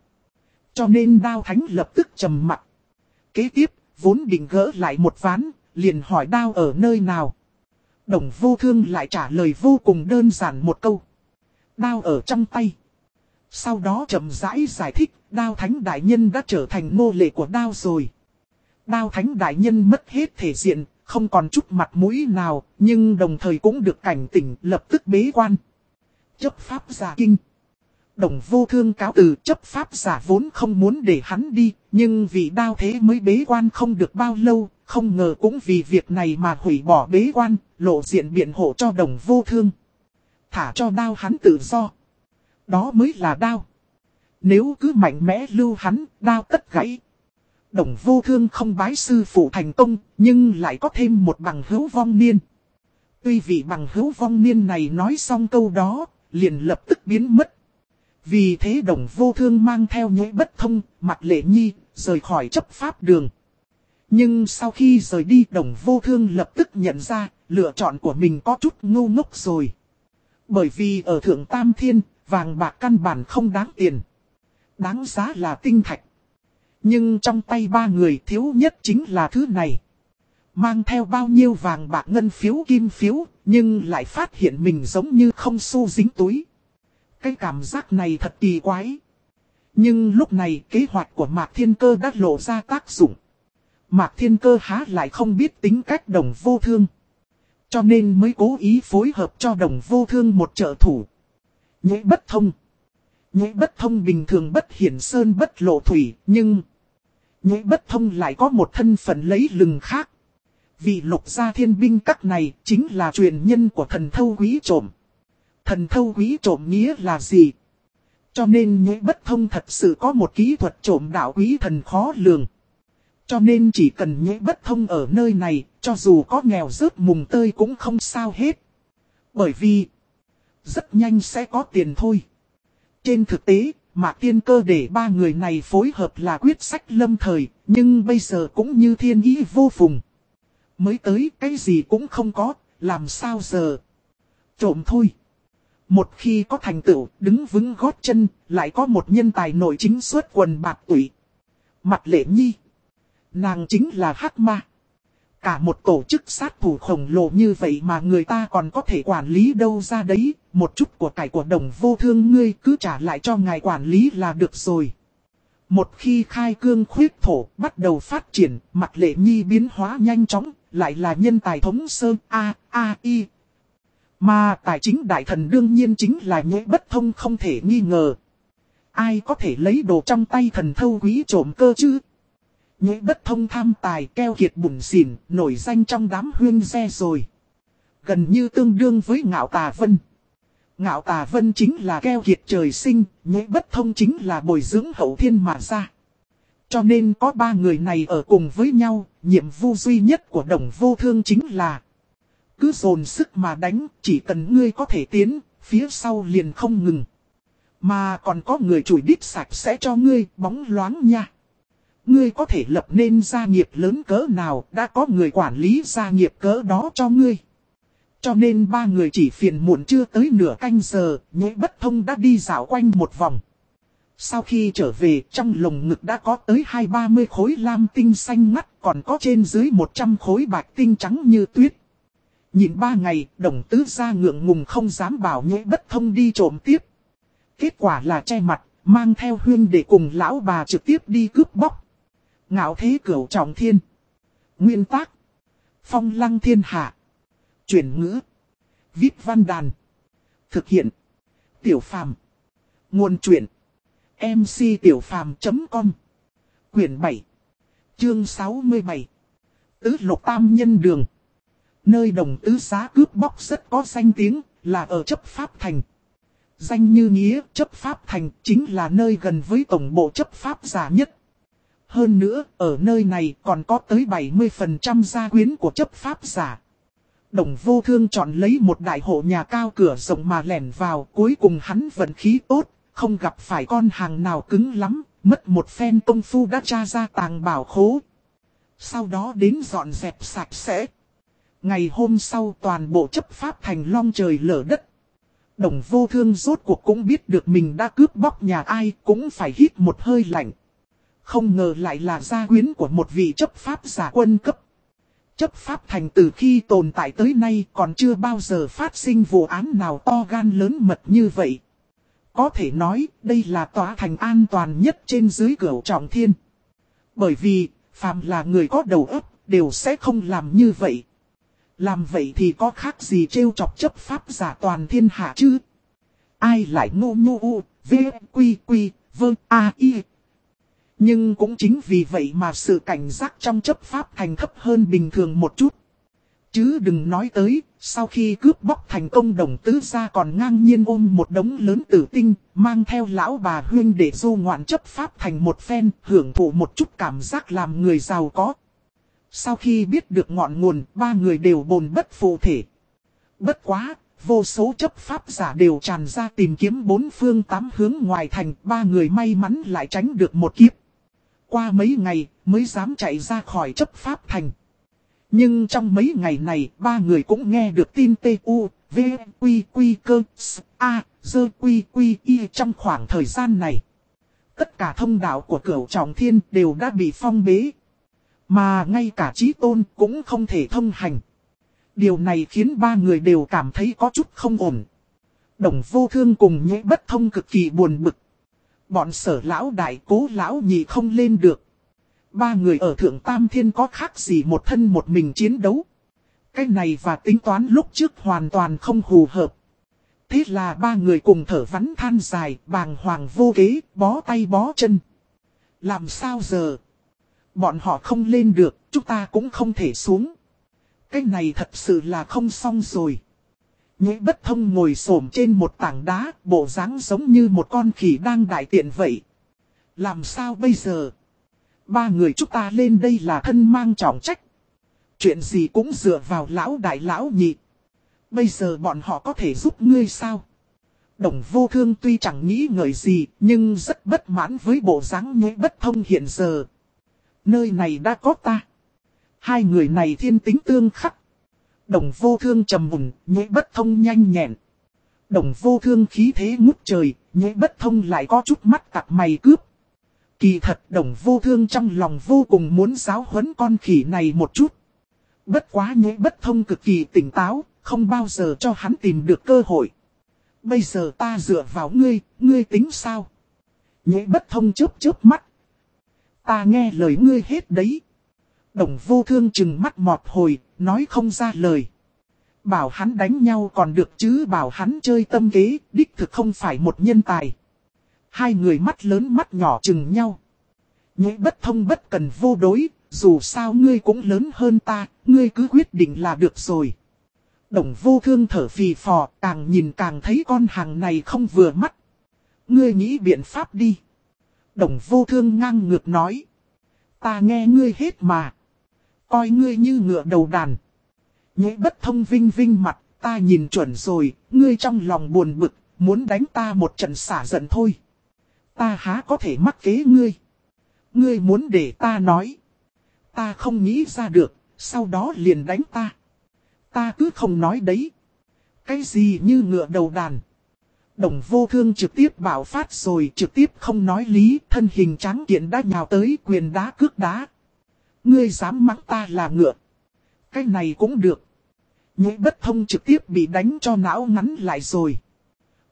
Cho nên đao thánh lập tức trầm mặt. Kế tiếp, vốn định gỡ lại một ván, liền hỏi đao ở nơi nào. Đồng vô thương lại trả lời vô cùng đơn giản một câu. Đao ở trong tay. Sau đó chậm rãi giải thích, đao thánh đại nhân đã trở thành nô lệ của đao rồi. Đao thánh đại nhân mất hết thể diện, không còn chút mặt mũi nào, nhưng đồng thời cũng được cảnh tỉnh lập tức bế quan. Chấp pháp giả kinh. Đồng vô thương cáo từ chấp pháp giả vốn không muốn để hắn đi, nhưng vì đao thế mới bế quan không được bao lâu, không ngờ cũng vì việc này mà hủy bỏ bế quan, lộ diện biện hộ cho đồng vô thương. Thả cho đao hắn tự do. Đó mới là đao. Nếu cứ mạnh mẽ lưu hắn, đao tất gãy. Đồng vô thương không bái sư phụ thành công, nhưng lại có thêm một bằng hữu vong niên. Tuy vị bằng hữu vong niên này nói xong câu đó, liền lập tức biến mất. Vì thế đồng vô thương mang theo nhỗi bất thông, mặt lệ nhi, rời khỏi chấp pháp đường. Nhưng sau khi rời đi đồng vô thương lập tức nhận ra, lựa chọn của mình có chút ngu ngốc rồi. Bởi vì ở Thượng Tam Thiên, vàng bạc căn bản không đáng tiền. Đáng giá là tinh thạch. Nhưng trong tay ba người thiếu nhất chính là thứ này. Mang theo bao nhiêu vàng bạc ngân phiếu kim phiếu, nhưng lại phát hiện mình giống như không xu dính túi. Cái cảm giác này thật kỳ quái. Nhưng lúc này kế hoạch của Mạc Thiên Cơ đã lộ ra tác dụng. Mạc Thiên Cơ há lại không biết tính cách đồng vô thương. Cho nên mới cố ý phối hợp cho đồng vô thương một trợ thủ. Nhế bất thông. Nhế bất thông bình thường bất hiển sơn bất lộ thủy, nhưng... Nhế bất thông lại có một thân phận lấy lừng khác. Vị lục gia thiên binh các này chính là truyền nhân của thần thâu quý trộm. Thần thâu quý trộm nghĩa là gì? Cho nên nhũ bất thông thật sự có một kỹ thuật trộm đạo quý thần khó lường. Cho nên chỉ cần nhũ bất thông ở nơi này, cho dù có nghèo rớt mùng tơi cũng không sao hết. Bởi vì, rất nhanh sẽ có tiền thôi. Trên thực tế, Mạc Tiên Cơ để ba người này phối hợp là quyết sách lâm thời, nhưng bây giờ cũng như thiên ý vô phùng. Mới tới cái gì cũng không có, làm sao giờ? Trộm thôi. Một khi có thành tựu, đứng vững gót chân, lại có một nhân tài nội chính suốt quần bạc tụy. Mặt lệ nhi. Nàng chính là hắc ma. Cả một tổ chức sát thủ khổng lồ như vậy mà người ta còn có thể quản lý đâu ra đấy, một chút của cải của đồng vô thương ngươi cứ trả lại cho ngài quản lý là được rồi. Một khi khai cương khuyết thổ bắt đầu phát triển, mặt lệ nhi biến hóa nhanh chóng, lại là nhân tài thống sơn A, A, I. Mà tài chính đại thần đương nhiên chính là nhẽ bất thông không thể nghi ngờ. Ai có thể lấy đồ trong tay thần thâu quý trộm cơ chứ? Nhẽ bất thông tham tài keo kiệt bùn xỉn, nổi danh trong đám huyên xe rồi. Gần như tương đương với ngạo tà vân. Ngạo tà vân chính là keo kiệt trời sinh, nhẽ bất thông chính là bồi dưỡng hậu thiên mà ra. Cho nên có ba người này ở cùng với nhau, nhiệm vụ duy nhất của đồng vô thương chính là Cứ dồn sức mà đánh, chỉ cần ngươi có thể tiến, phía sau liền không ngừng. Mà còn có người chủi đít sạch sẽ cho ngươi bóng loáng nha. Ngươi có thể lập nên gia nghiệp lớn cỡ nào, đã có người quản lý gia nghiệp cỡ đó cho ngươi. Cho nên ba người chỉ phiền muộn chưa tới nửa canh giờ, nhẽ bất thông đã đi dạo quanh một vòng. Sau khi trở về, trong lồng ngực đã có tới hai ba mươi khối lam tinh xanh ngắt, còn có trên dưới 100 khối bạch tinh trắng như tuyết. Nhìn ba ngày, đồng tứ ra ngượng ngùng không dám bảo nhẽ bất thông đi trộm tiếp. Kết quả là che mặt, mang theo huyên để cùng lão bà trực tiếp đi cướp bóc. Ngạo thế cửu trọng thiên. Nguyên tác. Phong lăng thiên hạ. Chuyển ngữ. Viết văn đàn. Thực hiện. Tiểu phàm. Nguồn truyện. mctiểupham.com Quyển 7. Chương 67. Tứ lục tam nhân đường. Nơi đồng tứ giá cướp bóc rất có danh tiếng, là ở chấp pháp thành. Danh như nghĩa, chấp pháp thành chính là nơi gần với tổng bộ chấp pháp giả nhất. Hơn nữa, ở nơi này còn có tới 70% gia quyến của chấp pháp giả. Đồng vô thương chọn lấy một đại hộ nhà cao cửa rộng mà lẻn vào, cuối cùng hắn vận khí tốt, không gặp phải con hàng nào cứng lắm, mất một phen công phu đã tra ra tàng bảo khố. Sau đó đến dọn dẹp sạch sẽ. Ngày hôm sau toàn bộ chấp pháp thành long trời lở đất. Đồng vô thương rốt cuộc cũng biết được mình đã cướp bóc nhà ai cũng phải hít một hơi lạnh. Không ngờ lại là gia quyến của một vị chấp pháp giả quân cấp. Chấp pháp thành từ khi tồn tại tới nay còn chưa bao giờ phát sinh vụ án nào to gan lớn mật như vậy. Có thể nói đây là tòa thành an toàn nhất trên dưới cửa trọng thiên. Bởi vì, phàm là người có đầu óc, đều sẽ không làm như vậy. Làm vậy thì có khác gì trêu chọc chấp pháp giả toàn thiên hạ chứ? Ai lại ngô ngô u, v, quy quy, vơ, a, i, nhưng cũng chính vì vậy mà sự cảnh giác trong chấp pháp thành thấp hơn bình thường một chút. Chứ đừng nói tới, sau khi cướp bóc thành công đồng tứ ra còn ngang nhiên ôm một đống lớn tử tinh, mang theo lão bà huyên để du ngoạn chấp pháp thành một phen, hưởng thụ một chút cảm giác làm người giàu có. Sau khi biết được ngọn nguồn, ba người đều bồn bất phụ thể. Bất quá, vô số chấp pháp giả đều tràn ra tìm kiếm bốn phương tám hướng ngoài thành, ba người may mắn lại tránh được một kiếp qua mấy ngày mới dám chạy ra khỏi chấp pháp thành. Nhưng trong mấy ngày này, ba người cũng nghe được tin T.U. V. Quy Quy Cơ S. A. Dơ Quy Quy Y trong khoảng thời gian này. Tất cả thông đạo của cửu trọng thiên đều đã bị phong bế. Mà ngay cả trí tôn cũng không thể thông hành. Điều này khiến ba người đều cảm thấy có chút không ổn. Đồng vô thương cùng nhẽ bất thông cực kỳ buồn bực. Bọn sở lão đại cố lão nhị không lên được. Ba người ở thượng tam thiên có khác gì một thân một mình chiến đấu. Cái này và tính toán lúc trước hoàn toàn không hù hợp. Thế là ba người cùng thở vắn than dài, bàng hoàng vô kế, bó tay bó chân. Làm sao giờ? Bọn họ không lên được, chúng ta cũng không thể xuống. Cái này thật sự là không xong rồi. Nhĩ bất thông ngồi xổm trên một tảng đá, bộ dáng giống như một con khỉ đang đại tiện vậy. Làm sao bây giờ? Ba người chúng ta lên đây là thân mang trọng trách. Chuyện gì cũng dựa vào lão đại lão nhị. Bây giờ bọn họ có thể giúp ngươi sao? Đồng vô thương tuy chẳng nghĩ ngợi gì, nhưng rất bất mãn với bộ dáng nhế bất thông hiện giờ. Nơi này đã có ta. Hai người này thiên tính tương khắc. Đồng vô thương trầm mùn, nhế bất thông nhanh nhẹn. Đồng vô thương khí thế ngút trời, nhế bất thông lại có chút mắt cặp mày cướp. Kỳ thật đồng vô thương trong lòng vô cùng muốn giáo huấn con khỉ này một chút. Bất quá nhế bất thông cực kỳ tỉnh táo, không bao giờ cho hắn tìm được cơ hội. Bây giờ ta dựa vào ngươi, ngươi tính sao? Nhế bất thông chớp chớp mắt. Ta nghe lời ngươi hết đấy. Đồng vô thương chừng mắt mọt hồi, nói không ra lời. Bảo hắn đánh nhau còn được chứ bảo hắn chơi tâm kế, đích thực không phải một nhân tài. Hai người mắt lớn mắt nhỏ chừng nhau. nhĩ bất thông bất cần vô đối, dù sao ngươi cũng lớn hơn ta, ngươi cứ quyết định là được rồi. Đồng vô thương thở phì phò, càng nhìn càng thấy con hàng này không vừa mắt. Ngươi nghĩ biện pháp đi. Đồng vô thương ngang ngược nói. Ta nghe ngươi hết mà. Coi ngươi như ngựa đầu đàn. nhĩ bất thông vinh vinh mặt, ta nhìn chuẩn rồi, ngươi trong lòng buồn bực, muốn đánh ta một trận xả giận thôi. Ta há có thể mắc kế ngươi. Ngươi muốn để ta nói. Ta không nghĩ ra được, sau đó liền đánh ta. Ta cứ không nói đấy. Cái gì như ngựa đầu đàn. Đồng vô thương trực tiếp bảo phát rồi trực tiếp không nói lý thân hình trắng kiện đã nhào tới quyền đá cước đá. Ngươi dám mắng ta là ngựa. Cái này cũng được. nhũ bất thông trực tiếp bị đánh cho não ngắn lại rồi.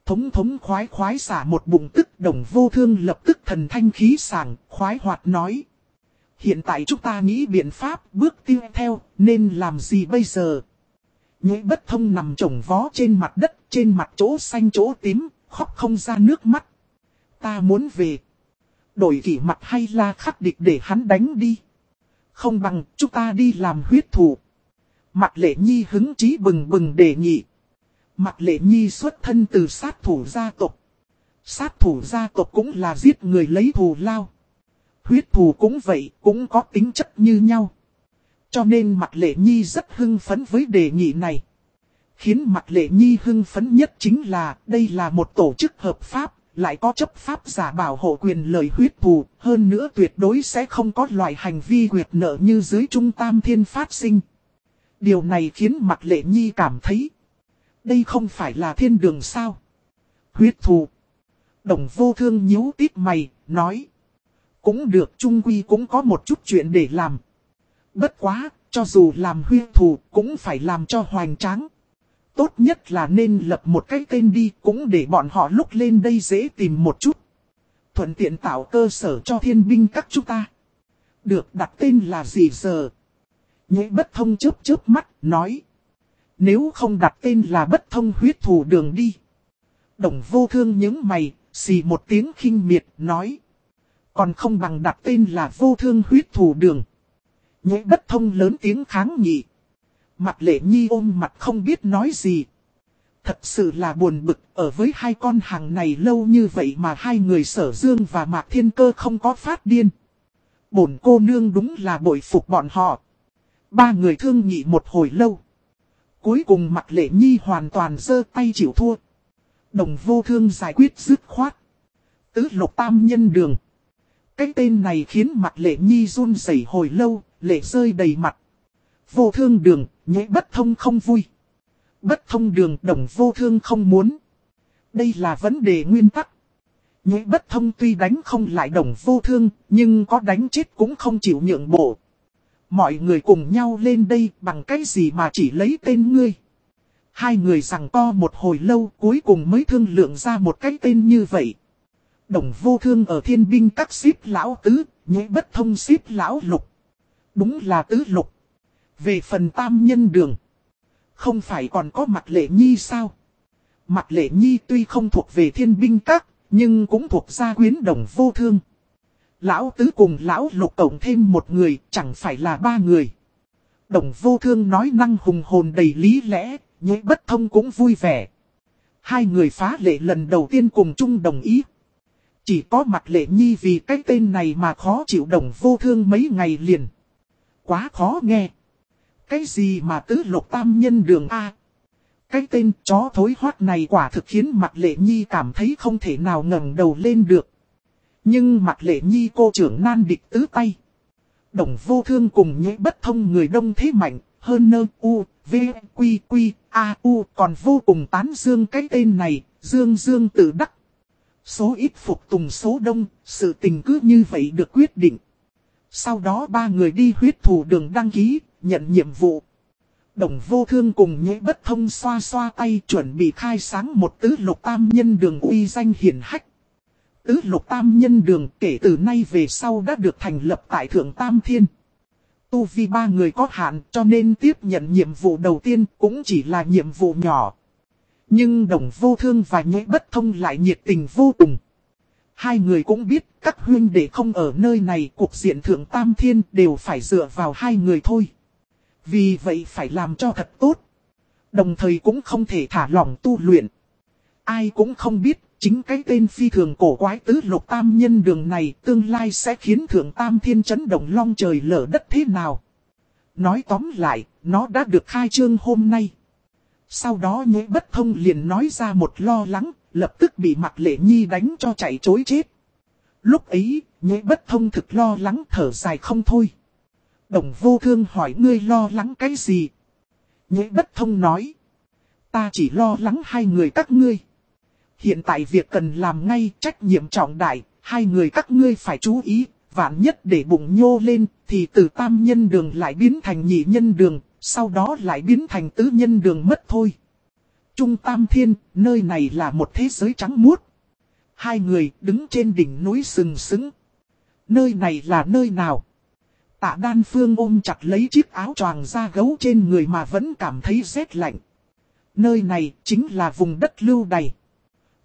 Thống thống khoái khoái xả một bụng tức đồng vô thương lập tức thần thanh khí sảng, khoái hoạt nói. Hiện tại chúng ta nghĩ biện pháp bước tiếp theo nên làm gì bây giờ? Nhĩ bất thông nằm trồng vó trên mặt đất, trên mặt chỗ xanh chỗ tím, khóc không ra nước mắt. Ta muốn về. Đổi kỷ mặt hay là khắc địch để hắn đánh đi. Không bằng chúng ta đi làm huyết thủ. Mặt lệ nhi hứng chí bừng bừng đề nghị mạc lệ nhi xuất thân từ sát thủ gia tộc. Sát thủ gia tộc cũng là giết người lấy thù lao. Huyết thù cũng vậy, cũng có tính chất như nhau. Cho nên mạc lệ nhi rất hưng phấn với đề nghị này. Khiến mạc lệ nhi hưng phấn nhất chính là đây là một tổ chức hợp pháp, lại có chấp pháp giả bảo hộ quyền lợi huyết thù, hơn nữa tuyệt đối sẽ không có loại hành vi quyệt nợ như dưới trung tam thiên phát sinh. Điều này khiến mạc lệ nhi cảm thấy, đây không phải là thiên đường sao. Huyết thù. Đồng vô thương nhíu tít mày, nói. Cũng được trung quy cũng có một chút chuyện để làm. Bất quá, cho dù làm huyết thù cũng phải làm cho hoành tráng. Tốt nhất là nên lập một cái tên đi cũng để bọn họ lúc lên đây dễ tìm một chút. Thuận tiện tạo cơ sở cho thiên binh các chúng ta. Được đặt tên là gì giờ? Nhế bất thông chớp chớp mắt, nói. Nếu không đặt tên là bất thông huyết thù đường đi. Đồng vô thương những mày, xì một tiếng khinh miệt, nói. Còn không bằng đặt tên là vô thương huyết thù đường. Nhế bất thông lớn tiếng kháng nghị. Mặt lệ nhi ôm mặt không biết nói gì. Thật sự là buồn bực ở với hai con hàng này lâu như vậy mà hai người sở dương và mạc thiên cơ không có phát điên. Bổn cô nương đúng là bội phục bọn họ. Ba người thương nghị một hồi lâu. Cuối cùng mặt lệ nhi hoàn toàn dơ tay chịu thua. Đồng vô thương giải quyết dứt khoát. Tứ lục tam nhân đường. Cái tên này khiến mặt lệ nhi run rẩy hồi lâu, lệ rơi đầy mặt. Vô thương đường, nhẽ bất thông không vui. Bất thông đường đồng vô thương không muốn. Đây là vấn đề nguyên tắc. Nhẽ bất thông tuy đánh không lại đồng vô thương, nhưng có đánh chết cũng không chịu nhượng bộ. Mọi người cùng nhau lên đây bằng cái gì mà chỉ lấy tên ngươi. Hai người rằng co một hồi lâu cuối cùng mới thương lượng ra một cái tên như vậy. Đồng vô thương ở thiên binh các xíp lão tứ, nhẽ bất thông xíp lão lục. Đúng là tứ lục. Về phần tam nhân đường. Không phải còn có mặt lệ nhi sao? Mặt lệ nhi tuy không thuộc về thiên binh các, nhưng cũng thuộc gia quyến đồng vô thương. Lão tứ cùng lão lục cộng thêm một người, chẳng phải là ba người. Đồng vô thương nói năng hùng hồn đầy lý lẽ, nhế bất thông cũng vui vẻ. Hai người phá lệ lần đầu tiên cùng chung đồng ý. Chỉ có mặt lệ nhi vì cái tên này mà khó chịu đồng vô thương mấy ngày liền. Quá khó nghe. Cái gì mà tứ lục tam nhân đường A. Cái tên chó thối hoát này quả thực khiến mặt lệ nhi cảm thấy không thể nào ngẩng đầu lên được. Nhưng mặt lệ nhi cô trưởng nan địch tứ tay. Đồng vô thương cùng nhẽ bất thông người đông thế mạnh, hơn nơ u, v, quy quy, a u còn vô cùng tán dương cái tên này, dương dương tự đắc. Số ít phục tùng số đông, sự tình cứ như vậy được quyết định. Sau đó ba người đi huyết thủ đường đăng ký, nhận nhiệm vụ. Đồng vô thương cùng nhẽ bất thông xoa xoa tay chuẩn bị khai sáng một tứ lục tam nhân đường uy danh hiển hách. Tứ lục tam nhân đường kể từ nay về sau đã được thành lập tại Thượng Tam Thiên. Tu vi ba người có hạn cho nên tiếp nhận nhiệm vụ đầu tiên cũng chỉ là nhiệm vụ nhỏ. Nhưng đồng vô thương và nhẽ bất thông lại nhiệt tình vô cùng. Hai người cũng biết các huyên đệ không ở nơi này, cuộc diện thượng tam thiên đều phải dựa vào hai người thôi. Vì vậy phải làm cho thật tốt. Đồng thời cũng không thể thả lỏng tu luyện. Ai cũng không biết chính cái tên phi thường cổ quái tứ lục tam nhân đường này tương lai sẽ khiến thượng tam thiên chấn động long trời lở đất thế nào. Nói tóm lại, nó đã được khai trương hôm nay. Sau đó nhế bất thông liền nói ra một lo lắng, lập tức bị mặt lệ nhi đánh cho chạy chối chết. Lúc ấy, nhế bất thông thực lo lắng thở dài không thôi. Đồng vô thương hỏi ngươi lo lắng cái gì? Nhế bất thông nói. Ta chỉ lo lắng hai người các ngươi. Hiện tại việc cần làm ngay trách nhiệm trọng đại, hai người các ngươi phải chú ý, vạn nhất để bụng nhô lên, thì từ tam nhân đường lại biến thành nhị nhân đường, sau đó lại biến thành tứ nhân đường mất thôi. Trung Tam Thiên, nơi này là một thế giới trắng muốt. Hai người đứng trên đỉnh núi sừng sững. Nơi này là nơi nào? Tạ đan phương ôm chặt lấy chiếc áo choàng da gấu trên người mà vẫn cảm thấy rét lạnh. Nơi này chính là vùng đất lưu đày.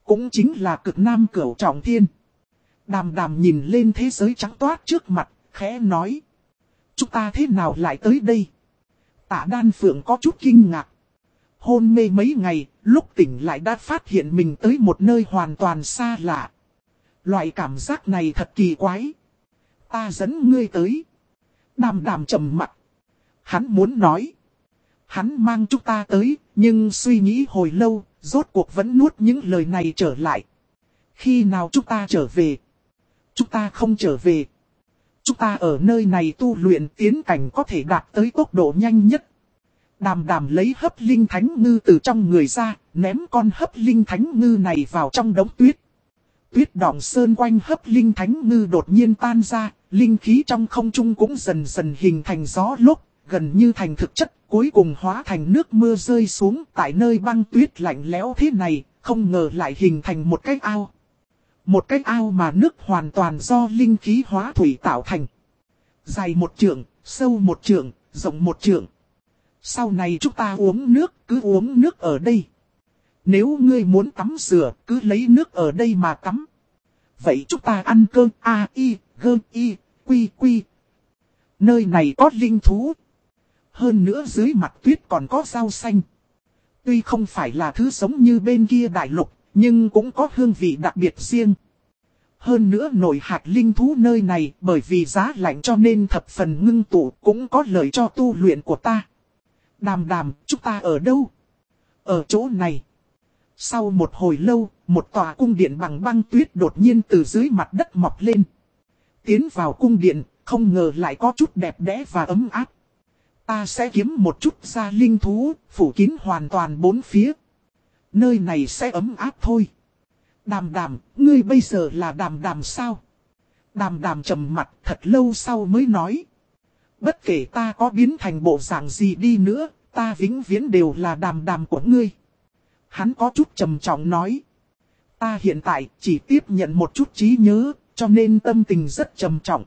Cũng chính là cực nam cửu trọng thiên. Đàm đàm nhìn lên thế giới trắng toát trước mặt, khẽ nói. Chúng ta thế nào lại tới đây? Tạ đan phượng có chút kinh ngạc. Hôn mê mấy ngày, lúc tỉnh lại đã phát hiện mình tới một nơi hoàn toàn xa lạ. Loại cảm giác này thật kỳ quái. Ta dẫn ngươi tới. Đàm đàm trầm mặt. Hắn muốn nói. Hắn mang chúng ta tới, nhưng suy nghĩ hồi lâu, rốt cuộc vẫn nuốt những lời này trở lại. Khi nào chúng ta trở về? Chúng ta không trở về. Chúng ta ở nơi này tu luyện tiến cảnh có thể đạt tới tốc độ nhanh nhất. Đàm đàm lấy hấp linh thánh ngư từ trong người ra, ném con hấp linh thánh ngư này vào trong đống tuyết. Tuyết đọng sơn quanh hấp linh thánh ngư đột nhiên tan ra, linh khí trong không trung cũng dần dần hình thành gió lốc gần như thành thực chất, cuối cùng hóa thành nước mưa rơi xuống tại nơi băng tuyết lạnh lẽo thế này, không ngờ lại hình thành một cái ao. Một cái ao mà nước hoàn toàn do linh khí hóa thủy tạo thành. Dài một trượng, sâu một trượng, rộng một trượng. Sau này chúng ta uống nước, cứ uống nước ở đây. Nếu ngươi muốn tắm rửa, cứ lấy nước ở đây mà tắm. Vậy chúng ta ăn cơm A, I, G, I, Quy, Quy. Nơi này có linh thú. Hơn nữa dưới mặt tuyết còn có rau xanh. Tuy không phải là thứ sống như bên kia đại lục, nhưng cũng có hương vị đặc biệt riêng. Hơn nữa nổi hạt linh thú nơi này bởi vì giá lạnh cho nên thập phần ngưng tụ cũng có lợi cho tu luyện của ta. Đàm đàm, chúng ta ở đâu? Ở chỗ này. Sau một hồi lâu, một tòa cung điện bằng băng tuyết đột nhiên từ dưới mặt đất mọc lên. Tiến vào cung điện, không ngờ lại có chút đẹp đẽ và ấm áp. Ta sẽ kiếm một chút ra linh thú, phủ kín hoàn toàn bốn phía. Nơi này sẽ ấm áp thôi. Đàm đàm, ngươi bây giờ là đàm đàm sao? Đàm đàm trầm mặt thật lâu sau mới nói. Bất kể ta có biến thành bộ dạng gì đi nữa, ta vĩnh viễn đều là đàm đàm của ngươi. Hắn có chút trầm trọng nói. Ta hiện tại chỉ tiếp nhận một chút trí nhớ, cho nên tâm tình rất trầm trọng.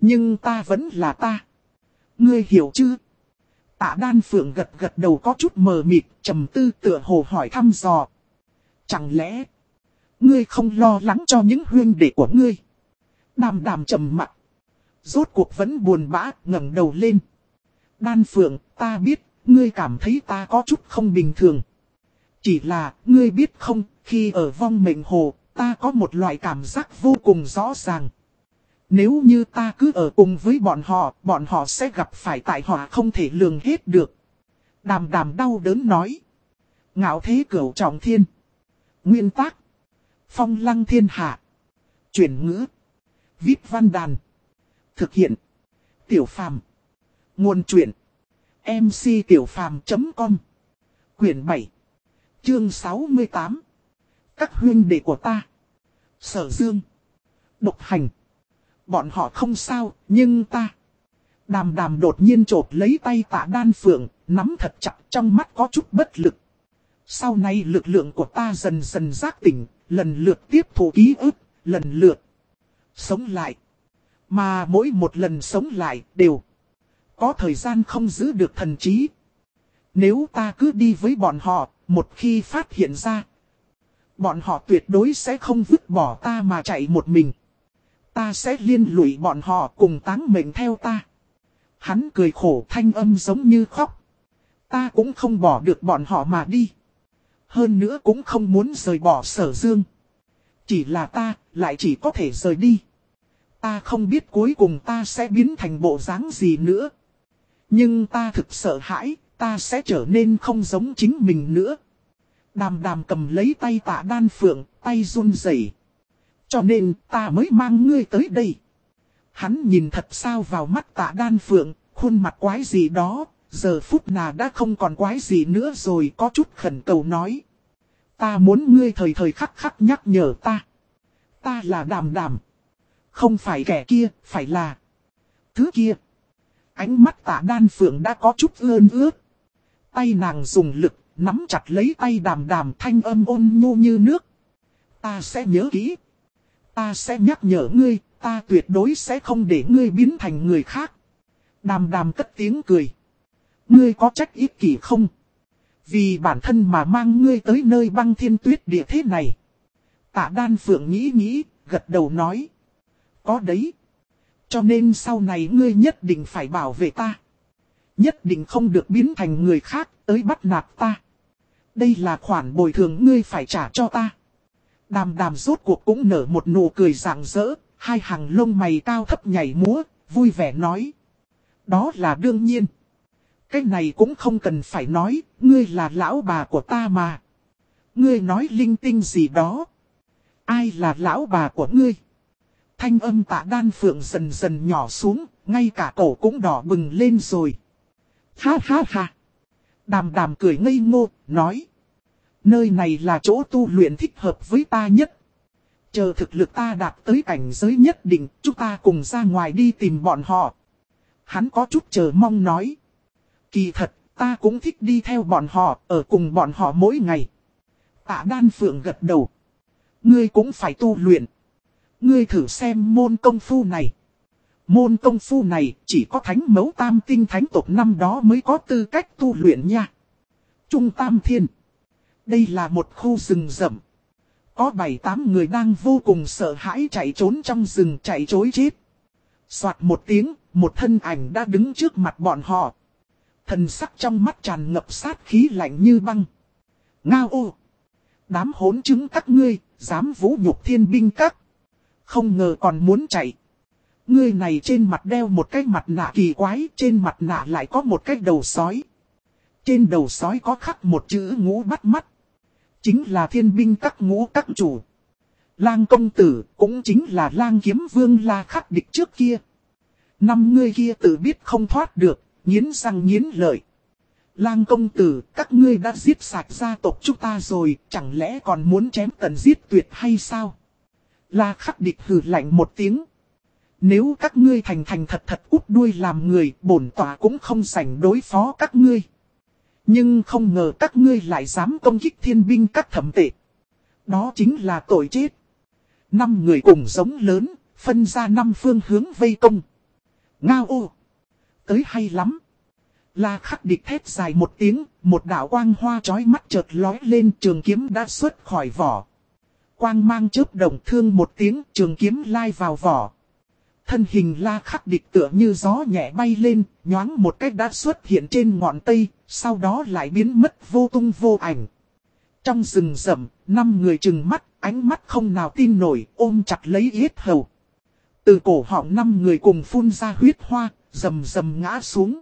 Nhưng ta vẫn là ta. Ngươi hiểu chứ? Tạ đan phượng gật gật đầu có chút mờ mịt, trầm tư tựa hồ hỏi thăm dò. Chẳng lẽ, ngươi không lo lắng cho những huyên đệ của ngươi? Đàm đàm trầm mặt. Rốt cuộc vẫn buồn bã, ngẩng đầu lên. Đan phượng, ta biết, ngươi cảm thấy ta có chút không bình thường. Chỉ là, ngươi biết không, khi ở vong mệnh hồ, ta có một loại cảm giác vô cùng rõ ràng. Nếu như ta cứ ở cùng với bọn họ, bọn họ sẽ gặp phải tại họ không thể lường hết được. Đàm đàm đau đớn nói. Ngạo thế cửu trọng thiên. Nguyên tác. Phong lăng thiên hạ. Chuyển ngữ. Viết văn đàn. Thực hiện. Tiểu phàm. Nguồn truyện. MC Tiểu phàm.com Quyển 7. Chương 68. Các huyên đệ của ta. Sở Dương. Độc hành. Bọn họ không sao, nhưng ta. Đàm đàm đột nhiên trột lấy tay tạ đan phượng, nắm thật chặt trong mắt có chút bất lực. Sau này lực lượng của ta dần dần giác tỉnh, lần lượt tiếp thủ ký ức, lần lượt sống lại. Mà mỗi một lần sống lại đều có thời gian không giữ được thần trí. Nếu ta cứ đi với bọn họ, một khi phát hiện ra, bọn họ tuyệt đối sẽ không vứt bỏ ta mà chạy một mình. Ta sẽ liên lụy bọn họ cùng táng mệnh theo ta. Hắn cười khổ thanh âm giống như khóc. Ta cũng không bỏ được bọn họ mà đi. Hơn nữa cũng không muốn rời bỏ sở dương. Chỉ là ta, lại chỉ có thể rời đi. Ta không biết cuối cùng ta sẽ biến thành bộ dáng gì nữa. Nhưng ta thực sợ hãi, ta sẽ trở nên không giống chính mình nữa. Đàm đàm cầm lấy tay tạ đan phượng, tay run rẩy. Cho nên ta mới mang ngươi tới đây. Hắn nhìn thật sao vào mắt tạ đan phượng, khuôn mặt quái gì đó, giờ phút nào đã không còn quái gì nữa rồi có chút khẩn cầu nói. Ta muốn ngươi thời thời khắc khắc nhắc nhở ta. Ta là đàm đàm. Không phải kẻ kia, phải là thứ kia. Ánh mắt tạ đan phượng đã có chút ơn ướt. Tay nàng dùng lực, nắm chặt lấy tay đàm đàm thanh âm ôn nhu như nước. Ta sẽ nhớ kỹ. Ta sẽ nhắc nhở ngươi, ta tuyệt đối sẽ không để ngươi biến thành người khác. Đàm đàm cất tiếng cười. Ngươi có trách ích kỷ không? Vì bản thân mà mang ngươi tới nơi băng thiên tuyết địa thế này. Tạ đan phượng nghĩ nghĩ, gật đầu nói. Có đấy. Cho nên sau này ngươi nhất định phải bảo vệ ta. Nhất định không được biến thành người khác tới bắt nạt ta. Đây là khoản bồi thường ngươi phải trả cho ta. Đàm đàm rốt cuộc cũng nở một nụ cười rạng rỡ, hai hàng lông mày cao thấp nhảy múa, vui vẻ nói. Đó là đương nhiên. Cái này cũng không cần phải nói, ngươi là lão bà của ta mà. Ngươi nói linh tinh gì đó. Ai là lão bà của ngươi? Thanh âm tạ đan phượng dần dần nhỏ xuống, ngay cả cổ cũng đỏ bừng lên rồi. Ha ha ha. Đàm đàm cười ngây ngô, nói. Nơi này là chỗ tu luyện thích hợp với ta nhất. Chờ thực lực ta đạt tới cảnh giới nhất định, chúng ta cùng ra ngoài đi tìm bọn họ. Hắn có chút chờ mong nói. Kỳ thật, ta cũng thích đi theo bọn họ, ở cùng bọn họ mỗi ngày. Tạ đan phượng gật đầu. Ngươi cũng phải tu luyện. Ngươi thử xem môn công phu này. Môn công phu này chỉ có thánh mấu tam tinh thánh tộc năm đó mới có tư cách tu luyện nha. Trung Tam Thiên. Đây là một khu rừng rậm. Có bảy tám người đang vô cùng sợ hãi chạy trốn trong rừng chạy trối chết. Soạt một tiếng, một thân ảnh đã đứng trước mặt bọn họ. Thần sắc trong mắt tràn ngập sát khí lạnh như băng. Ngao ô! Đám hốn chứng các ngươi, dám vũ nhục thiên binh các. Không ngờ còn muốn chạy. Ngươi này trên mặt đeo một cái mặt nạ kỳ quái, trên mặt nạ lại có một cái đầu sói. Trên đầu sói có khắc một chữ ngũ bắt mắt. Chính là thiên binh các ngũ các chủ. Lang công tử cũng chính là lang kiếm vương la khắc địch trước kia. Năm ngươi kia tự biết không thoát được, nghiến răng nghiến lợi. Lang công tử, các ngươi đã giết sạch gia tộc chúng ta rồi, chẳng lẽ còn muốn chém tần giết tuyệt hay sao? La khắc địch hừ lạnh một tiếng. Nếu các ngươi thành thành thật thật út đuôi làm người, bổn tỏa cũng không sảnh đối phó các ngươi. Nhưng không ngờ các ngươi lại dám công kích thiên binh các thẩm tệ. Đó chính là tội chết. Năm người cùng giống lớn, phân ra năm phương hướng vây công. Ngao ô! Tới hay lắm! La khắc địch thét dài một tiếng, một đạo quang hoa chói mắt chợt lói lên trường kiếm đã xuất khỏi vỏ. Quang mang chớp đồng thương một tiếng trường kiếm lai vào vỏ. Thân hình la khắc địch tựa như gió nhẹ bay lên, nhoáng một cách đã xuất hiện trên ngọn tây, sau đó lại biến mất vô tung vô ảnh. Trong rừng rậm, năm người chừng mắt, ánh mắt không nào tin nổi, ôm chặt lấy yết hầu. Từ cổ họng năm người cùng phun ra huyết hoa, rầm rầm ngã xuống.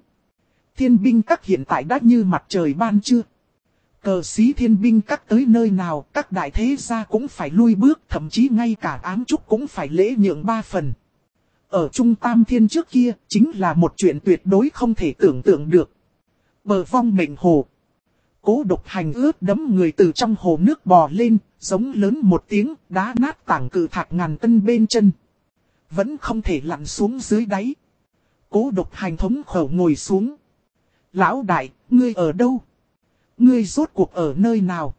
Thiên binh các hiện tại đã như mặt trời ban trưa. Cờ sĩ thiên binh các tới nơi nào, các đại thế gia cũng phải lui bước, thậm chí ngay cả ám trúc cũng phải lễ nhượng ba phần. Ở Trung Tam Thiên trước kia, chính là một chuyện tuyệt đối không thể tưởng tượng được. Bờ vong mệnh hồ. Cố độc hành ướt đấm người từ trong hồ nước bò lên, giống lớn một tiếng, đá nát tảng cự thạch ngàn tân bên chân. Vẫn không thể lặn xuống dưới đáy. Cố độc hành thống khẩu ngồi xuống. Lão đại, ngươi ở đâu? Ngươi rốt cuộc ở nơi nào?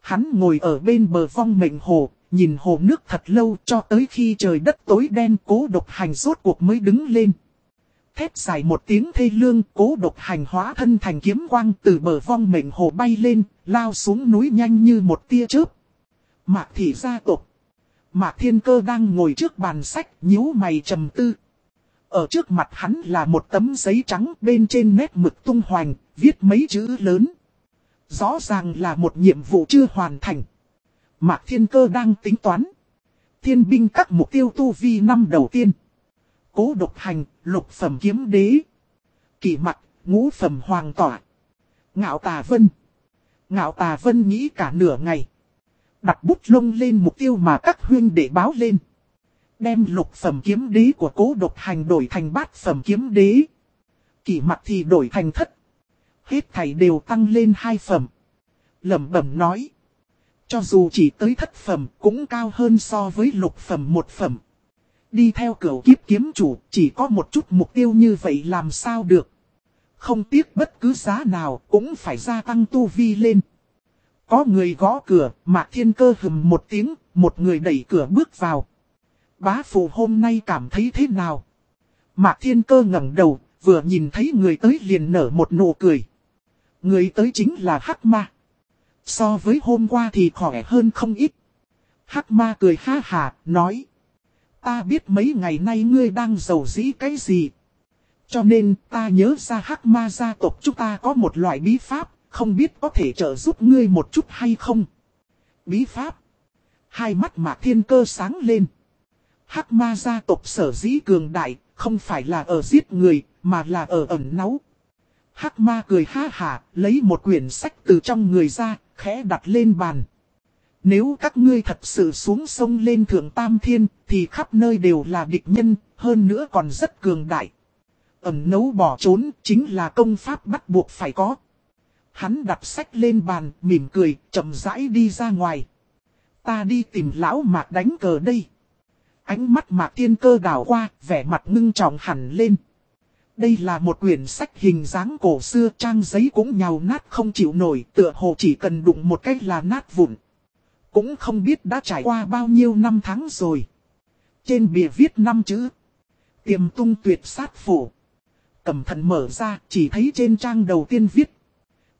Hắn ngồi ở bên bờ vong mệnh hồ, nhìn hồ nước thật lâu cho tới khi trời đất tối đen cố độc hành rốt cuộc mới đứng lên. Thét dài một tiếng thê lương cố độc hành hóa thân thành kiếm quang từ bờ vong mệnh hồ bay lên, lao xuống núi nhanh như một tia chớp. Mạc thị gia tộc. Mạc thiên cơ đang ngồi trước bàn sách nhíu mày trầm tư. Ở trước mặt hắn là một tấm giấy trắng bên trên nét mực tung hoành, viết mấy chữ lớn. Rõ ràng là một nhiệm vụ chưa hoàn thành. Mạc Thiên Cơ đang tính toán. Thiên binh các mục tiêu tu vi năm đầu tiên. Cố độc hành, lục phẩm kiếm đế. kỳ mặt, ngũ phẩm hoàng tỏa. Ngạo tà vân. Ngạo tà vân nghĩ cả nửa ngày. Đặt bút lông lên mục tiêu mà các huyên để báo lên. Đem lục phẩm kiếm đế của cố độc hành đổi thành bát phẩm kiếm đế. kỳ mặt thì đổi thành thất. Hết thảy đều tăng lên hai phẩm. lẩm bẩm nói. Cho dù chỉ tới thất phẩm cũng cao hơn so với lục phẩm một phẩm. Đi theo cửa kiếp kiếm chủ chỉ có một chút mục tiêu như vậy làm sao được. Không tiếc bất cứ giá nào cũng phải gia tăng tu vi lên. Có người gõ cửa, Mạc Thiên Cơ hừm một tiếng, một người đẩy cửa bước vào. Bá phụ hôm nay cảm thấy thế nào? Mạc Thiên Cơ ngẩng đầu, vừa nhìn thấy người tới liền nở một nụ cười. Người tới chính là Hắc Ma. So với hôm qua thì khỏe hơn không ít. Hắc Ma cười ha hà, nói. Ta biết mấy ngày nay ngươi đang giàu dĩ cái gì. Cho nên ta nhớ ra Hắc Ma gia tộc chúng ta có một loại bí pháp, không biết có thể trợ giúp ngươi một chút hay không. Bí pháp. Hai mắt Mạc Thiên Cơ sáng lên. Hắc Ma gia tộc sở dĩ cường đại, không phải là ở giết người, mà là ở ẩn náu. Hắc ma cười ha hả, lấy một quyển sách từ trong người ra, khẽ đặt lên bàn. Nếu các ngươi thật sự xuống sông lên thượng tam thiên, thì khắp nơi đều là địch nhân, hơn nữa còn rất cường đại. Ẩn nấu bỏ trốn chính là công pháp bắt buộc phải có. Hắn đặt sách lên bàn, mỉm cười, chậm rãi đi ra ngoài. Ta đi tìm lão mạc đánh cờ đây. Ánh mắt mạc tiên cơ đảo qua, vẻ mặt ngưng trọng hẳn lên. Đây là một quyển sách hình dáng cổ xưa trang giấy cũng nhào nát không chịu nổi tựa hồ chỉ cần đụng một cách là nát vụn. Cũng không biết đã trải qua bao nhiêu năm tháng rồi. Trên bìa viết năm chữ. Tiềm tung tuyệt sát phủ. Cẩm thận mở ra chỉ thấy trên trang đầu tiên viết.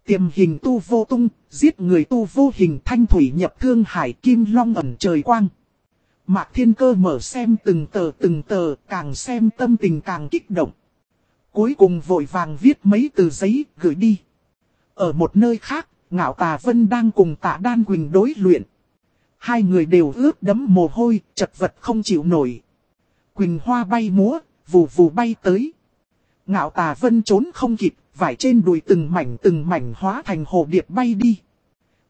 Tiềm hình tu vô tung, giết người tu vô hình thanh thủy nhập thương hải kim long ẩn trời quang. Mạc thiên cơ mở xem từng tờ từng tờ, càng xem tâm tình càng kích động. Cuối cùng vội vàng viết mấy từ giấy gửi đi. Ở một nơi khác, ngạo tà vân đang cùng tạ đan quỳnh đối luyện. Hai người đều ướt đấm mồ hôi, chật vật không chịu nổi. Quỳnh hoa bay múa, vù vù bay tới. Ngạo tà vân trốn không kịp, vải trên đùi từng mảnh từng mảnh hóa thành hồ điệp bay đi.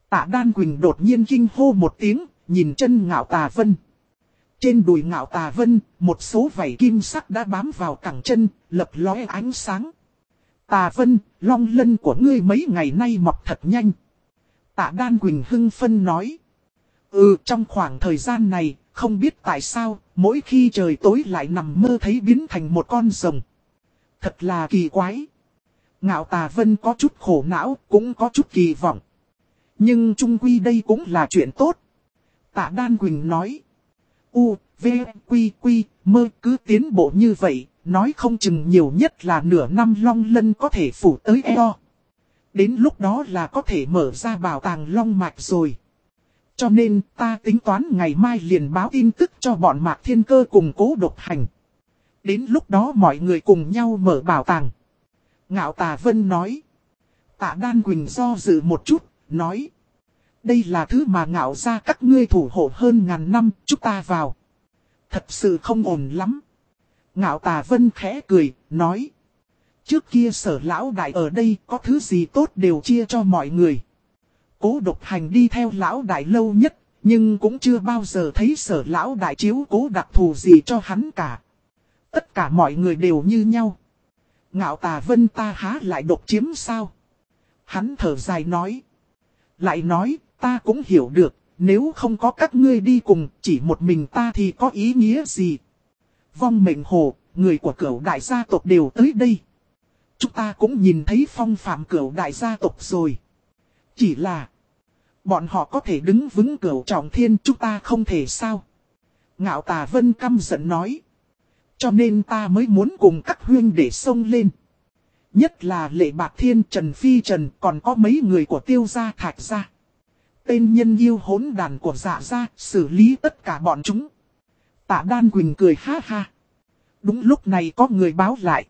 Tạ đan quỳnh đột nhiên kinh hô một tiếng, nhìn chân ngạo tà vân. Trên đùi ngạo tà vân, một số vảy kim sắc đã bám vào cẳng chân, lập lóe ánh sáng. Tà vân, long lân của ngươi mấy ngày nay mọc thật nhanh. Tạ đan quỳnh hưng phân nói. Ừ, trong khoảng thời gian này, không biết tại sao, mỗi khi trời tối lại nằm mơ thấy biến thành một con rồng. Thật là kỳ quái. Ngạo tà vân có chút khổ não, cũng có chút kỳ vọng. Nhưng trung quy đây cũng là chuyện tốt. Tạ Đan Quỳnh nói. U, V, Quy, Quy, mơ cứ tiến bộ như vậy, nói không chừng nhiều nhất là nửa năm long lân có thể phủ tới eo. Đến lúc đó là có thể mở ra bảo tàng long mạch rồi. Cho nên ta tính toán ngày mai liền báo tin tức cho bọn mạc thiên cơ cùng cố độc hành. Đến lúc đó mọi người cùng nhau mở bảo tàng. Ngạo tà vân nói. Tạ đan quỳnh do dự một chút, nói. Đây là thứ mà ngạo ra các ngươi thủ hộ hơn ngàn năm, chúng ta vào. Thật sự không ổn lắm. Ngạo tà vân khẽ cười, nói. Trước kia sở lão đại ở đây có thứ gì tốt đều chia cho mọi người. Cố độc hành đi theo lão đại lâu nhất, nhưng cũng chưa bao giờ thấy sở lão đại chiếu cố đặc thù gì cho hắn cả. Tất cả mọi người đều như nhau. Ngạo tà vân ta há lại độc chiếm sao? Hắn thở dài nói. Lại nói, ta cũng hiểu được, nếu không có các ngươi đi cùng, chỉ một mình ta thì có ý nghĩa gì? Vong mệnh hồ, người của cửu đại gia tộc đều tới đây. Chúng ta cũng nhìn thấy phong phạm cửu đại gia tộc rồi. Chỉ là, bọn họ có thể đứng vững cửu trọng thiên chúng ta không thể sao? Ngạo tà vân căm giận nói. Cho nên ta mới muốn cùng các huyên để sông lên. Nhất là lệ bạc thiên Trần Phi Trần còn có mấy người của tiêu gia thạch gia. Tên nhân yêu hỗn đàn của dạ gia xử lý tất cả bọn chúng. Tạ Đan Quỳnh cười ha ha. Đúng lúc này có người báo lại.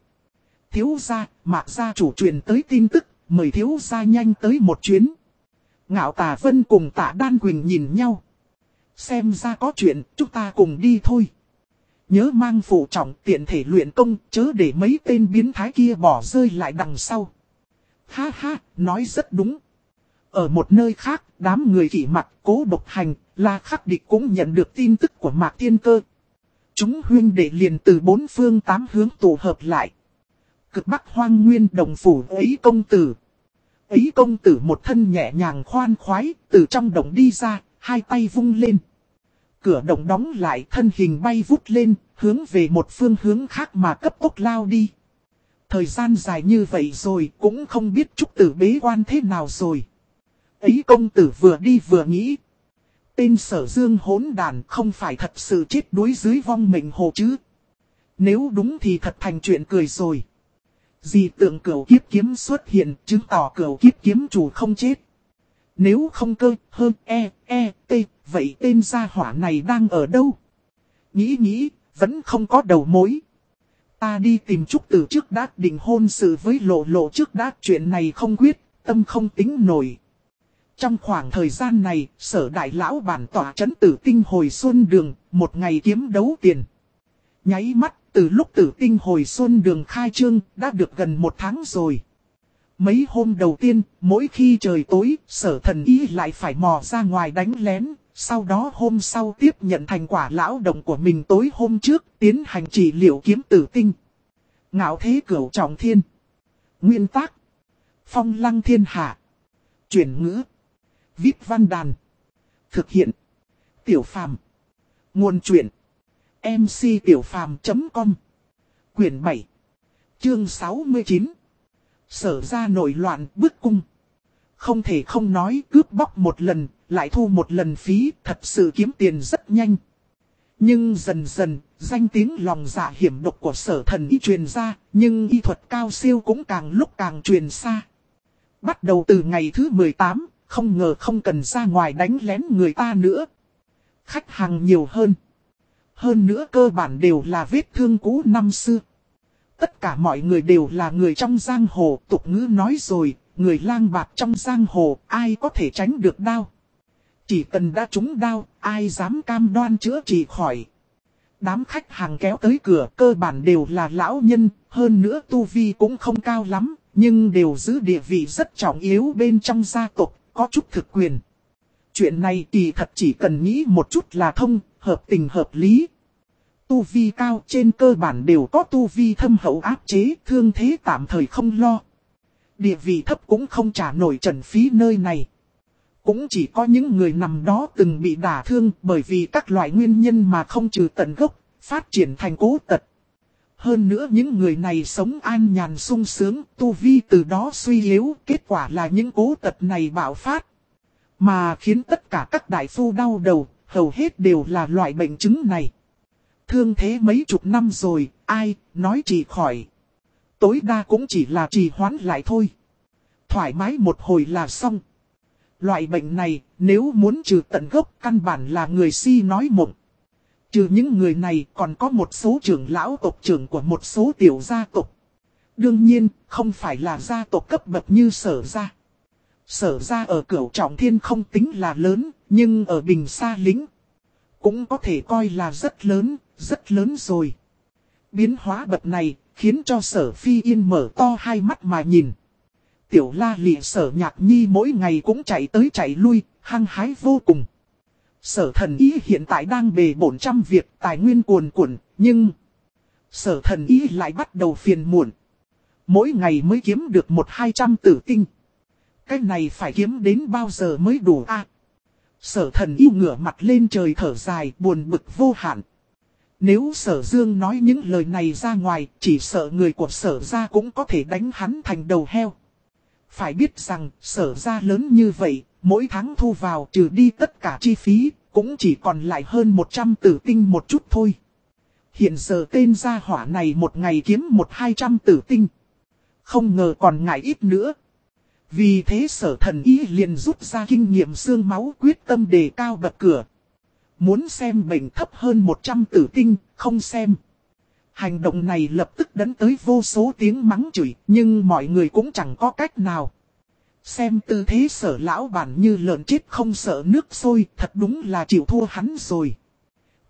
Thiếu gia, mạc gia chủ truyền tới tin tức, mời thiếu gia nhanh tới một chuyến. Ngạo tà vân cùng tạ Đan Quỳnh nhìn nhau. Xem ra có chuyện, chúng ta cùng đi thôi. Nhớ mang phụ trọng tiện thể luyện công, chớ để mấy tên biến thái kia bỏ rơi lại đằng sau. Ha ha, nói rất đúng. Ở một nơi khác, đám người kỷ mặt cố độc hành, là khắc địch cũng nhận được tin tức của Mạc Thiên Cơ. Chúng huyên đệ liền từ bốn phương tám hướng tụ hợp lại. Cực bắc hoang nguyên đồng phủ ấy công tử. Ấy công tử một thân nhẹ nhàng khoan khoái, từ trong đồng đi ra, hai tay vung lên. Cửa đồng đóng lại thân hình bay vút lên, hướng về một phương hướng khác mà cấp tốc lao đi. Thời gian dài như vậy rồi cũng không biết trúc tử bế quan thế nào rồi. Ấy công tử vừa đi vừa nghĩ. Tên sở dương hỗn đàn không phải thật sự chết đuối dưới vong mệnh hồ chứ. Nếu đúng thì thật thành chuyện cười rồi. Gì tượng cửu kiếp kiếm xuất hiện chứng tỏ cửu kiếp kiếm chủ không chết. Nếu không cơ, hơn, e, e, t, vậy tên gia hỏa này đang ở đâu? Nghĩ nghĩ, vẫn không có đầu mối. Ta đi tìm Trúc Tử trước đã định hôn sự với lộ lộ trước đã chuyện này không quyết, tâm không tính nổi. Trong khoảng thời gian này, sở đại lão bản tỏa chấn tử tinh hồi xuân đường, một ngày kiếm đấu tiền. Nháy mắt, từ lúc tử tinh hồi xuân đường khai trương, đã được gần một tháng rồi. Mấy hôm đầu tiên, mỗi khi trời tối, sở thần y lại phải mò ra ngoài đánh lén, sau đó hôm sau tiếp nhận thành quả lão động của mình tối hôm trước tiến hành trị liệu kiếm tử tinh. Ngạo thế cửu trọng thiên. Nguyên tác. Phong lăng thiên hạ. Chuyển ngữ. Viết văn đàn. Thực hiện. Tiểu phàm. Nguồn truyện mctiểupham.com Quyển 7. Chương 69. Sở ra nổi loạn bức cung. Không thể không nói cướp bóc một lần, lại thu một lần phí, thật sự kiếm tiền rất nhanh. Nhưng dần dần, danh tiếng lòng dạ hiểm độc của sở thần y truyền ra, nhưng y thuật cao siêu cũng càng lúc càng truyền xa. Bắt đầu từ ngày thứ 18, không ngờ không cần ra ngoài đánh lén người ta nữa. Khách hàng nhiều hơn. Hơn nữa cơ bản đều là vết thương cũ năm xưa. Tất cả mọi người đều là người trong giang hồ, tục ngữ nói rồi, người lang bạc trong giang hồ, ai có thể tránh được đau. Chỉ cần đã trúng đau, ai dám cam đoan chữa trị khỏi. Đám khách hàng kéo tới cửa cơ bản đều là lão nhân, hơn nữa tu vi cũng không cao lắm, nhưng đều giữ địa vị rất trọng yếu bên trong gia tộc, có chút thực quyền. Chuyện này kỳ thật chỉ cần nghĩ một chút là thông, hợp tình hợp lý. Tu vi cao trên cơ bản đều có tu vi thâm hậu áp chế, thương thế tạm thời không lo. Địa vị thấp cũng không trả nổi trần phí nơi này. Cũng chỉ có những người nằm đó từng bị đả thương bởi vì các loại nguyên nhân mà không trừ tận gốc, phát triển thành cố tật. Hơn nữa những người này sống an nhàn sung sướng, tu vi từ đó suy yếu, kết quả là những cố tật này bạo phát. Mà khiến tất cả các đại phu đau đầu, hầu hết đều là loại bệnh chứng này. Thương thế mấy chục năm rồi, ai, nói chỉ khỏi. Tối đa cũng chỉ là trì hoãn lại thôi. Thoải mái một hồi là xong. Loại bệnh này, nếu muốn trừ tận gốc căn bản là người si nói mộng. Trừ những người này còn có một số trưởng lão tộc trưởng của một số tiểu gia tộc. Đương nhiên, không phải là gia tộc cấp bậc như sở gia. Sở gia ở cửu trọng thiên không tính là lớn, nhưng ở bình xa lính cũng có thể coi là rất lớn, rất lớn rồi. Biến hóa bật này khiến cho sở phi yên mở to hai mắt mà nhìn. Tiểu la lịa sở nhạc nhi mỗi ngày cũng chạy tới chạy lui, hăng hái vô cùng. Sở thần ý hiện tại đang bề bổn trăm việc tài nguyên cuồn cuộn, nhưng... Sở thần ý lại bắt đầu phiền muộn. Mỗi ngày mới kiếm được một hai trăm tử tinh. Cái này phải kiếm đến bao giờ mới đủ a Sở thần yêu ngửa mặt lên trời thở dài buồn bực vô hạn. Nếu sở dương nói những lời này ra ngoài, chỉ sợ người của sở ra cũng có thể đánh hắn thành đầu heo. Phải biết rằng, sở ra lớn như vậy, mỗi tháng thu vào trừ đi tất cả chi phí, cũng chỉ còn lại hơn 100 tử tinh một chút thôi. Hiện giờ tên gia hỏa này một ngày kiếm một hai trăm tử tinh. Không ngờ còn ngại ít nữa. Vì thế sở thần ý liền rút ra kinh nghiệm xương máu quyết tâm đề cao bậc cửa. Muốn xem bệnh thấp hơn 100 tử tinh, không xem. Hành động này lập tức đấn tới vô số tiếng mắng chửi, nhưng mọi người cũng chẳng có cách nào. Xem tư thế sở lão bản như lợn chết không sợ nước sôi, thật đúng là chịu thua hắn rồi.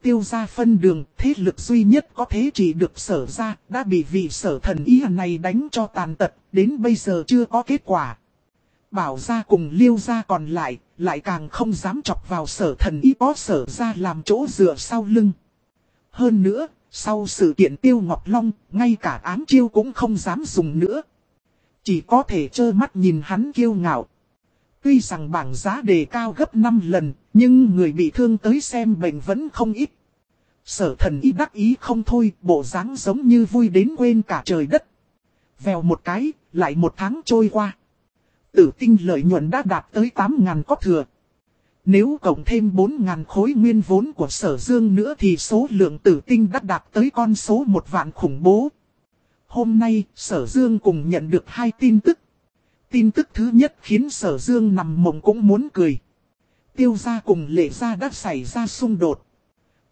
Tiêu ra phân đường, thế lực duy nhất có thế chỉ được sở ra, đã bị vị sở thần ý này đánh cho tàn tật, đến bây giờ chưa có kết quả. Bảo ra cùng liêu ra còn lại, lại càng không dám chọc vào sở thần y có sở ra làm chỗ dựa sau lưng. Hơn nữa, sau sự kiện tiêu Ngọc Long, ngay cả ám chiêu cũng không dám dùng nữa. Chỉ có thể trơ mắt nhìn hắn kiêu ngạo. Tuy rằng bảng giá đề cao gấp 5 lần, nhưng người bị thương tới xem bệnh vẫn không ít. Sở thần y đắc ý không thôi, bộ dáng giống như vui đến quên cả trời đất. Vèo một cái, lại một tháng trôi qua tử tinh lợi nhuận đã đạt tới 8.000 có thừa. Nếu cộng thêm 4.000 khối nguyên vốn của sở dương nữa thì số lượng tử tinh đã đạt tới con số một vạn khủng bố. Hôm nay, sở dương cùng nhận được hai tin tức. Tin tức thứ nhất khiến sở dương nằm mộng cũng muốn cười. Tiêu gia cùng lệ gia đã xảy ra xung đột.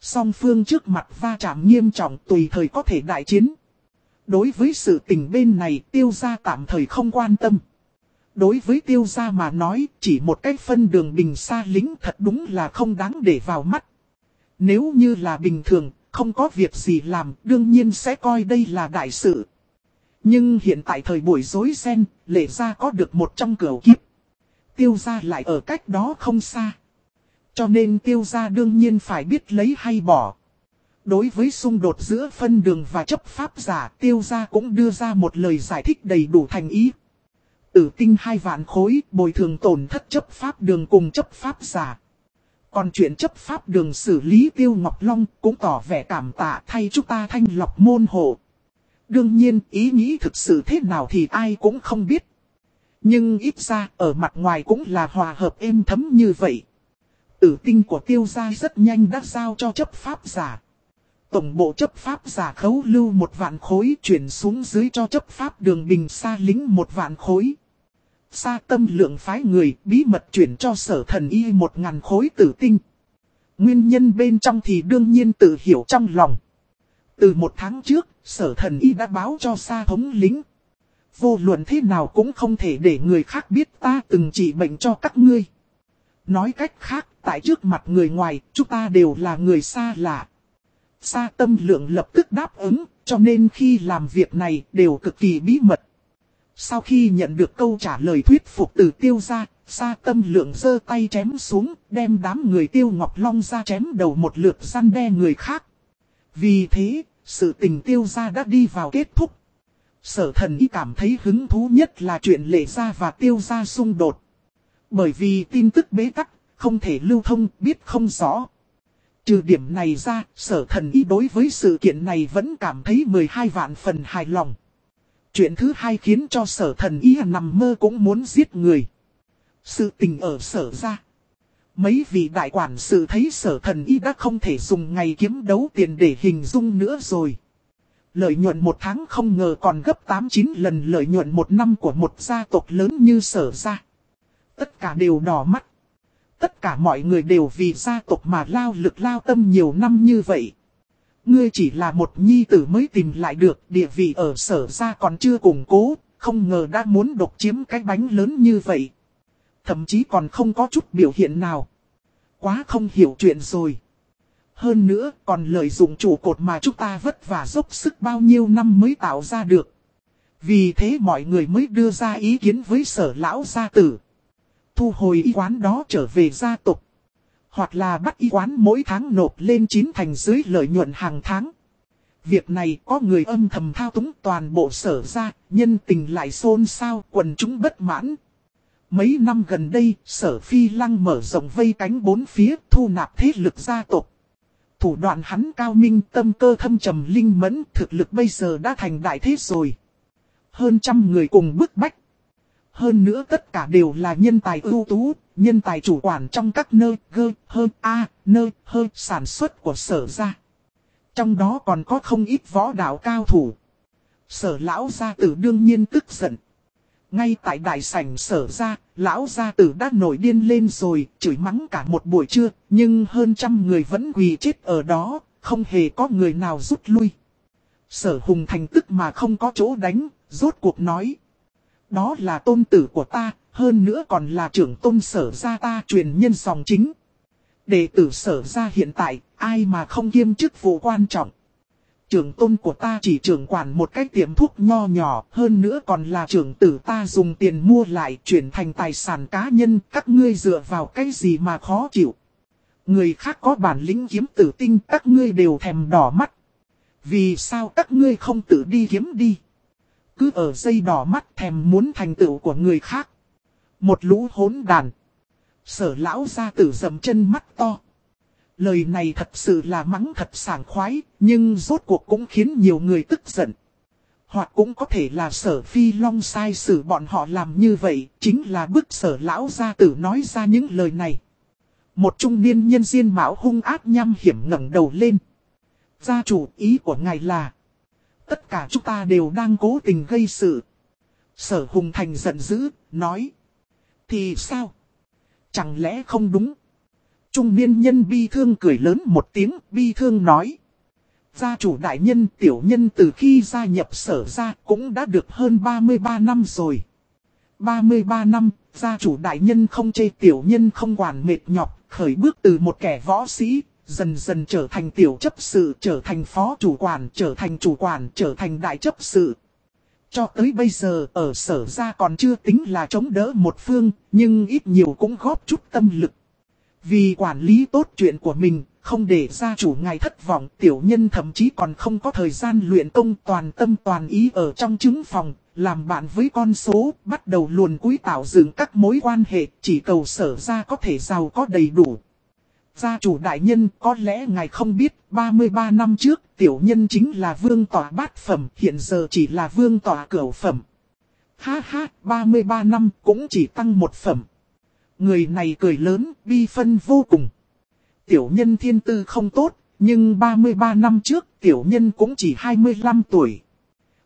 Song phương trước mặt va chạm nghiêm trọng tùy thời có thể đại chiến. Đối với sự tình bên này tiêu gia tạm thời không quan tâm. Đối với tiêu gia mà nói, chỉ một cái phân đường bình xa lính thật đúng là không đáng để vào mắt. Nếu như là bình thường, không có việc gì làm, đương nhiên sẽ coi đây là đại sự. Nhưng hiện tại thời buổi rối ren, lệ gia có được một trong cửa kiếp. Tiêu gia lại ở cách đó không xa. Cho nên tiêu gia đương nhiên phải biết lấy hay bỏ. Đối với xung đột giữa phân đường và chấp pháp giả, tiêu gia cũng đưa ra một lời giải thích đầy đủ thành ý. Tử tinh hai vạn khối, bồi thường tổn thất chấp pháp đường cùng chấp pháp giả. Còn chuyện chấp pháp đường xử lý Tiêu Ngọc Long cũng tỏ vẻ cảm tạ thay chúng ta thanh lọc môn hộ. Đương nhiên, ý nghĩ thực sự thế nào thì ai cũng không biết. Nhưng ít ra, ở mặt ngoài cũng là hòa hợp êm thấm như vậy. Tử tinh của tiêu gia rất nhanh đã giao cho chấp pháp giả. Tổng bộ chấp pháp giả khấu lưu một vạn khối chuyển xuống dưới cho chấp pháp đường bình xa lính một vạn khối. Sa tâm lượng phái người bí mật chuyển cho sở thần y một ngàn khối tử tinh. Nguyên nhân bên trong thì đương nhiên tự hiểu trong lòng. Từ một tháng trước, sở thần y đã báo cho sa thống lính. Vô luận thế nào cũng không thể để người khác biết ta từng trị bệnh cho các ngươi. Nói cách khác, tại trước mặt người ngoài, chúng ta đều là người xa lạ. Sa tâm lượng lập tức đáp ứng, cho nên khi làm việc này đều cực kỳ bí mật. Sau khi nhận được câu trả lời thuyết phục từ tiêu gia, sa tâm lượng giơ tay chém xuống, đem đám người tiêu ngọc long ra chém đầu một lượt săn đe người khác. Vì thế, sự tình tiêu gia đã đi vào kết thúc. Sở thần y cảm thấy hứng thú nhất là chuyện lệ gia và tiêu gia xung đột. Bởi vì tin tức bế tắc, không thể lưu thông, biết không rõ. Trừ điểm này ra, sở thần y đối với sự kiện này vẫn cảm thấy 12 vạn phần hài lòng. Chuyện thứ hai khiến cho sở thần y nằm mơ cũng muốn giết người. Sự tình ở sở ra. Mấy vị đại quản sự thấy sở thần y đã không thể dùng ngày kiếm đấu tiền để hình dung nữa rồi. Lợi nhuận một tháng không ngờ còn gấp 8-9 lần lợi nhuận một năm của một gia tộc lớn như sở ra. Tất cả đều đỏ mắt. Tất cả mọi người đều vì gia tộc mà lao lực lao tâm nhiều năm như vậy. Ngươi chỉ là một nhi tử mới tìm lại được địa vị ở sở ra còn chưa củng cố, không ngờ đã muốn độc chiếm cái bánh lớn như vậy. Thậm chí còn không có chút biểu hiện nào. Quá không hiểu chuyện rồi. Hơn nữa còn lợi dụng chủ cột mà chúng ta vất vả dốc sức bao nhiêu năm mới tạo ra được. Vì thế mọi người mới đưa ra ý kiến với sở lão gia tử. Thu hồi y quán đó trở về gia tộc. Hoặc là bắt y quán mỗi tháng nộp lên chín thành dưới lợi nhuận hàng tháng. Việc này có người âm thầm thao túng toàn bộ sở ra, nhân tình lại xôn xao, quần chúng bất mãn. Mấy năm gần đây, sở phi lăng mở rộng vây cánh bốn phía, thu nạp thế lực gia tộc. Thủ đoạn hắn cao minh tâm cơ thâm trầm linh mẫn, thực lực bây giờ đã thành đại thế rồi. Hơn trăm người cùng bức bách. Hơn nữa tất cả đều là nhân tài ưu tú, nhân tài chủ quản trong các nơi gơ, hơn a, nơi hơn sản xuất của sở gia. Trong đó còn có không ít võ đạo cao thủ. Sở lão gia tử đương nhiên tức giận. Ngay tại đại sảnh sở ra, lão gia tử đã nổi điên lên rồi, chửi mắng cả một buổi trưa, nhưng hơn trăm người vẫn quỳ chết ở đó, không hề có người nào rút lui. Sở hùng thành tức mà không có chỗ đánh, rốt cuộc nói. Đó là tôn tử của ta, hơn nữa còn là trưởng tôn sở gia ta truyền nhân dòng chính. Đệ tử sở gia hiện tại, ai mà không kiêm chức vụ quan trọng. Trưởng tôn của ta chỉ trưởng quản một cái tiệm thuốc nho nhỏ, hơn nữa còn là trưởng tử ta dùng tiền mua lại chuyển thành tài sản cá nhân, các ngươi dựa vào cái gì mà khó chịu. Người khác có bản lĩnh kiếm tử tinh các ngươi đều thèm đỏ mắt. Vì sao các ngươi không tự đi kiếm đi? Cứ ở dây đỏ mắt thèm muốn thành tựu của người khác. Một lũ hỗn đàn. Sở lão ra tử dầm chân mắt to. Lời này thật sự là mắng thật sảng khoái, nhưng rốt cuộc cũng khiến nhiều người tức giận. Hoặc cũng có thể là sở phi long sai xử bọn họ làm như vậy, chính là bức sở lão gia tử nói ra những lời này. Một trung niên nhân diên mạo hung ác nhăm hiểm ngẩng đầu lên. Gia chủ ý của ngài là, tất cả chúng ta đều đang cố tình gây sự. Sở hùng thành giận dữ, nói. Thì sao? Chẳng lẽ không đúng? Trung niên nhân bi thương cười lớn một tiếng, bi thương nói. Gia chủ đại nhân tiểu nhân từ khi gia nhập sở ra cũng đã được hơn 33 năm rồi. 33 năm, gia chủ đại nhân không chê tiểu nhân không quản mệt nhọc, khởi bước từ một kẻ võ sĩ, dần dần trở thành tiểu chấp sự, trở thành phó chủ quản, trở thành chủ quản, trở thành đại chấp sự. Cho tới bây giờ ở sở ra còn chưa tính là chống đỡ một phương, nhưng ít nhiều cũng góp chút tâm lực. Vì quản lý tốt chuyện của mình, không để gia chủ ngài thất vọng, tiểu nhân thậm chí còn không có thời gian luyện công toàn tâm toàn ý ở trong chứng phòng, làm bạn với con số, bắt đầu luồn cúi tạo dựng các mối quan hệ, chỉ cầu sở ra có thể giàu có đầy đủ. Gia chủ đại nhân có lẽ ngài không biết, 33 năm trước tiểu nhân chính là vương tỏa bát phẩm, hiện giờ chỉ là vương tỏa cửu phẩm. Ha ha, 33 năm cũng chỉ tăng một phẩm. Người này cười lớn, bi phân vô cùng. Tiểu nhân thiên tư không tốt, nhưng 33 năm trước tiểu nhân cũng chỉ 25 tuổi.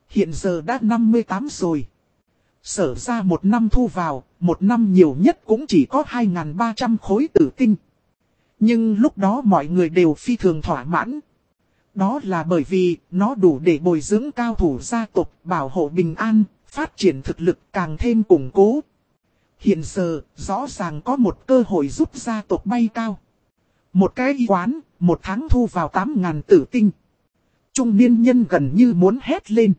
Hiện giờ đã 58 rồi. Sở ra một năm thu vào, một năm nhiều nhất cũng chỉ có 2.300 khối tử tinh. Nhưng lúc đó mọi người đều phi thường thỏa mãn. Đó là bởi vì nó đủ để bồi dưỡng cao thủ gia tộc, bảo hộ bình an, phát triển thực lực càng thêm củng cố. Hiện giờ, rõ ràng có một cơ hội giúp gia tộc bay cao. Một cái y quán, một tháng thu vào 8.000 tử tinh. Trung niên nhân gần như muốn hét lên.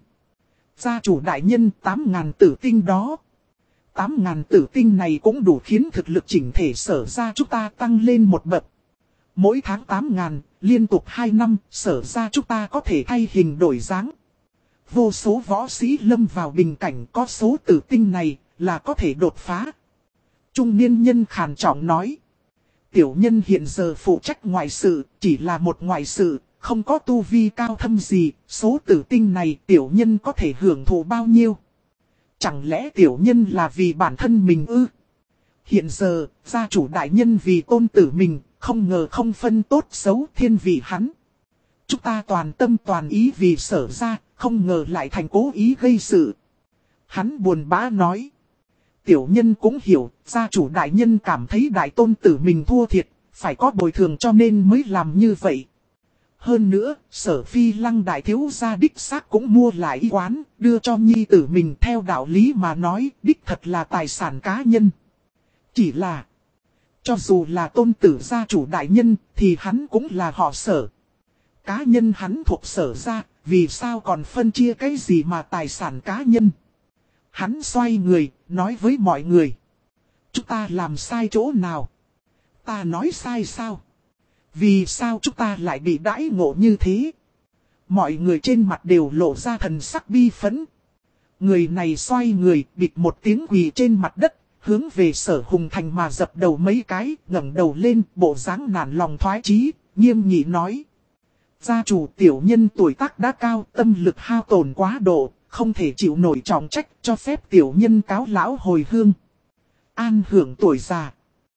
Gia chủ đại nhân 8.000 tử tinh đó. 8.000 tử tinh này cũng đủ khiến thực lực chỉnh thể sở ra chúng ta tăng lên một bậc. Mỗi tháng 8.000, liên tục 2 năm, sở ra chúng ta có thể thay hình đổi dáng. Vô số võ sĩ lâm vào bình cảnh có số tử tinh này, là có thể đột phá. Trung niên nhân khàn trọng nói. Tiểu nhân hiện giờ phụ trách ngoại sự, chỉ là một ngoại sự, không có tu vi cao thâm gì, số tử tinh này tiểu nhân có thể hưởng thụ bao nhiêu. Chẳng lẽ tiểu nhân là vì bản thân mình ư? Hiện giờ, gia chủ đại nhân vì tôn tử mình, không ngờ không phân tốt xấu thiên vị hắn. Chúng ta toàn tâm toàn ý vì sở ra, không ngờ lại thành cố ý gây sự. Hắn buồn bã nói tiểu nhân cũng hiểu, gia chủ đại nhân cảm thấy đại tôn tử mình thua thiệt, phải có bồi thường cho nên mới làm như vậy. Hơn nữa, sở phi lăng đại thiếu gia đích xác cũng mua lại y quán, đưa cho nhi tử mình theo đạo lý mà nói, đích thật là tài sản cá nhân. Chỉ là, cho dù là tôn tử gia chủ đại nhân thì hắn cũng là họ sở. Cá nhân hắn thuộc sở gia vì sao còn phân chia cái gì mà tài sản cá nhân. Hắn xoay người, nói với mọi người. Chúng ta làm sai chỗ nào? Ta nói sai sao? Vì sao chúng ta lại bị đãi ngộ như thế? Mọi người trên mặt đều lộ ra thần sắc bi phấn. Người này xoay người, bịt một tiếng quỳ trên mặt đất, hướng về sở hùng thành mà dập đầu mấy cái, ngẩng đầu lên, bộ dáng nản lòng thoái chí, nghiêm nghị nói. Gia chủ tiểu nhân tuổi tác đã cao, tâm lực hao tổn quá độ, không thể chịu nổi trọng trách cho phép tiểu nhân cáo lão hồi hương. An hưởng tuổi già.